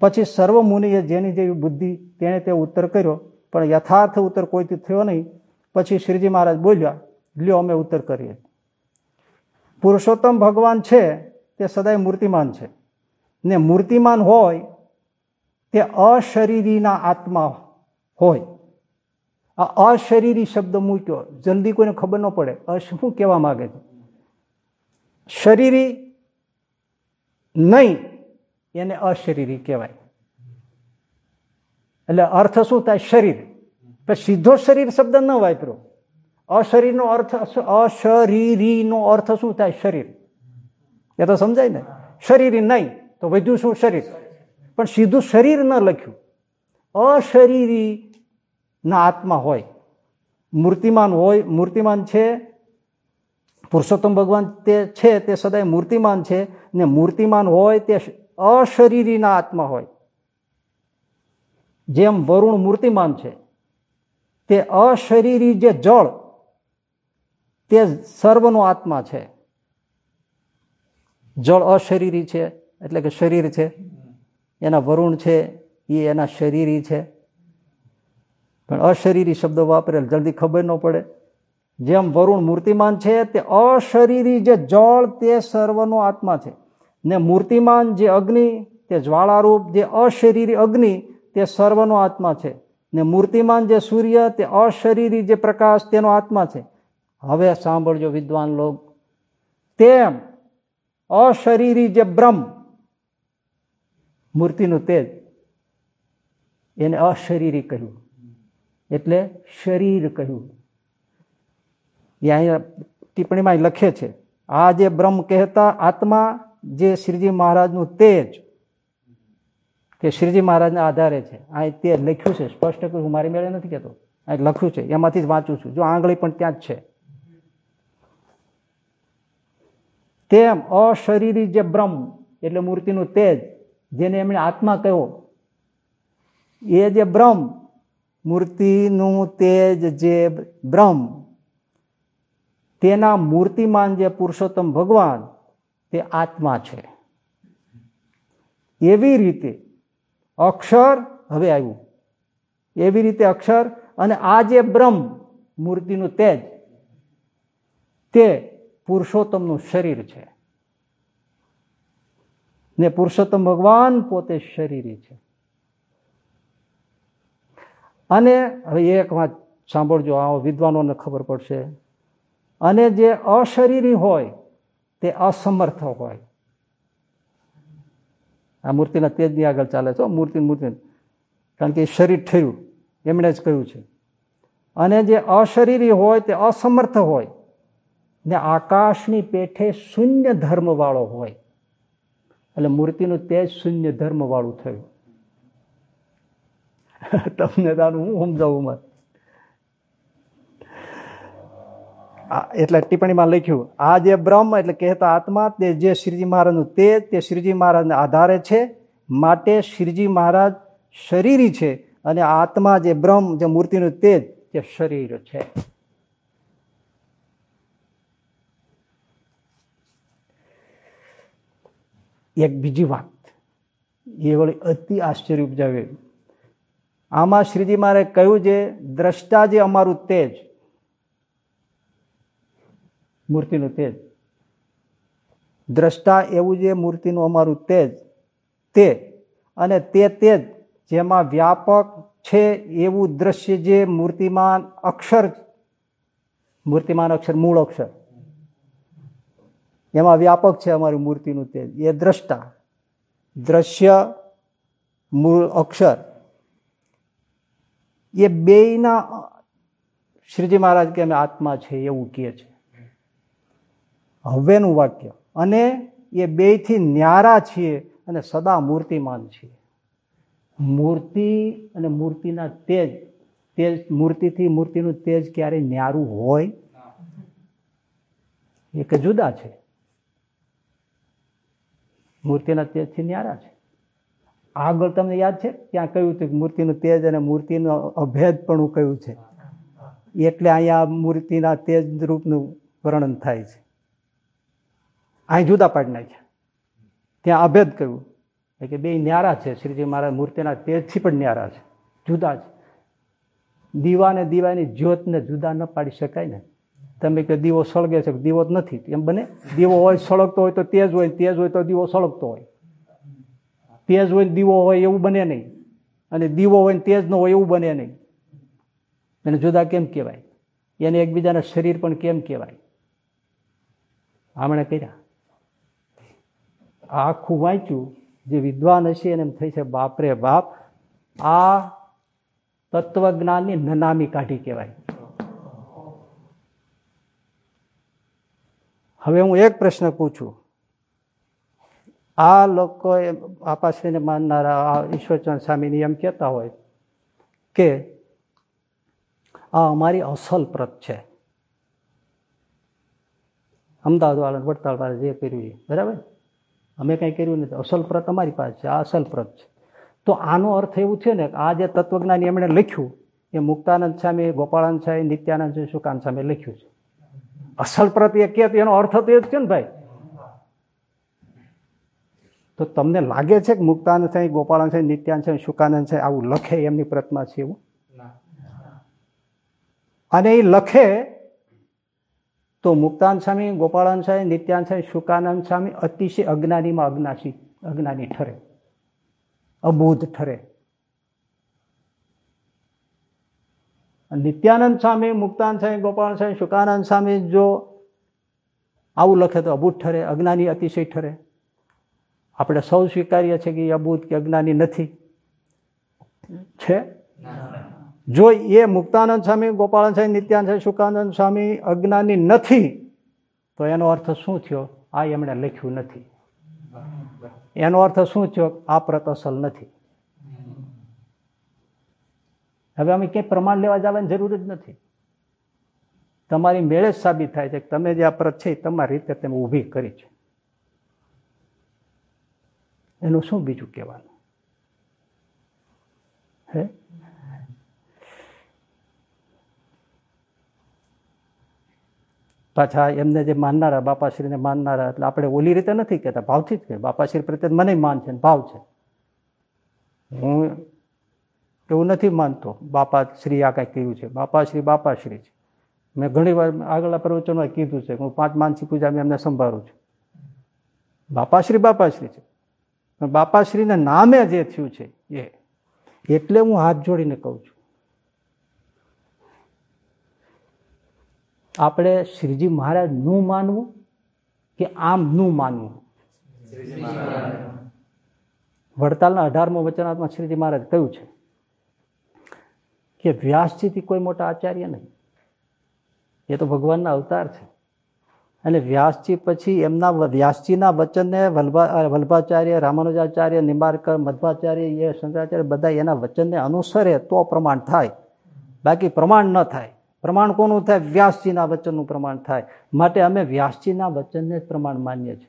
પછી સર્વ મુનિએ જેની જેવી બુદ્ધિ તેણે તે ઉત્તર કર્યો, પણ યથાર્થ ઉત્તર કોઈથી થયો નહીં. પછી શ્રીજી મહારાજ બોલ્યા, લ્યો, અમે ઉત્તર કરીએ. પુરુષોત્તમ ભગવાન છે, તે સદાય મૂર્તિમાન છે. ને મૂર્તિમાન હોય તે અશરીરીના આત્મા હોય. આ અશરીરી શબ્દ મૂક્યો. જલ્દી કોઈને ખબર ન પડે. અશ શું કહેવા માગે છે? શરીરી નહીં, એને અશરીરી કહેવાય. એટલે અર્થ શું થાય? શરીર. સીધો શરીર શબ્દ ન વાપરો. અશરીરનો અર્થ અશરીરીનો અર્થ શું થાય? શરીર. એ તો સમજાય ને? શરીરી નહીં, તો વધ્યું શું? શરીર. પણ સીધું શરીર ન લખ્યું. અશરીરી ના આત્મા હોય. મૂર્તિમાન હોય, મૂર્તિમાન છે, પુરુષોત્તમ ભગવાન તે છે, તે સદાય મૂર્તિમાન છે, ને મૂર્તિમાન હોય તે અશરીરીના આત્મા હોય. જેમ વરુણ મૂર્તિમાન છે, તે અશરીરી જે જળ, તે સર્વનો આત્મા છે. જળ અશરીરી છે, એટલે કે શરીર છે. એના વરુણ છે, એ એના શરીરી છે. પણ અશરીરી શબ્દો વાપરેલ, જલ્દી ખબર ન પડે. જેમ વરુણ મૂર્તિમાન છે, તે અશરીરી જે જળ તે સર્વનો આત્મા છે. ને મૂર્તિમાન જે અગ્નિ, તે જ્વાળારૂપ જે અશરીરી અગ્નિ, તે સર્વનો આત્મા છે. ને મૂર્તિમાન જે સૂર્ય, તે અશરીરી જે પ્રકાશ, તેનો આત્મા છે. હવે સાંભળજો વિદ્વાન લોક તેમ અશરીરી જે બ્રહ્મ, મૂર્તિનું તેજ, એને અશરીરી કહ્યું એટલે શરીર કહ્યું. એ અહીંયા ટિપ્પણીમાં લખે છે, આ જે બ્રહ્મ કહેતા આત્મા જે શ્રીજી મહારાજનું તેજ, કે શ્રીજી મહારાજના આધારે છે. આ તે લખ્યું છે, સ્પષ્ટ હું મારી મેળે નથી કહેતો. આ લખ્યું છે, એમાંથી જ વાંચું છું. જો આંગળી પણ ત્યાં જ છે. તેમ અશરીરી જે બ્રહ્મ, એટલે મૂર્તિનું તેજ, જેને એમણે આત્મા કહ્યો, એ જે બ્રહ્મ મૂર્તિનું તેજ જે બ્રહ્મ, તેના મૂર્તિમાન જે પુરુષોત્તમ ભગવાન, તે આત્મા છે. એવી રીતે અક્ષર હવે આવ્યું. એવી રીતે અક્ષર અને આ જે બ્રહ્મ, મૂર્તિનું તેજ, તે પુરુષોત્તમનું શરીર છે. ને પુરુષોત્તમ ભગવાન પોતે શરીર છે. અને હવે એક વાત સાંભળજો, આ વિદ્વાનોને ખબર પડશે. અને જે અશરીરી હોય, તે અસમર્થ હોય. આ મૂર્તિના તેજની આગળ ચાલે છે મૂર્તિ મૂર્તિ કારણ કે શરીર ઠર્યું, એમણે જ કહ્યું છે. અને જે અશરીરી હોય, તે અસમર્થ હોય. ને આકાશની પેઠે શૂન્ય ધર્મવાળો હોય. એટલે મૂર્તિનું તેજ શૂન્ય ધર્મવાળું થયું. (laughs) તમને તારું હું સમજાવું મારે? એટલે ટિપ્પણીમાં લખ્યું, આ જે બ્રહ્મ એટલે કહેતા આત્મા, તે જે શ્રીજી મહારાજનું તે તે શ્રીજી મહારાજને આધારે છે, માટે શ્રીજી મહારાજ શરીરી છે અને આત્મા જે બ્રહ્મ, જે મૂર્તિનું તેજ તે શરીર છે. એક બીજી વાત, એ વળી અતિ આશ્ચર્ય ઉપજાવે. આમાં શ્રીજી મારે કહ્યું છે દ્રષ્ટા જે અમારું તેજ, મૂર્તિનું તેજ. દ્રષ્ટા એવું જે મૂર્તિનું અમારું તેજ, તે અને તે તેજ જેમાં વ્યાપક છે એવું દ્રશ્ય જે મૂર્તિમાન અક્ષર મૂર્તિમાન અક્ષર, મૂળ અક્ષર. એમાં વ્યાપક છે અમારી મૂર્તિનું તેજ. એ દ્રષ્ટા. દ્રશ્ય, મૂળ અક્ષર. એ બેયના શ્રીજી મહારાજ કે અમે આત્મા છે એવું કહે છે. હવેનું વાક્ય. અને એ બેયથી ન્યારા છીએ અને સદા મૂર્તિમાન છીએ. મૂર્તિ અને મૂર્તિના તેજ તેજ મૂર્તિથી મૂર્તિનું તેજ ક્યારેય ન્યારું હોય? એ કે જુદા છે. મૂર્તિના તેજથી ન્યારા છે. આગળ તમને યાદ છે? ત્યાં કહ્યું હતું કે મૂર્તિનું તેજ અને મૂર્તિનું અભેદ પણ કહ્યું છે. એટલે અહીંયા મૂર્તિના તેજ રૂપનું વર્ણન થાય છે. અહીં જુદા પાડી નાખ્યા. ત્યાં અભેદ કહ્યું કે બે ન્યારા છે. શ્રીજી મહારાજ મૂર્તિના તેજથી પણ ન્યારા છે. જુદા છે દીવા ને દીવાની જ્યોતને જુદા ન પાડી શકાય ને. તમે કે દીવો સળગે છે દીવો નથી? એમ બને? દીવો હોય સળગતો હોય તો તેજ હોય તેજ હોય તો દીવો સળગતો હોય. તેજ હોય દીવો હોય એવું બને નહીં. અને દીવો હોય તેજ ન હોય એવું બને નહીં. એને જુદા કેમ કહેવાય? એને એકબીજાના શરીર પણ કેમ કહેવાય? આમણે કર્યા. આખું વાંચ્યું જે વિદ્વાન હશે એને એમ થઈ છે, બાપરે બાપ, આ તત્વજ્ઞાનની નનામી કાઢી કહેવાય. હવે હું એક પ્રશ્ન પૂછું. આ લોકો આપાશ્રીને માનનારા આ ઈશ્વરચંદ સ્વામીની એમ કહેતા હોય કે આ અમારી અસલ પ્રત છે. અમદાવાદ વાળા વડતાલ વાળા જે કર્યું બરાબર? અમે કંઈ કર્યું નથી. અસલ પ્રત અમારી પાસે છે, આ અસલ પ્રત છે. તો આનો અર્થ એવું છે ને કે આ જે તત્વજ્ઞાની એમણે લખ્યું, એ મુક્તાનંદ સ્વામી, ગોપાળાનંદ સ્વામી, નિત્યાનંદ સ્વામી સુકાનંદ સ્વામી લખ્યું છે. અસલ એ કે એનો અર્થ તો એ જ છે ને ભાઈ. તો તમને લાગે છે કે મુક્તાનંદ સ્વામી ગોપાળાનંદ સ્વામી નિત્યાન સ્વામી સુકાનંદ સ્વામી આવું લખે એમની પ્રતમાં છે એવું? અને એ લખે તો મુક્તાન સ્વામી ગોપાળાન સ્વામી નિત્યાન સ્વામી શુકાનંદ સ્વામી અતિશય અજ્ઞાનીમાં અજ્ઞાસી અજ્ઞાની ઠરે. અબોધ ઠરે. નિત્યાનંદ સ્વામી મુક્તાન સ્વામી ગોપાલ સ્વામી શુકાનંદ સ્વામી જો આવું લખે તો અબૂધ ઠરે અજ્ઞાની અતિશય ઠરે. આપણે સૌ સ્વીકારીએ છીએ કે અબૂત કે અજ્ઞાની નથી. છે? જો એ મુક્તાનંદ સ્વામી ગોપાળન સ્વામી, નિત્યાનંદ સ્વામી શુકાનંદ સ્વામી અજ્ઞાની નથી, તો એનો અર્થ શું થયો? આ એમણે લખ્યું નથી. એનો અર્થ શું થયો? આ પ્રત અસલ નથી. હવે અમે ક્યાંય પ્રમાણ લેવા જવાની જરૂર જ નથી. તમારી મેળે જ સાબિત થાય છે કે તમે જે આ પ્રત છે તમારી રીતે તમે ઊભી કરી છે. એનું શું બીજું કહેવાનું? હે? પાછા એમને જે માનનારા, બાપાશ્રીને માનનારા, એટલે આપણે ઓલી રીતે નથી કહેતા, ભાવથી જ કહે બાપાશ્રી પ્રત્યે મને માન છે ભાવ છે. હું એવું નથી માનતો બાપાશ્રી આ કાંઈ કહ્યું છે. બાપાશ્રી બાપાશ્રી છે. મેં ઘણી વાર આગળના પ્રવચનમાં કીધું છે હું પાંચ માનસી પૂજા મેં એમને સંભાળું છું. બાપાશ્રી બાપાશ્રી છે. પણ બાપાશ્રીના નામે જે થયું છે એ, એટલે હું હાથ જોડીને કહું છું. આપણે શ્રીજી મહારાજનું માનવું કે આમ નું માનવું? વડતાલના અઢારમો વચનાત્મા શ્રીજી મહારાજ કહ્યું છે કે વ્યાસજીથી કોઈ મોટા આચાર્ય નહીં. એ તો ભગવાનના અવતાર છે. અને વ્યાસજી પછી એમના વ્યાસજીના વચનને વલ્ભા વલ્ભાચાર્ય, રામાનુજાચાર્ય, નિંબારકર, મધ્વાચાર્ય એ શંકરાચાર્ય બધા એના વચનને અનુસરે તો પ્રમાણ થાય. બાકી પ્રમાણ ન થાય. પ્રમાણ કોનું થાય? વ્યાસજીના વચનનું પ્રમાણ થાય. માટે અમે વ્યાસજીના વચનને જ પ્રમાણ માનીએ છીએ.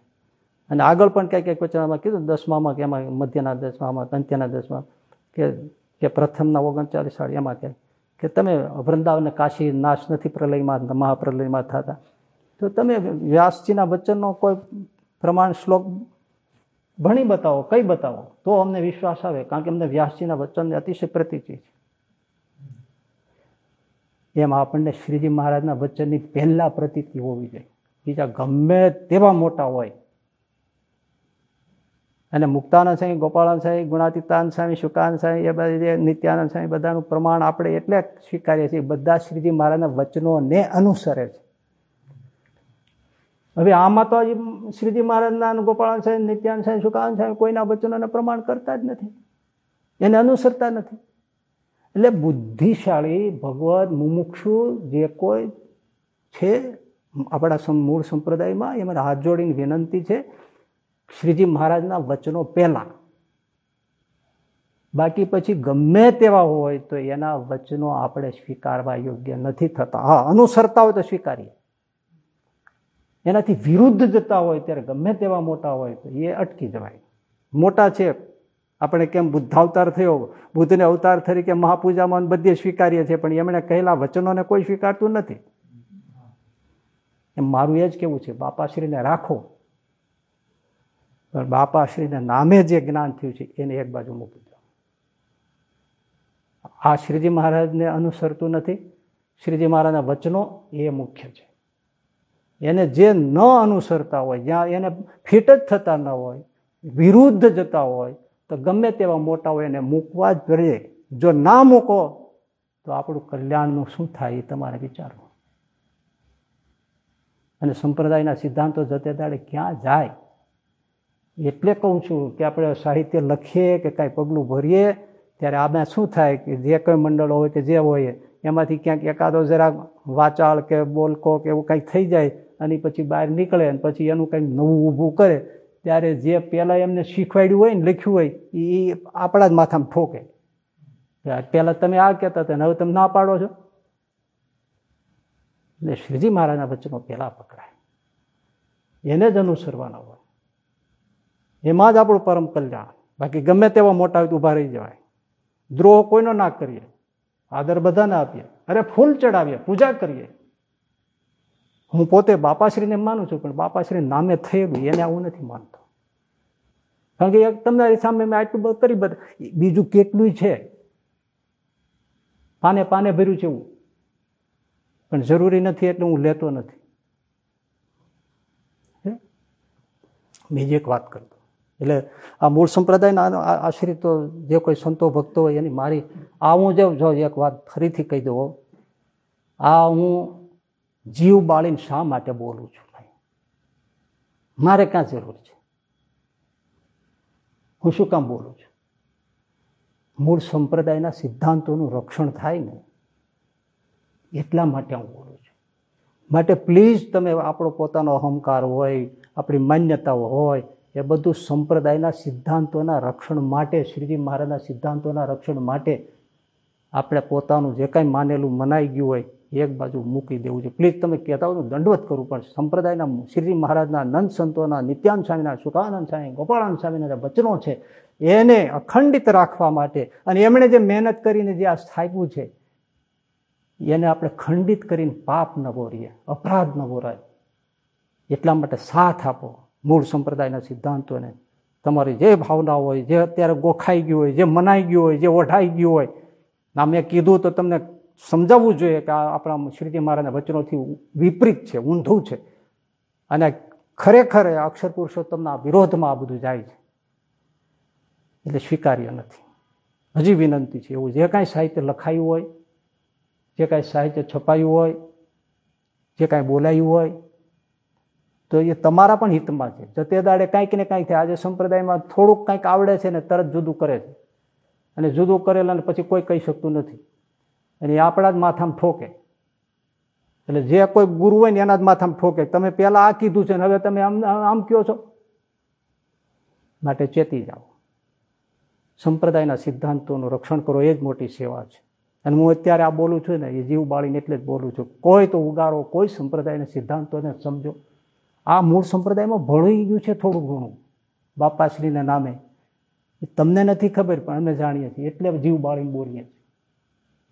અને આગળ પણ ક્યાંક કંઈક વચનામાં કીધું, દસમામાં કે એમાં, મધ્યના દસમામાં, અંત્યના દસમા કે કે પ્રથમના ઓગણચાલીસ સાળ એમાં કે તમે વૃંદાવન કાશી નાશ નથી પ્રલયમાં, મહાપ્રલયમાં થતા. તો તમે વ્યાસજીના વચનનો કોઈ પ્રમાણ શ્લોક ભણી બતાવો, કઈ બતાવો? તો અમને વિશ્વાસ આવે, કારણ કે અમને વ્યાસજીના વચનને અતિશય પ્રતિચી છે. એમ આપણને શ્રીજી મહારાજના વચનની પહેલા પ્રતિતિ હોવી જોઈએ. બીજા ગમે તેવા મોટા હોય. અને મુક્તાનંદ સ્વામી ગોપાલન સ્વામી ગુણાતીતાન સ્વામી, શુકાનંદ સ્વામી, એ બધા નિત્યાનંદ સ્વામી બધાનું પ્રમાણ આપણે એટલે સ્વીકારીએ છીએ. બધા શ્રીજી મહારાજના વચનોને અનુસરે છે. હવે આમાં તો શ્રીજી મહારાજના ગોપાલ સાહેબ નિત્યાન સાહેબ, સુકાન સાહેબ કોઈના વચનોને પ્રમાણ કરતા જ નથી. એને અનુસરતા નથી. એટલે બુદ્ધિશાળી ભગવત મુમુક્ષુ જે કોઈ છે, આપણા મૂળ સંપ્રદાયમાં એમાં હાથ જોડીને વિનંતી છે, શ્રીજી મહારાજના વચનો પહેલાં. બાકી પછી ગમે તેવા હોય તો એના વચનો આપણે સ્વીકારવા યોગ્ય નથી થતા. હા, અનુસરતા હોય તો સ્વીકારીએ. એનાથી વિરુદ્ધ જતા હોય ત્યારે ગમે તેવા મોટા હોય તો એ અટકી જવાય. મોટા છે. આપણે કેમ બુદ્ધાવતાર થયો? બુદ્ધને અવતાર તરીકે મહાપૂજામાં બધે સ્વીકારીએ છીએ, પણ એમણે કહેલા વચનોને કોઈ સ્વીકારતું નથી. એમ મારું એ જ કેવું છે, બાપાશ્રીને રાખો. પણ બાપાશ્રીના નામે જે જ્ઞાન થયું છે, એને એક બાજુ મૂકી દો. આ શ્રીજી મહારાજને અનુસરતું નથી. શ્રીજી મહારાજના વચનો એ મુખ્ય છે. એને જે ન અનુસરતા હોય, જ્યાં એને ફિટ જ થતા ન હોય, વિરુદ્ધ જતા હોય, તો ગમે તેવા મોટા હોય એને મૂકવા જ જોઈએ જો ના મૂકો, તો આપણું કલ્યાણનું શું થાય એ તમારે વિચારવું. અને સંપ્રદાયના સિદ્ધાંતો જતે દાડે ક્યાં જાય? એટલે કહું છું કે આપણે સાહિત્ય લખીએ કે કાંઈ પગલું ભરીએ, ત્યારે આમાં શું થાય કે જે કંઈ મંડળો હોય કે જે હોય, એમાંથી ક્યાંક એકાદો જરાક વાચાળ કે બોલકો કે એવું કંઈક થઈ જાય અને પછી બહાર નીકળે અને પછી એનું કંઈક નવું ઊભું કરે, ત્યારે જે પહેલાં એમને શીખવાડ્યું હોય ને લખ્યું હોય, એ આપણા જ માથામાં ઠોકે. પહેલાં તમે આ કહેતા હતા હવે તમે ના પાડો છો? એટલે શ્રીજી મહારાજના વચનો પહેલાં પકડાય. એને જ અનુસરવાના હોય. એમાં જ આપણું પરમ કલ્યાણ. બાકી ગમે તેવા મોટા હોય ઊભા રહી જવાય. દ્રોહ કોઈનો ના કરીએ. આદર બધાને આપીએ. અરે ફૂલ ચડાવીએ, પૂજા કરીએ. હું પોતે બાપાશ્રીને માનું છું, પણ બાપાશ્રી નામે થયેલું એને આવું નથી માનતો. કારણ કે તમારી સામે મેં આટલું બધું કરી બધું, બીજું કેટલું છે. પાને પાને ભર્યું છે એવું. પણ જરૂરી નથી એટલે હું લેતો નથી. બીજી એક વાત કરતો એટલે આ મૂળ સંપ્રદાયના આશ્રિતો જે કોઈ સંતો ભક્તો હોય એની મારી, આ હું જો જો એક વાત ફરીથી કહી દઉં આ હું જીવ બાળીને શા માટે બોલું છું ભાઈ? મારે ક્યાં જરૂર છે? હું શું કામ બોલું છું? મૂળ સંપ્રદાયના સિદ્ધાંતોનું રક્ષણ થાય ને, એટલા માટે હું બોલું છું. માટે પ્લીઝ તમે આપણો પોતાનો અહંકાર હોય, આપણી માન્યતાઓ હોય, એ બધું સંપ્રદાયના સિદ્ધાંતોના રક્ષણ માટે, શ્રીજી મહારાજના સિદ્ધાંતોના રક્ષણ માટે આપણે પોતાનું જે કાંઈ માનેલું મનાઈ ગયું હોય એક બાજુ મૂકી દેવું છે. પ્લીઝ તમે કહેતા હોય દંડવત કરવું પણ સંપ્રદાયના શ્રી મહારાજના નંદ સંતોના નિત્યાન સ્વામીના, સુકાનંદ સ્વામી, ગોપાળાનંદ સ્વામીના જે વચનો છે, એને અખંડિત રાખવા માટે અને એમણે જે મહેનત કરીને જે આ સ્થાપ્યું છે, એને આપણે ખંડિત કરીને પાપ ન બોરીએ અપરાધ ન બોરાય એટલા માટે સાથ આપો મૂળ સંપ્રદાયના સિદ્ધાંતોને. તમારી જે ભાવના હોય, જે અત્યારે ગોખાઈ ગયું હોય, જે મનાઈ ગયું હોય, જે ઓઢાઈ ગયું હોય ના મેં કીધું તો તમને સમજાવવું જોઈએ કે આ આપણા શ્રીજી મહારાજના વચનોથી વિપરીત છે, ઊંધું છે. અને ખરેખર અક્ષર પુરુષોત્તમના વિરોધમાં આ બધું જાય છે. એટલે સ્વીકાર્ય નથી. હજી વિનંતી છે, એવું જે કાંઈ સાહિત્ય લખાયું હોય, જે કાંઈ સાહિત્ય છપાયું હોય, જે કાંઈ બોલાયું હોય, તો એ તમારા પણ હિતમાં છે. જતે દાડે કાંઈક ને કાંઈક થાય. આજે સંપ્રદાયમાં થોડુંક કાંઈક આવડે છે ને તરત જુદું કરે છે. અને જુદું કરેલા પછી કોઈ કહી શકતું નથી. અને આપણા જ માથામાં ઠોકે. એટલે જે કોઈ ગુરુ હોય ને એના જ માથામાં ઠોકે. તમે પહેલા આ કીધું છે ને હવે તમે આમ આમ કયો છો? માટે ચેતી જાઓ. સંપ્રદાયના સિદ્ધાંતોનું રક્ષણ કરો, એ જ મોટી સેવા છે. અને હું અત્યારે આ બોલું છું ને, એ જીવ બાળીને એટલે જ બોલું છું. કોઈ તો ઉગારો કોઈ સંપ્રદાયના સિદ્ધાંતોને સમજો. આ મૂળ સંપ્રદાયમાં ભળી ગયું છે થોડું ઘણું. બાપાશ્રીના નામે. તમને નથી ખબર, પણ અમે જાણીએ છીએ. એટલે જીવ બાળીને બોલીએ છીએ.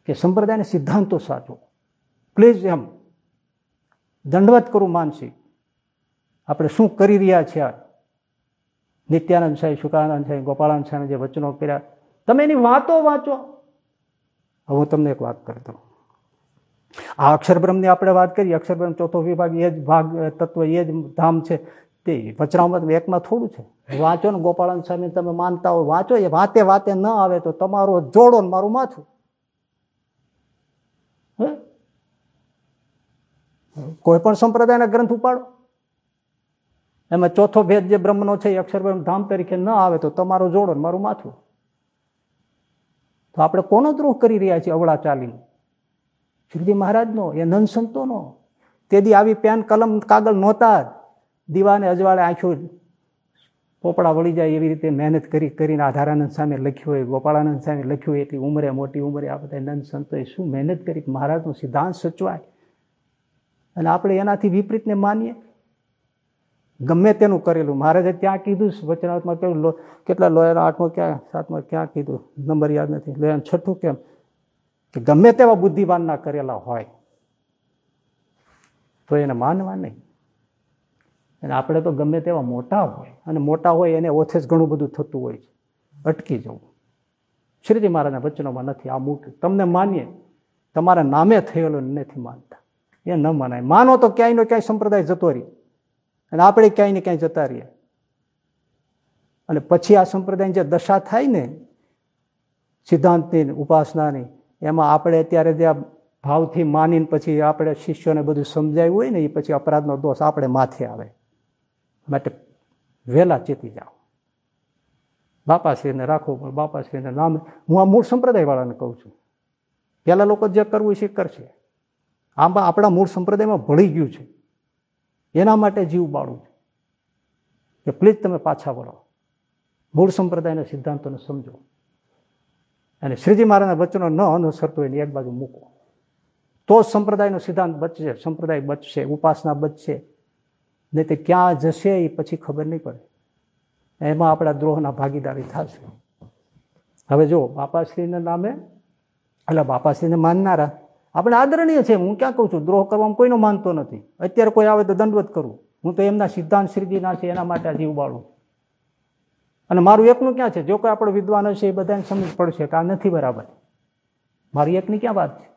કે સંપ્રદાયના સિદ્ધાંતો સાચો પ્લીઝ એમ દંડવત કરું માનસી. આપણે શું કરી રહ્યા છીએ નિત્યાનંદ સાહેબ શુકાનંદ સાહેબ ગોપાળાનંદ સાહેબ જે વચનો કર્યા. તમે એની વાતો વાંચો. હું તમને એક વાત કરી દઉં. આ અક્ષરબ્રહ્મની આપણે વાત કરીએ અક્ષરબ્રહ્મ ચોથો વિભાગ એ જ ભાગ, તત્વ એ જ ધામ છે. તે વચનામાં એકમાં થોડું છે. વાંચો ને ગોપાળાનંદ સ્વામી તમે માનતા હોય, વાંચો. એ વાતે વાતે ન આવે તો તમારો જોડો ને મારું માથું. કોઈ પણ સંપ્રદાયના ગ્રંથ ઉપાડો. એમાં ચોથો ભેદ જે બ્રહ્મનો છે એ અક્ષરબ્રહ્મ ધામ તરીકે ન આવે તો તમારો જોડો મારું માથું. તો આપણે કોનો દ્રોહ કરી રહ્યા છીએ અવળા ચાલીને? શ્રીજી મહારાજનો, એ નંદ સંતોનો. તેથી આવી પેન કલમ કાગળ નહોતા દીવાને અજવાળે આંખો પોપડા વળી જાય એવી રીતે મહેનત કરી કરીને આધારાનંદ સામે લખ્યું હોય, ગોપાળાનંદ સામે લખ્યું હોય, એટલી ઉંમરે, મોટી ઉંમરે આ બધા નંદ સંતોએ શું મહેનત કરી મહારાજનો સિદ્ધાંત સચવાય? અને આપણે એનાથી વિપરીતને માનીએ? ગમે તેનું કરેલું. મહારાજે ત્યાં કીધું, વચનાવતમાં કેવું કેટલા લોયાના આઠમો ક્યાં, સાતમો ક્યાં કીધું? નંબર યાદ નથી. લોયાનું છઠ્ઠું કેમ? કે ગમે તેવા બુદ્ધિવાનના કરેલા હોય. તો એને માનવા નહીં. અને આપણે તો ગમે તેવા મોટા હોય અને મોટા હોય એને ઓછે જ ઘણું બધું થતું હોય છે. અટકી જવું. શ્રીજી મહારાજના વચનોમાં નથી આ મોટું તમને માનીએ, તમારા નામે થયેલો નથી માનતા. એ ન માનાય. માનો તો ક્યાંય નો ક્યાંય સંપ્રદાય જતો રહી. અને આપણે ક્યાંય ને ક્યાંય જતા રહીએ. અને પછી આ સંપ્રદાયની જે દશા થાય ને, સિદ્ધાંતની ઉપાસનાની, એમાં આપણે અત્યારે જે ભાવથી માનીને પછી આપણે શિષ્યોને બધું સમજાવ્યું હોય ને, એ પછી અપરાધનો દોષ આપણે માથે આવે. માટે વહેલા ચેતી જાઓ. બાપાશ્રીને રાખો, પણ બાપાશ્રીને નામ હું આ મૂળ સંપ્રદાયવાળાને કહું છું. પહેલાં લોકો જે કરવું છે કરશે. આમાં આપણા મૂળ સંપ્રદાયમાં ભળી ગયું છે. એના માટે જીવ બાળું છે. કે પ્લીઝ તમે પાછા વળો. મૂળ સંપ્રદાયના સિદ્ધાંતોને સમજો. અને શ્રીજી મહારાજના વચનો ન અનુસરતો હોય એક બાજુ મૂકો. તો સંપ્રદાયનો સિદ્ધાંત બચશે, સંપ્રદાય બચશે, ઉપાસના બચશે. નહીં તે ક્યાં જશે એ પછી ખબર નહીં પડે. એમાં આપણા દ્રોહના ભાગીદારી થશે. હવે જો, બાપાશ્રીના નામે, એટલે બાપાશ્રીને માનનારા, આપણે આદરણીય છે હું ક્યાં કહું છું, દ્રોહ કરવામાં કોઈનો માનતો નથી. અત્યારે કોઈ આવે તો દંડવત કરું. હું તો એમના સિદ્ધાંત શ્રીજીના છે, એના માટે જીવ બાળું. અને મારું એકનું ક્યાં છે? જો કોઈ આપણો વિદ્વાન હશે એ બધાને સમજ પડશે કે આ નથી બરાબર. મારી એકની ક્યાં વાત છે?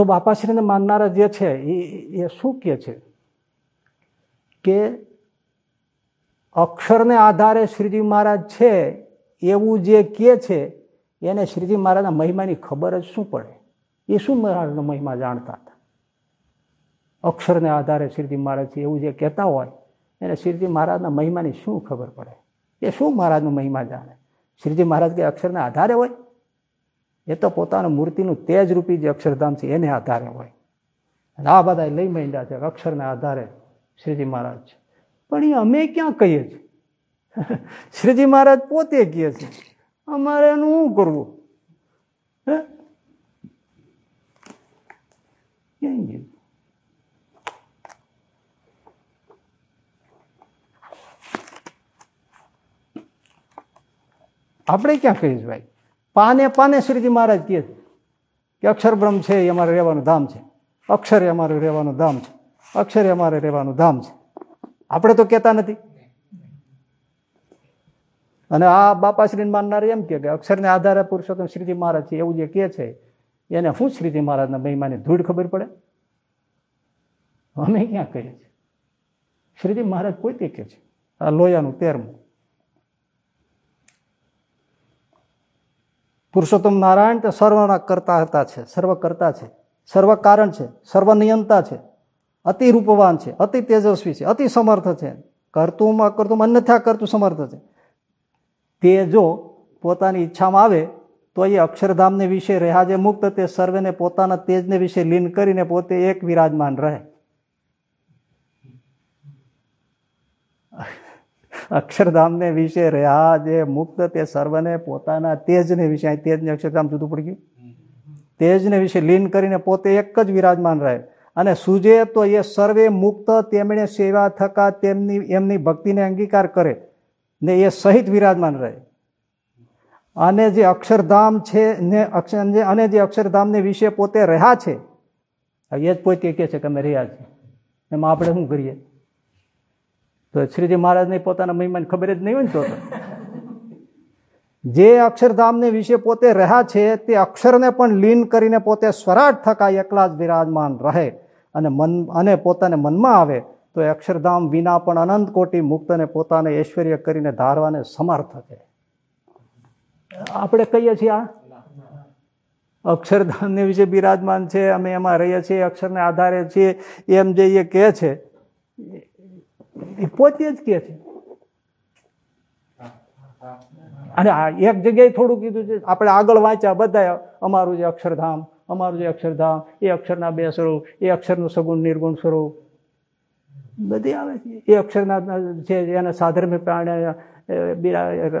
તો બાપાશ્રીને માનનારા જે છે, એ એ શું કહે છે? કે અક્ષરને આધારે શ્રીજી મહારાજ છે, એવું જે કહે છે, એને શ્રીજી મહારાજના મહિમાની ખબર જ શું પડે? એ શું મહારાજનો મહિમા જાણતા હતા? અક્ષરને આધારે શ્રીજી મહારાજ એવું જે કહેતા હોય, એને શ્રીજી મહારાજના મહિમાની શું ખબર પડે? એ શું મહારાજનો મહિમા જાણે? શ્રીજી મહારાજ કે અક્ષરને આધારે હોય? એ તો પોતાના મૂર્તિનું તેજ રૂપી જે અક્ષરધામ છે, એને આધારે હોય. અને આ બધા લઈ માંડ્યા છે, અક્ષરને આધારે શ્રીજી મહારાજ છે. પણ એ અમે ક્યાં કહીએ છીએ? (laughs) શ્રીજી મહારાજ પોતે કહે છે, અમારે એનું શું કરવું? હે? ગયું? આપણે ક્યાં કહીશ ભાઈ? પાને પાને શ્રીજી મહારાજ કહે કે અક્ષર બ્રહ્મ છે એ અમારે રહેવાનું ધામ છે. અક્ષરે અમારે રહેવાનું ધામ છે. અક્ષરે અમારે રહેવાનું ધામ છે. આપણે તો કહેતા નથી. અને આ બાપાશ્રીને માનનાર એમ કે અક્ષરને આધારે પુરુષોત્તમ શ્રીજી મહારાજ છે એવું જે કહે છે, એને શું શ્રીજી મહારાજના મહિમાની ધૂળ ખબર પડે? અમે ક્યાં કહીએ છીએ? શ્રીજી મહારાજ પોતે કે છે, આ લોયાનું તેરમું પુરુષોત્તમ નારાયણ તે સર્વના કરતા હતા છે, સર્વ કરતા છે. સર્વ કારણ છે સર્વનિયંતા છે. અતિ રૂપવાન છે, અતિ તેજસ્વી છે, અતિ સમર્થ છે. કરતું અકર્તું અન્યથા કરતું સમર્થ છે. તે જો પોતાની ઈચ્છામાં આવે, તો એ અક્ષરધામને વિશે રહ્યા જે મુક્ત, તે સર્વેને પોતાના તેજને વિશે લીન કરીને પોતે એક વિરાજમાન રહે. અક્ષરધામને વિશે રહ્યા જે મુક્ત તે સર્વને પોતાના તેજને વિશે તેજને અક્ષરધામ જુદું પડી ગયું. તેજને વિશે લીન કરીને પોતે એક જ વિરાજમાન રહે. અને સૂજે તો એ સર્વે મુક્ત, તેમણે સેવા થકા, તેમની, એમની ભક્તિને અંગીકાર કરે ને એ સહિત વિરાજમાન રહે. અને જે અક્ષરધામ છે ને અક્ષર અને જે અક્ષરધામને વિશે પોતે રહ્યા છે એ જ પોતે કહે છે કે અમે રહ્યા છીએ. એમાં આપણે શું કરીએ? તો શ્રીજી મહારાજને પોતાના મહિમાને ખબર જ નહીં હોય ને તો જે અક્ષરધામને વિશે પોતે રહ્યા છે, તે અક્ષરને પણ લીન કરીને પોતે સ્વરાટ થકા એકલા જ વિરાજમાન રહે અને મન, અને પોતાને મનમાં આવે, તો એ અક્ષરધામ વિના પણ અનંત કોટી મુક્તને પોતાને ઐશ્વર્ય કરીને ધારવાને સમર્થ છે. આપણે કહીએ છીએ આ? અક્ષરધામને વિશે બિરાજમાન છે, અમે એમાં રહીએ છીએ, અક્ષરને આધારે છીએ, એમ જે કહે છે એ પોતે જ કહે છે. અને આ એક જગ્યાએ થોડું કીધું છે, આપણે આગળ વાંચ્યા બધા, અમારું જે અક્ષરધામ, અમારું જે અક્ષરધામ, એ અક્ષરના બે સ્વરૂપ, એ અક્ષરનું સગુણ નિર્ગુણ સ્વરૂપ. બધી આવે છે. એ અક્ષરના છે એના સાધર્મે પ્રાણે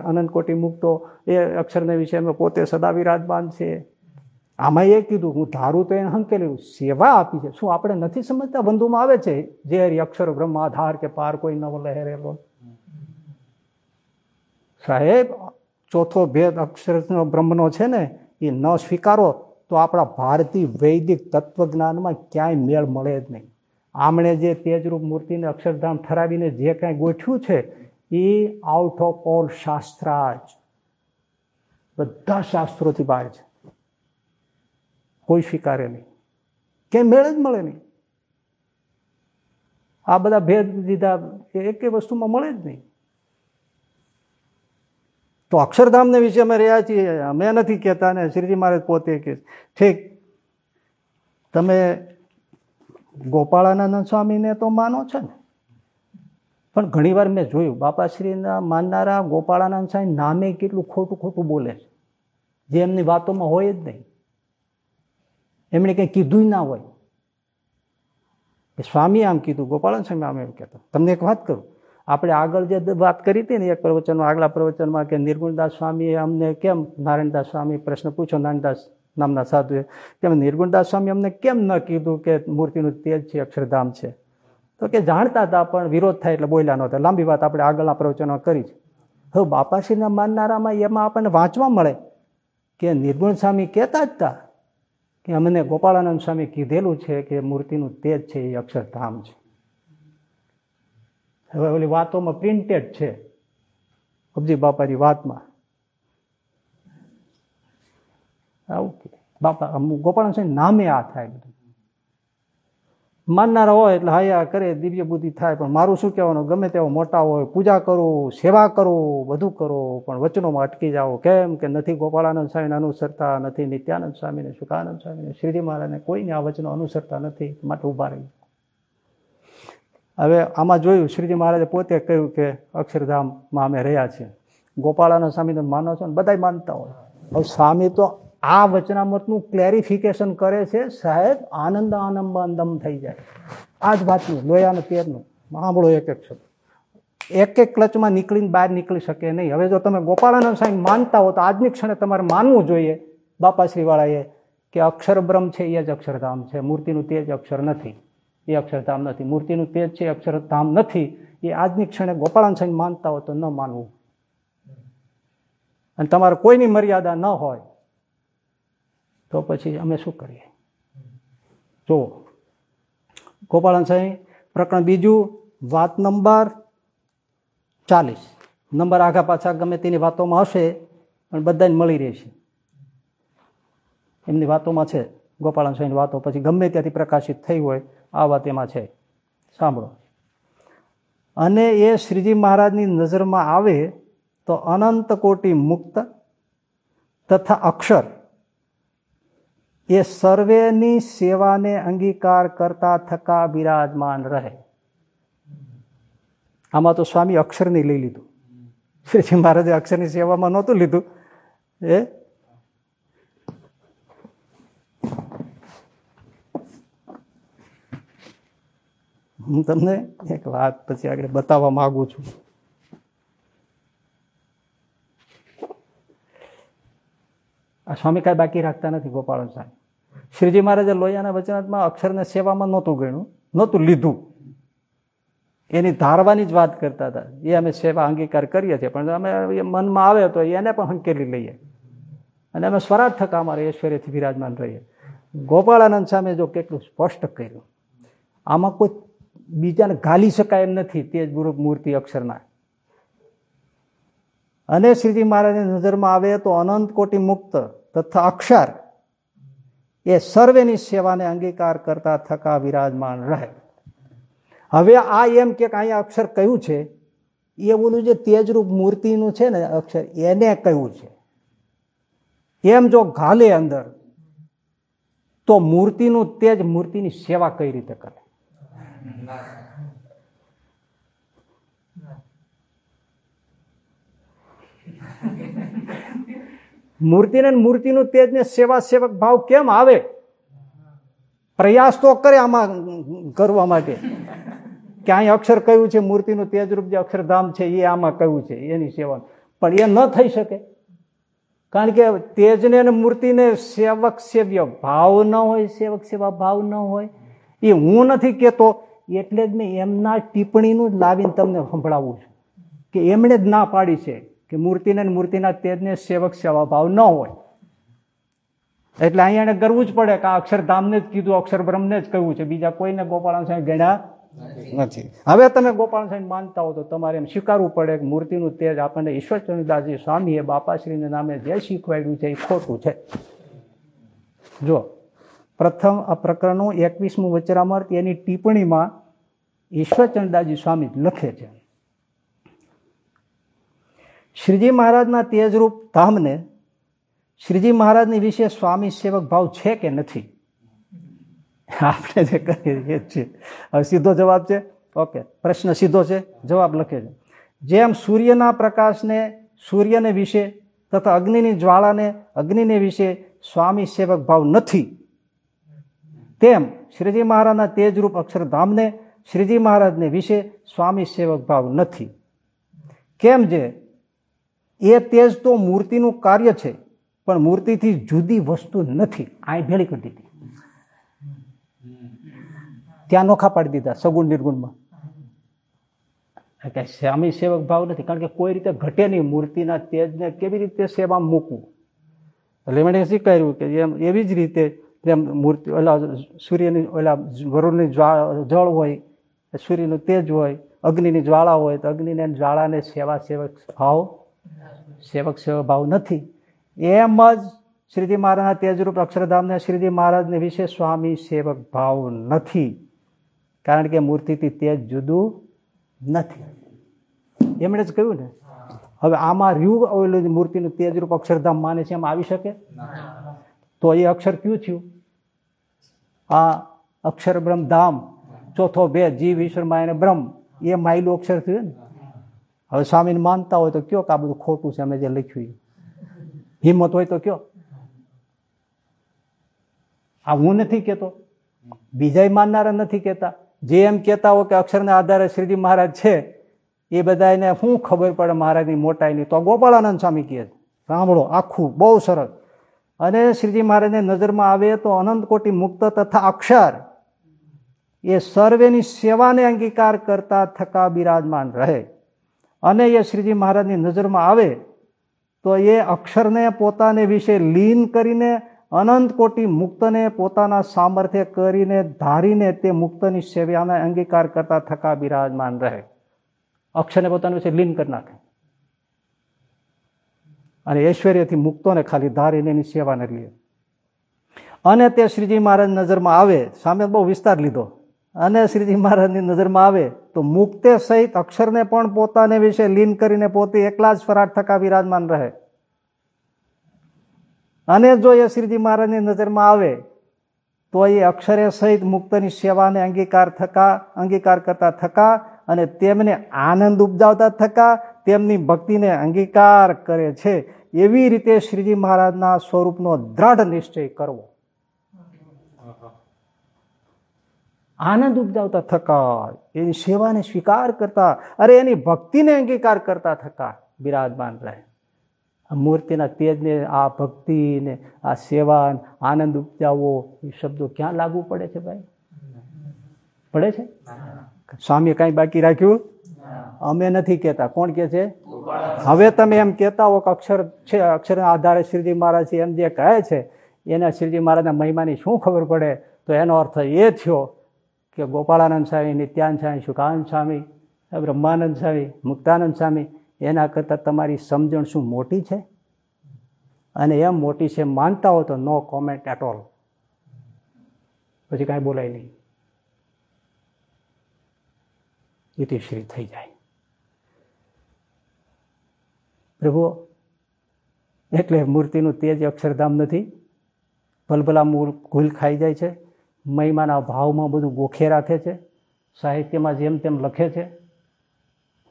અનંત કોટી મુક્તો, એ અક્ષરના વિશે અમે પોતે સદા વિરાજમાન છે. આમાં એ કીધું, હું ધારું તો એને હંકેલું સેવા આપી છે. શું આપણે નથી સમજતા બંધુમાં આવે છે? જે અક્ષર બ્રહ્માધાર કે પાર કોઈ નવો લહેરેલો સાહેબ, ચોથો ભેદ અક્ષરનો, બ્રહ્મનો છે ને, એ ન સ્વીકારો તો આપણા ભારતીય વૈદિક તત્વજ્ઞાનમાં ક્યાંય મેળ મળે જ નહીં. આમણે જે તેજરૂપ મૂર્તિને અક્ષરધામ ઠરાવીને જે કાંઈ ગોઠવ્યું છે, એ આઉટ ઓફ ઓલ શાસ્ત્રાજ. બધા શાસ્ત્રોથી બહાર છે. કોઈ સ્વીકારે નહીં. ક્યાંય મેળ જ મળે નહીં. આ બધા ભેદ દીધા એક વસ્તુમાં મળે જ નહીં. તો અક્ષરધામને વિશે અમે રહ્યા છીએ, અમે નથી કહેતા ને શ્રીજી મહારાજ પોતે કે ઠીક, તમે ગોપાળાનંદ સ્વામીને તો માનો છો ને. પણ ઘણીવાર મેં જોયું, બાપાશ્રીના માનનારા ગોપાળાનંદ સ્વામી નામે કેટલું ખોટું ખોટું બોલે છે. જે એમની વાતોમાં હોય જ નહીં. એમણે કંઈ કીધું ના હોય. સ્વામી આમ કીધું ગોપાળન સ્વામી આમ એમ કહેતો. તમને એક વાત કરું, આપણે આગળ જે વાત કરી હતી ને એક પ્રવચનમાં, આગલા પ્રવચનમાં કે નિર્ગુણદાસ સ્વામીએ અમને કેમ નારાયણદાસ સ્વામી પ્રશ્ન પૂછો નારાયણદાસ નામના સાધુએ કે નિર્ગુણદાસ સ્વામી અમને કેમ ન કીધું કે મૂર્તિનું તેજ છે, અક્ષરધામ છે? તો કે જાણતા હતા પણ વિરોધ થાય એટલે બોલ્યા નહોતા લાંબી વાત આપણે આગળના પ્રવચનમાં કરી છે. હવે બાપાશ્રીના માનનારામાં એમાં આપણને વાંચવા મળે કે નિર્ગુણ સ્વામી કહેતા જ હતા કે અમને ગોપાળાનંદ સ્વામી કીધેલું છે કે મૂર્તિનું તેજ છે, એ અક્ષરધામ છે. હવે ઓલી વાતોમાં પ્રિન્ટેડ છે, અબજી બાપાની વાતમાં. આવું બાપા ગોપાળાનંદ સ્વામી નામે આ થાય બધું. માનનારા હોય એટલે હાયા કરે, દિવ્ય બુદ્ધિ થાય. પણ મારું શું કહેવાનું? ગમે તેવો મોટા હોય, પૂજા કરો, સેવા કરો, બધું કરો, પણ વચનોમાં અટકી જાઓ. કેમ કે નથી ગોપાળાનંદ સ્વામીને અનુસરતા નથી, નિત્યાનંદ સ્વામીને, સુખાનંદ સ્વામીને શ્રીજી મહારાજને કોઈને આ વચનો અનુસરતા નથી. માટે ઊભા રહી. હવે આમાં જોયું શ્રીજી મહારાજે પોતે કહ્યું કે અક્ષરધામમાં અમે રહ્યા છીએ. ગોપાળાનંદ સ્વામીને માનો છો ને બધા માનતા હોય. હવે સ્વામી તો આ વચનામતનું ક્લેરિફિકેશન કરે છે, સાહેબ, આનંદ આનંદમ થઈ જાય. આ જ વાતનું, લોયાનું તેરનું સાંભળો એક એક શબ્દ. એક એક ક્લચમાં નીકળીને બહાર નીકળી શકે નહીં. હવે જો તમે ગોપાળાનંદ સ્વામી માનતા હો તો આજની ક્ષણે તમારે માનવું જોઈએ, બાપાશ્રીવાળાએ, કે અક્ષરબ્રહ્મ છે એ જ અક્ષરધામ છે. મૂર્તિનું તેજ અક્ષર નથી. એ અક્ષરધામ નથી. મૂર્તિનું તેજ છે અક્ષરધામ નથી. એ આજની ક્ષણે ગોપાળાનંદ સ્વામી માનતા હોય તો ન માનવું. અને તમારે કોઈની મર્યાદા ન હોય તો પછી અમે શું કરીએ? જુઓ, ગોપાલન સાંઈ, પ્રકરણ બીજું, વાત નંબર ચાલીસ. નંબર આઘા પાછા ગમે તેની વાતોમાં હશે, પણ બધાને મળી રહેશે એમની વાતોમાં છે, ગોપાલન સ્વામીની વાતો. પછી ગમે ત્યાંથી પ્રકાશિત થઈ હોય, આ વાત એમાં છે. સાંભળો. અને એ શ્રીજી મહારાજની નજરમાં આવે તો અનંત કોટી મુક્ત તથા અક્ષર એ સર્વેની સેવાને અંગીકાર કરતા થકા બિરાજમાન રહે. આમાં તો સ્વામી અક્ષરની લઈ લીધું. શ્રીજી મહારાજે અક્ષરની સેવામાં નહોતું લીધું. એ? હું તમને એક વાત પછી આગળ બતાવવા માગું છું. આ સ્વામી કાંઈ બાકી રાખતા નથી ગોપાલ સાહેબ. શ્રીજી મહારાજે લોયાના વચનાત્મા અક્ષરને સેવામાં નહોતું ગણ્યું, નહોતું લીધું. એની ધારવાની જ વાત કરતા હતા. એ અમે સેવા અંગીકાર કરીએ છીએ, પણ અમે મનમાં આવે તો એને પણ હંકેલી લઈએ. અને અમે સ્વરાજ થકા અમારે ઐશ્વર્યથી વિરાજમાન રહીએ. ગોપાળાનંદ સામે જો કેટલું સ્પષ્ટ કર્યું. આમાં કોઈ બીજાને ગાલી શકાય એમ નથી, તે જ ગુરુ મૂર્તિ અક્ષરના. અને શ્રીજી મહારાજની નજરમાં આવે તો અનંત કોટી મુક્ત તથા અક્ષર એ સર્વેની સેવાને અંગીકાર કરતા થકા વિરાજમાન રહે. હવે આ એમ કે અહીંયા અક્ષર કયું છે? એ બોલું જે તેજરૂપ મૂર્તિનું છે ને અક્ષર, એને કયું છે? એમ જો ઘાલે અંદર, તો મૂર્તિનું તેજ મૂર્તિની સેવા કઈ રીતે કરે? મૂર્તિને મૂર્તિનું તેજને સેવા સેવક ભાવ કેમ આવે? પ્રયાસ તો કરે આમાં કરવા માટે. કે અહીં અક્ષર કયું છે? મૂર્તિનું તેજરૂપ જે અક્ષરધામ છે, એ આમાં કયું છે? એની સેવા. પણ એ ન થઈ શકે. કારણ કે તેજને અને મૂર્તિને સેવક સેવ્ય ભાવ ન હોય, સેવક સેવા ભાવ ન હોય. એ હું નથી કહેતો, એટલે જ મેં એમના ટિપ્પણીનું લાવીને તમને સંભળાવું છું. કે એમણે જ ના પાડી છે. કે મૂર્તિને મૂર્તિના તેજને સેવક સેવા ભાવ ન હોય. એટલે અહીંયા એને કરવું જ પડે કે આ અક્ષરધામને જ કીધું અક્ષર બ્રહ્મને જ કહ્યું છે. બીજા કોઈને ગોપાલ સાહેબ ગણ્યા નથી. હવે તમે ગોપાલ સાહેબ માનતા હો તો તમારે એમ સ્વીકારવું પડે કે મૂર્તિનું તેજ આપણને ઈશ્વરચંદ્રદાસજી સ્વામીએ બાપાશ્રીને નામે જે શીખવાડ્યું છે એ ખોટું છે. જો, પ્રથમ આ પ્રકરણનું એકવીસમું વચરામર્ત એની ટિપ્પણીમાં ઈશ્વરચંદ્રદાસજી સ્વામી લખે છે. શ્રીજી મહારાજના તેજરૂપ ધામને શ્રીજી મહારાજની વિશે સ્વામી સેવક ભાવ છે કે નથી? આપણે જે કરીએ છીએ હવે સીધો જવાબ છે? ઓકે. પ્રશ્ન સીધો છે? જવાબ લખે છે. જેમ સૂર્યના પ્રકાશને, સૂર્યને વિશે તથા અગ્નિની જ્વાળાને, અગ્નિને વિશે સ્વામી સેવક ભાવ નથી, તેમ શ્રીજી મહારાજના તેજરૂપ અક્ષરધામને શ્રીજી મહારાજને વિશે સ્વામી સેવક ભાવ નથી. કેમ જે? એ તેજ તો મૂર્તિનું કાર્ય છે, પણ મૂર્તિથી જુદી વસ્તુ નથી. આ ભેળી કરી દીધી ત્યાં નોખા પાડી દીધા, સગુણ નિર્ગુણમાં. કે સ્વામી સેવક ભાવ નથી, કારણ કે કોઈ રીતે ઘટે નહીં મૂર્તિના તેજને કેવી રીતે સેવા મૂકવું? એટલે એમણે શીખવાયું કે એમ એવી જ રીતે જેમ મૂર્તિ, ઓલા સૂર્યની, ઓલા વરુણની જળ હોય, સૂર્યનું તેજ હોય, અગ્નિની જ્વાળા હોય, તો અગ્નિને જ્વાળાને સેવા સેવક ભાવ સેવક સેવા ભાવ નથી. એમ જ શ્રીજી મહારાજના તેજરૂપ અક્ષરધામને શ્રીજી મહારાજને વિશે સ્વામી સેવક ભાવ નથી. કારણ કે મૂર્તિથી તેજ જુદું નથી. એમણે જ કહ્યું ને, હવે આમાં રહ્યું આવેલું મૂર્તિનું તેજરૂપ અક્ષરધામ માને છે એમ આવી શકે? તો એ અક્ષર કયું થયું? આ અક્ષર બ્રહ્મ ધામ ચોથો બે, જીવ, ઈશ્વર, માય બ્રહ્મ. એ માયલું અક્ષર થયું ને? હવે સ્વામીને માનતા હોય તો કયો કે આ બધું ખોટું છે, અમે જે લખ્યું હિંમત હોય તો કયો? આ હું નથી કહેતો બીજા માનનારા નથી કહેતા જે એમ કહેતા હોય કે અક્ષરના આધારે શ્રીજી મહારાજ છે, એ બધાને શું ખબર પડે મહારાજની મોટાઈની. તો ગોપાળાનંદ સ્વામી કહે સાંભળો, આખું, બહુ સરસ. અને શ્રીજી મહારાજને નજરમાં આવે તો અનંત કોટી મુક્ત તથા અક્ષર. એ સર્વેની સેવાને અંગીકાર કરતા થકા બિરાજમાન રહે. અને એ શ્રીજી મહારાજની નજરમાં આવે, તો એ અક્ષરને પોતાને વિશે લીન કરીને, અનંત કોટી મુક્તને પોતાના સામર્થ્ય કરીને ધારીને તે મુક્તની સેવાના અંગીકાર કરતા થકા બિરાજમાન રહે. અક્ષરને પોતાનું વિશે લીન કરી નાખે. અને ઐશ્વર્યથી મુક્તોને ખાલી ધારીને એની સેવાને લે અને તે શ્રીજી મહારાજ નજરમાં આવે, સામે બહુ વિસ્તાર લીધો. અને શ્રીજી મહારાજની નજરમાં આવે તો મુક્તે સહિત અક્ષરને પણ પોતાને વિશે લીન કરીને પોતે એકલા જ ફરાટ થકા વિરાજમાન રહે. અને જો એ શ્રીજી મહારાજની નજરમાં આવે, તો એ અક્ષરે સહિત મુક્તની સેવાને અંગીકાર થકા, અંગીકાર કરતા થકા અને તેમને આનંદ ઉપજાવતા થકા, તેમની ભક્તિને અંગીકાર કરે છે. એવી રીતે શ્રીજી મહારાજના સ્વરૂપનો દ્રઢ નિશ્ચય કરવો. આનંદ ઉપજાવતા થકા, એની સેવાને સ્વીકાર કરતા, અરે એની ભક્તિને અંગીકાર કરતા થકા, બિરાજમાન રહે. મૂર્તિના તેજને, આ ભક્તિને, આ સેવા આનંદ ઉપજાવવો એ શબ્દો ક્યાં લાગુ પડે છે ભાઈ? પડે છે? સ્વામીએ કાંઈ બાકી રાખ્યું? અમે નથી કહેતા. કોણ કે છે? હવે તમે એમ કહેતા હો કે અક્ષર છે અક્ષરના આધારે શ્રીજી મહારાજ એમ જે કહે છે, એના શ્રીજી મહારાજના મહિમાની શું ખબર પડે? તો એનો અર્થ એ થયો કે ગોપાળાનંદ સ્વામી, નિત્યાનંદ સ્વામી, શુકાનંદ સ્વામી, બ્રહ્માનંદ સ્વામી, મુક્તાનંદ સ્વામી, એના કરતાં તમારી સમજણ શું મોટી છે? અને એમ મોટી છે માનતા હો તો નો કોમેન્ટ એટ ઓલ પછી કાંઈ બોલાય નહીં. યુતિશ્રી થઈ જાય. પ્રભુ એટલે મૂર્તિનું તેજ અક્ષરધામ નથી. ભલભલા મૂળ ઘૂલ ખાઈ જાય છે. મહિમાના ભાવમાં બધું ગોખે રાખે છે. સાહિત્યમાં જેમ તેમ લખે છે.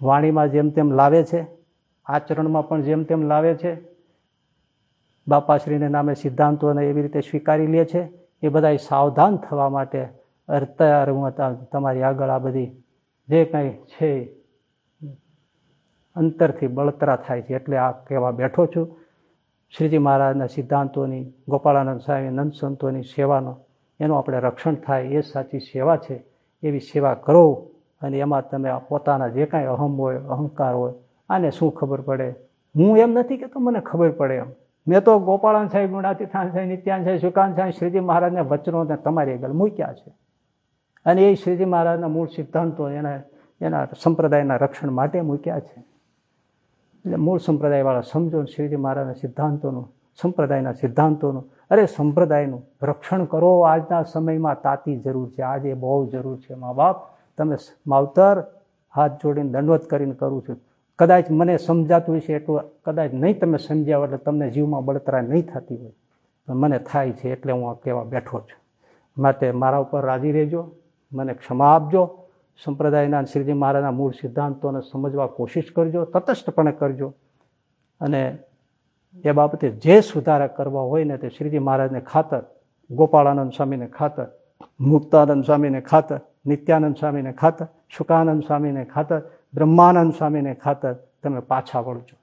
વાણીમાં જેમ તેમ લાવે છે. આચરણમાં પણ જેમ તેમ લાવે છે. બાપાશ્રીને નામે સિદ્ધાંતોને એવી રીતે સ્વીકારી લે છે. એ બધા સાવધાન થવા માટે અત્યારે હું તમારી આગળ આ બધી જે કંઈ છે અંતરથી બળતરા થાય છે એટલે આ કહેવા બેઠો છું. શ્રીજી મહારાજના સિદ્ધાંતોની, ગોપાળાનંદ સ્વામી નંદ સંતોની સેવાનો એનું આપણે રક્ષણ થાય, એ સાચી સેવા છે, એવી સેવા કરો અને એમાં તમે પોતાના જે કાંઈ અહમ હોય, અહંકાર હોય, આને શું ખબર પડે? હું એમ નથી કે તો મને ખબર પડે એમ. મેં તો ગોપાળન સાહેબ ગુણાતીથાન સાહેબ, નિત્યાન સાહેબ, સુકાન સાહેબ, શ્રીજી મહારાજના વચનોને તમારી આગળ મૂક્યા છે. અને એ શ્રીજી મહારાજના મૂળ સિદ્ધાંતો એના એના સંપ્રદાયના રક્ષણ માટે મૂક્યા છે. એટલે મૂળ સંપ્રદાયવાળા સમજો શ્રીજી મહારાજના સિદ્ધાંતોનું સંપ્રદાયના સિદ્ધાંતોનું. અરે, સંપ્રદાયનું રક્ષણ કરો. આજના સમયમાં તાતી જરૂર છે. આજે બહુ જરૂર છે. મા બાપ, તમે માવતર હાથ જોડીને દંડવત કરીને કરું છું. કદાચ મને સમજાતું હશે એટલું, કદાચ નહીં તમે સમજ્યા એટલે તમને જીવમાં બળતરા નહીં થતી હોય. પણ મને થાય છે એટલે હું આ કહેવા બેઠો છું. માટે મારા ઉપર રાજી રહેજો. મને ક્ષમા આપજો. સંપ્રદાયના શ્રીજી મહારાજના મૂળ સિદ્ધાંતોને સમજવા કોશિશ કરજો. તટસ્થપણે કરજો. અને એ બાબતે જે સુધારા કરવા હોય ને તે શ્રીજી મહારાજને ખાતર, ગોપાળાનંદ સ્વામીને ખાતર, મુક્તાનંદ સ્વામીને ખાતર, નિત્યાનંદ સ્વામીને ખાતર, શુકાનંદ સ્વામીને ખાતર, બ્રહ્માનંદ સ્વામીને ખાતર તમે પાછા વળજો.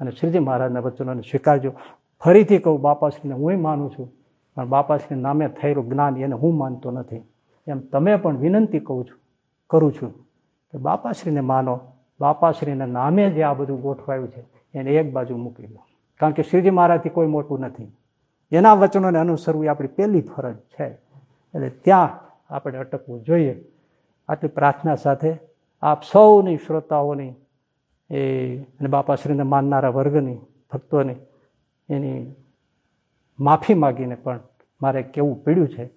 અને શ્રીજી મહારાજના વચનોને સ્વીકારજો. ફરીથી કહું, બાપાશ્રીને હું માનું છું, પણ બાપાશ્રી નામે થયેલું જ્ઞાન એને હું માનતો નથી. એમ તમે પણ વિનંતી કહું છું, કરું છું કે બાપાશ્રીને માનો. બાપાશ્રીના નામે જે આ બધું ગોઠવાયું છે, એને એક બાજુ મૂકી દો. કારણ કે શ્રીજી મહારાજથી કોઈ મોટું નથી. એના વચનોને અનુસરવું એ આપણી પહેલી ફરજ છે. એટલે ત્યાં આપણે અટકવું જોઈએ. આટલી પ્રાર્થના સાથે આપ સૌની શ્રોતાઓની એ અને બાપાશ્રીને માનનારા વર્ગની ભક્તોની એની માફી માગીને પણ મારે કેવું પીડ્યું છે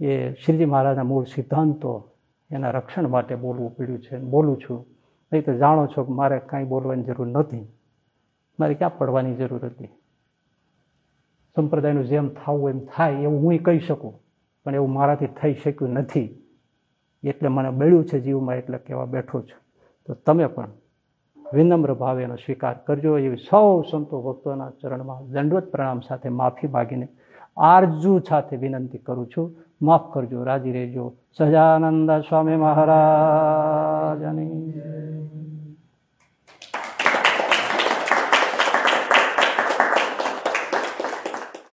એ શ્રીજી મહારાજના મૂળ સિદ્ધાંતો એના રક્ષણ માટે બોલવું પીડ્યું છે. બોલું છું. નહીં તો જાણો છો કે મારે કાંઈ બોલવાની જરૂર નથી. મારે ક્યાં પડવાની જરૂર હતી? સંપ્રદાયનું જેમ થવું એમ થાય એવું હું કહી શકું, પણ એવું મારાથી થઈ શક્યું નથી. એટલે મને બળ્યું છે જીવમાં એટલે કહેવા બેઠો છું. તો તમે પણ વિનમ્ર ભાવે એનો સ્વીકાર કરજો. એવી સૌ સંતો ભક્તોના ચરણમાં દંડવત પ્રણામ સાથે માફી માગીને આરજુ સાથે વિનંતી કરું છું. માફ કરજો, રાજી રહેજો. સહજાનંદ સ્વામી મહારાજની.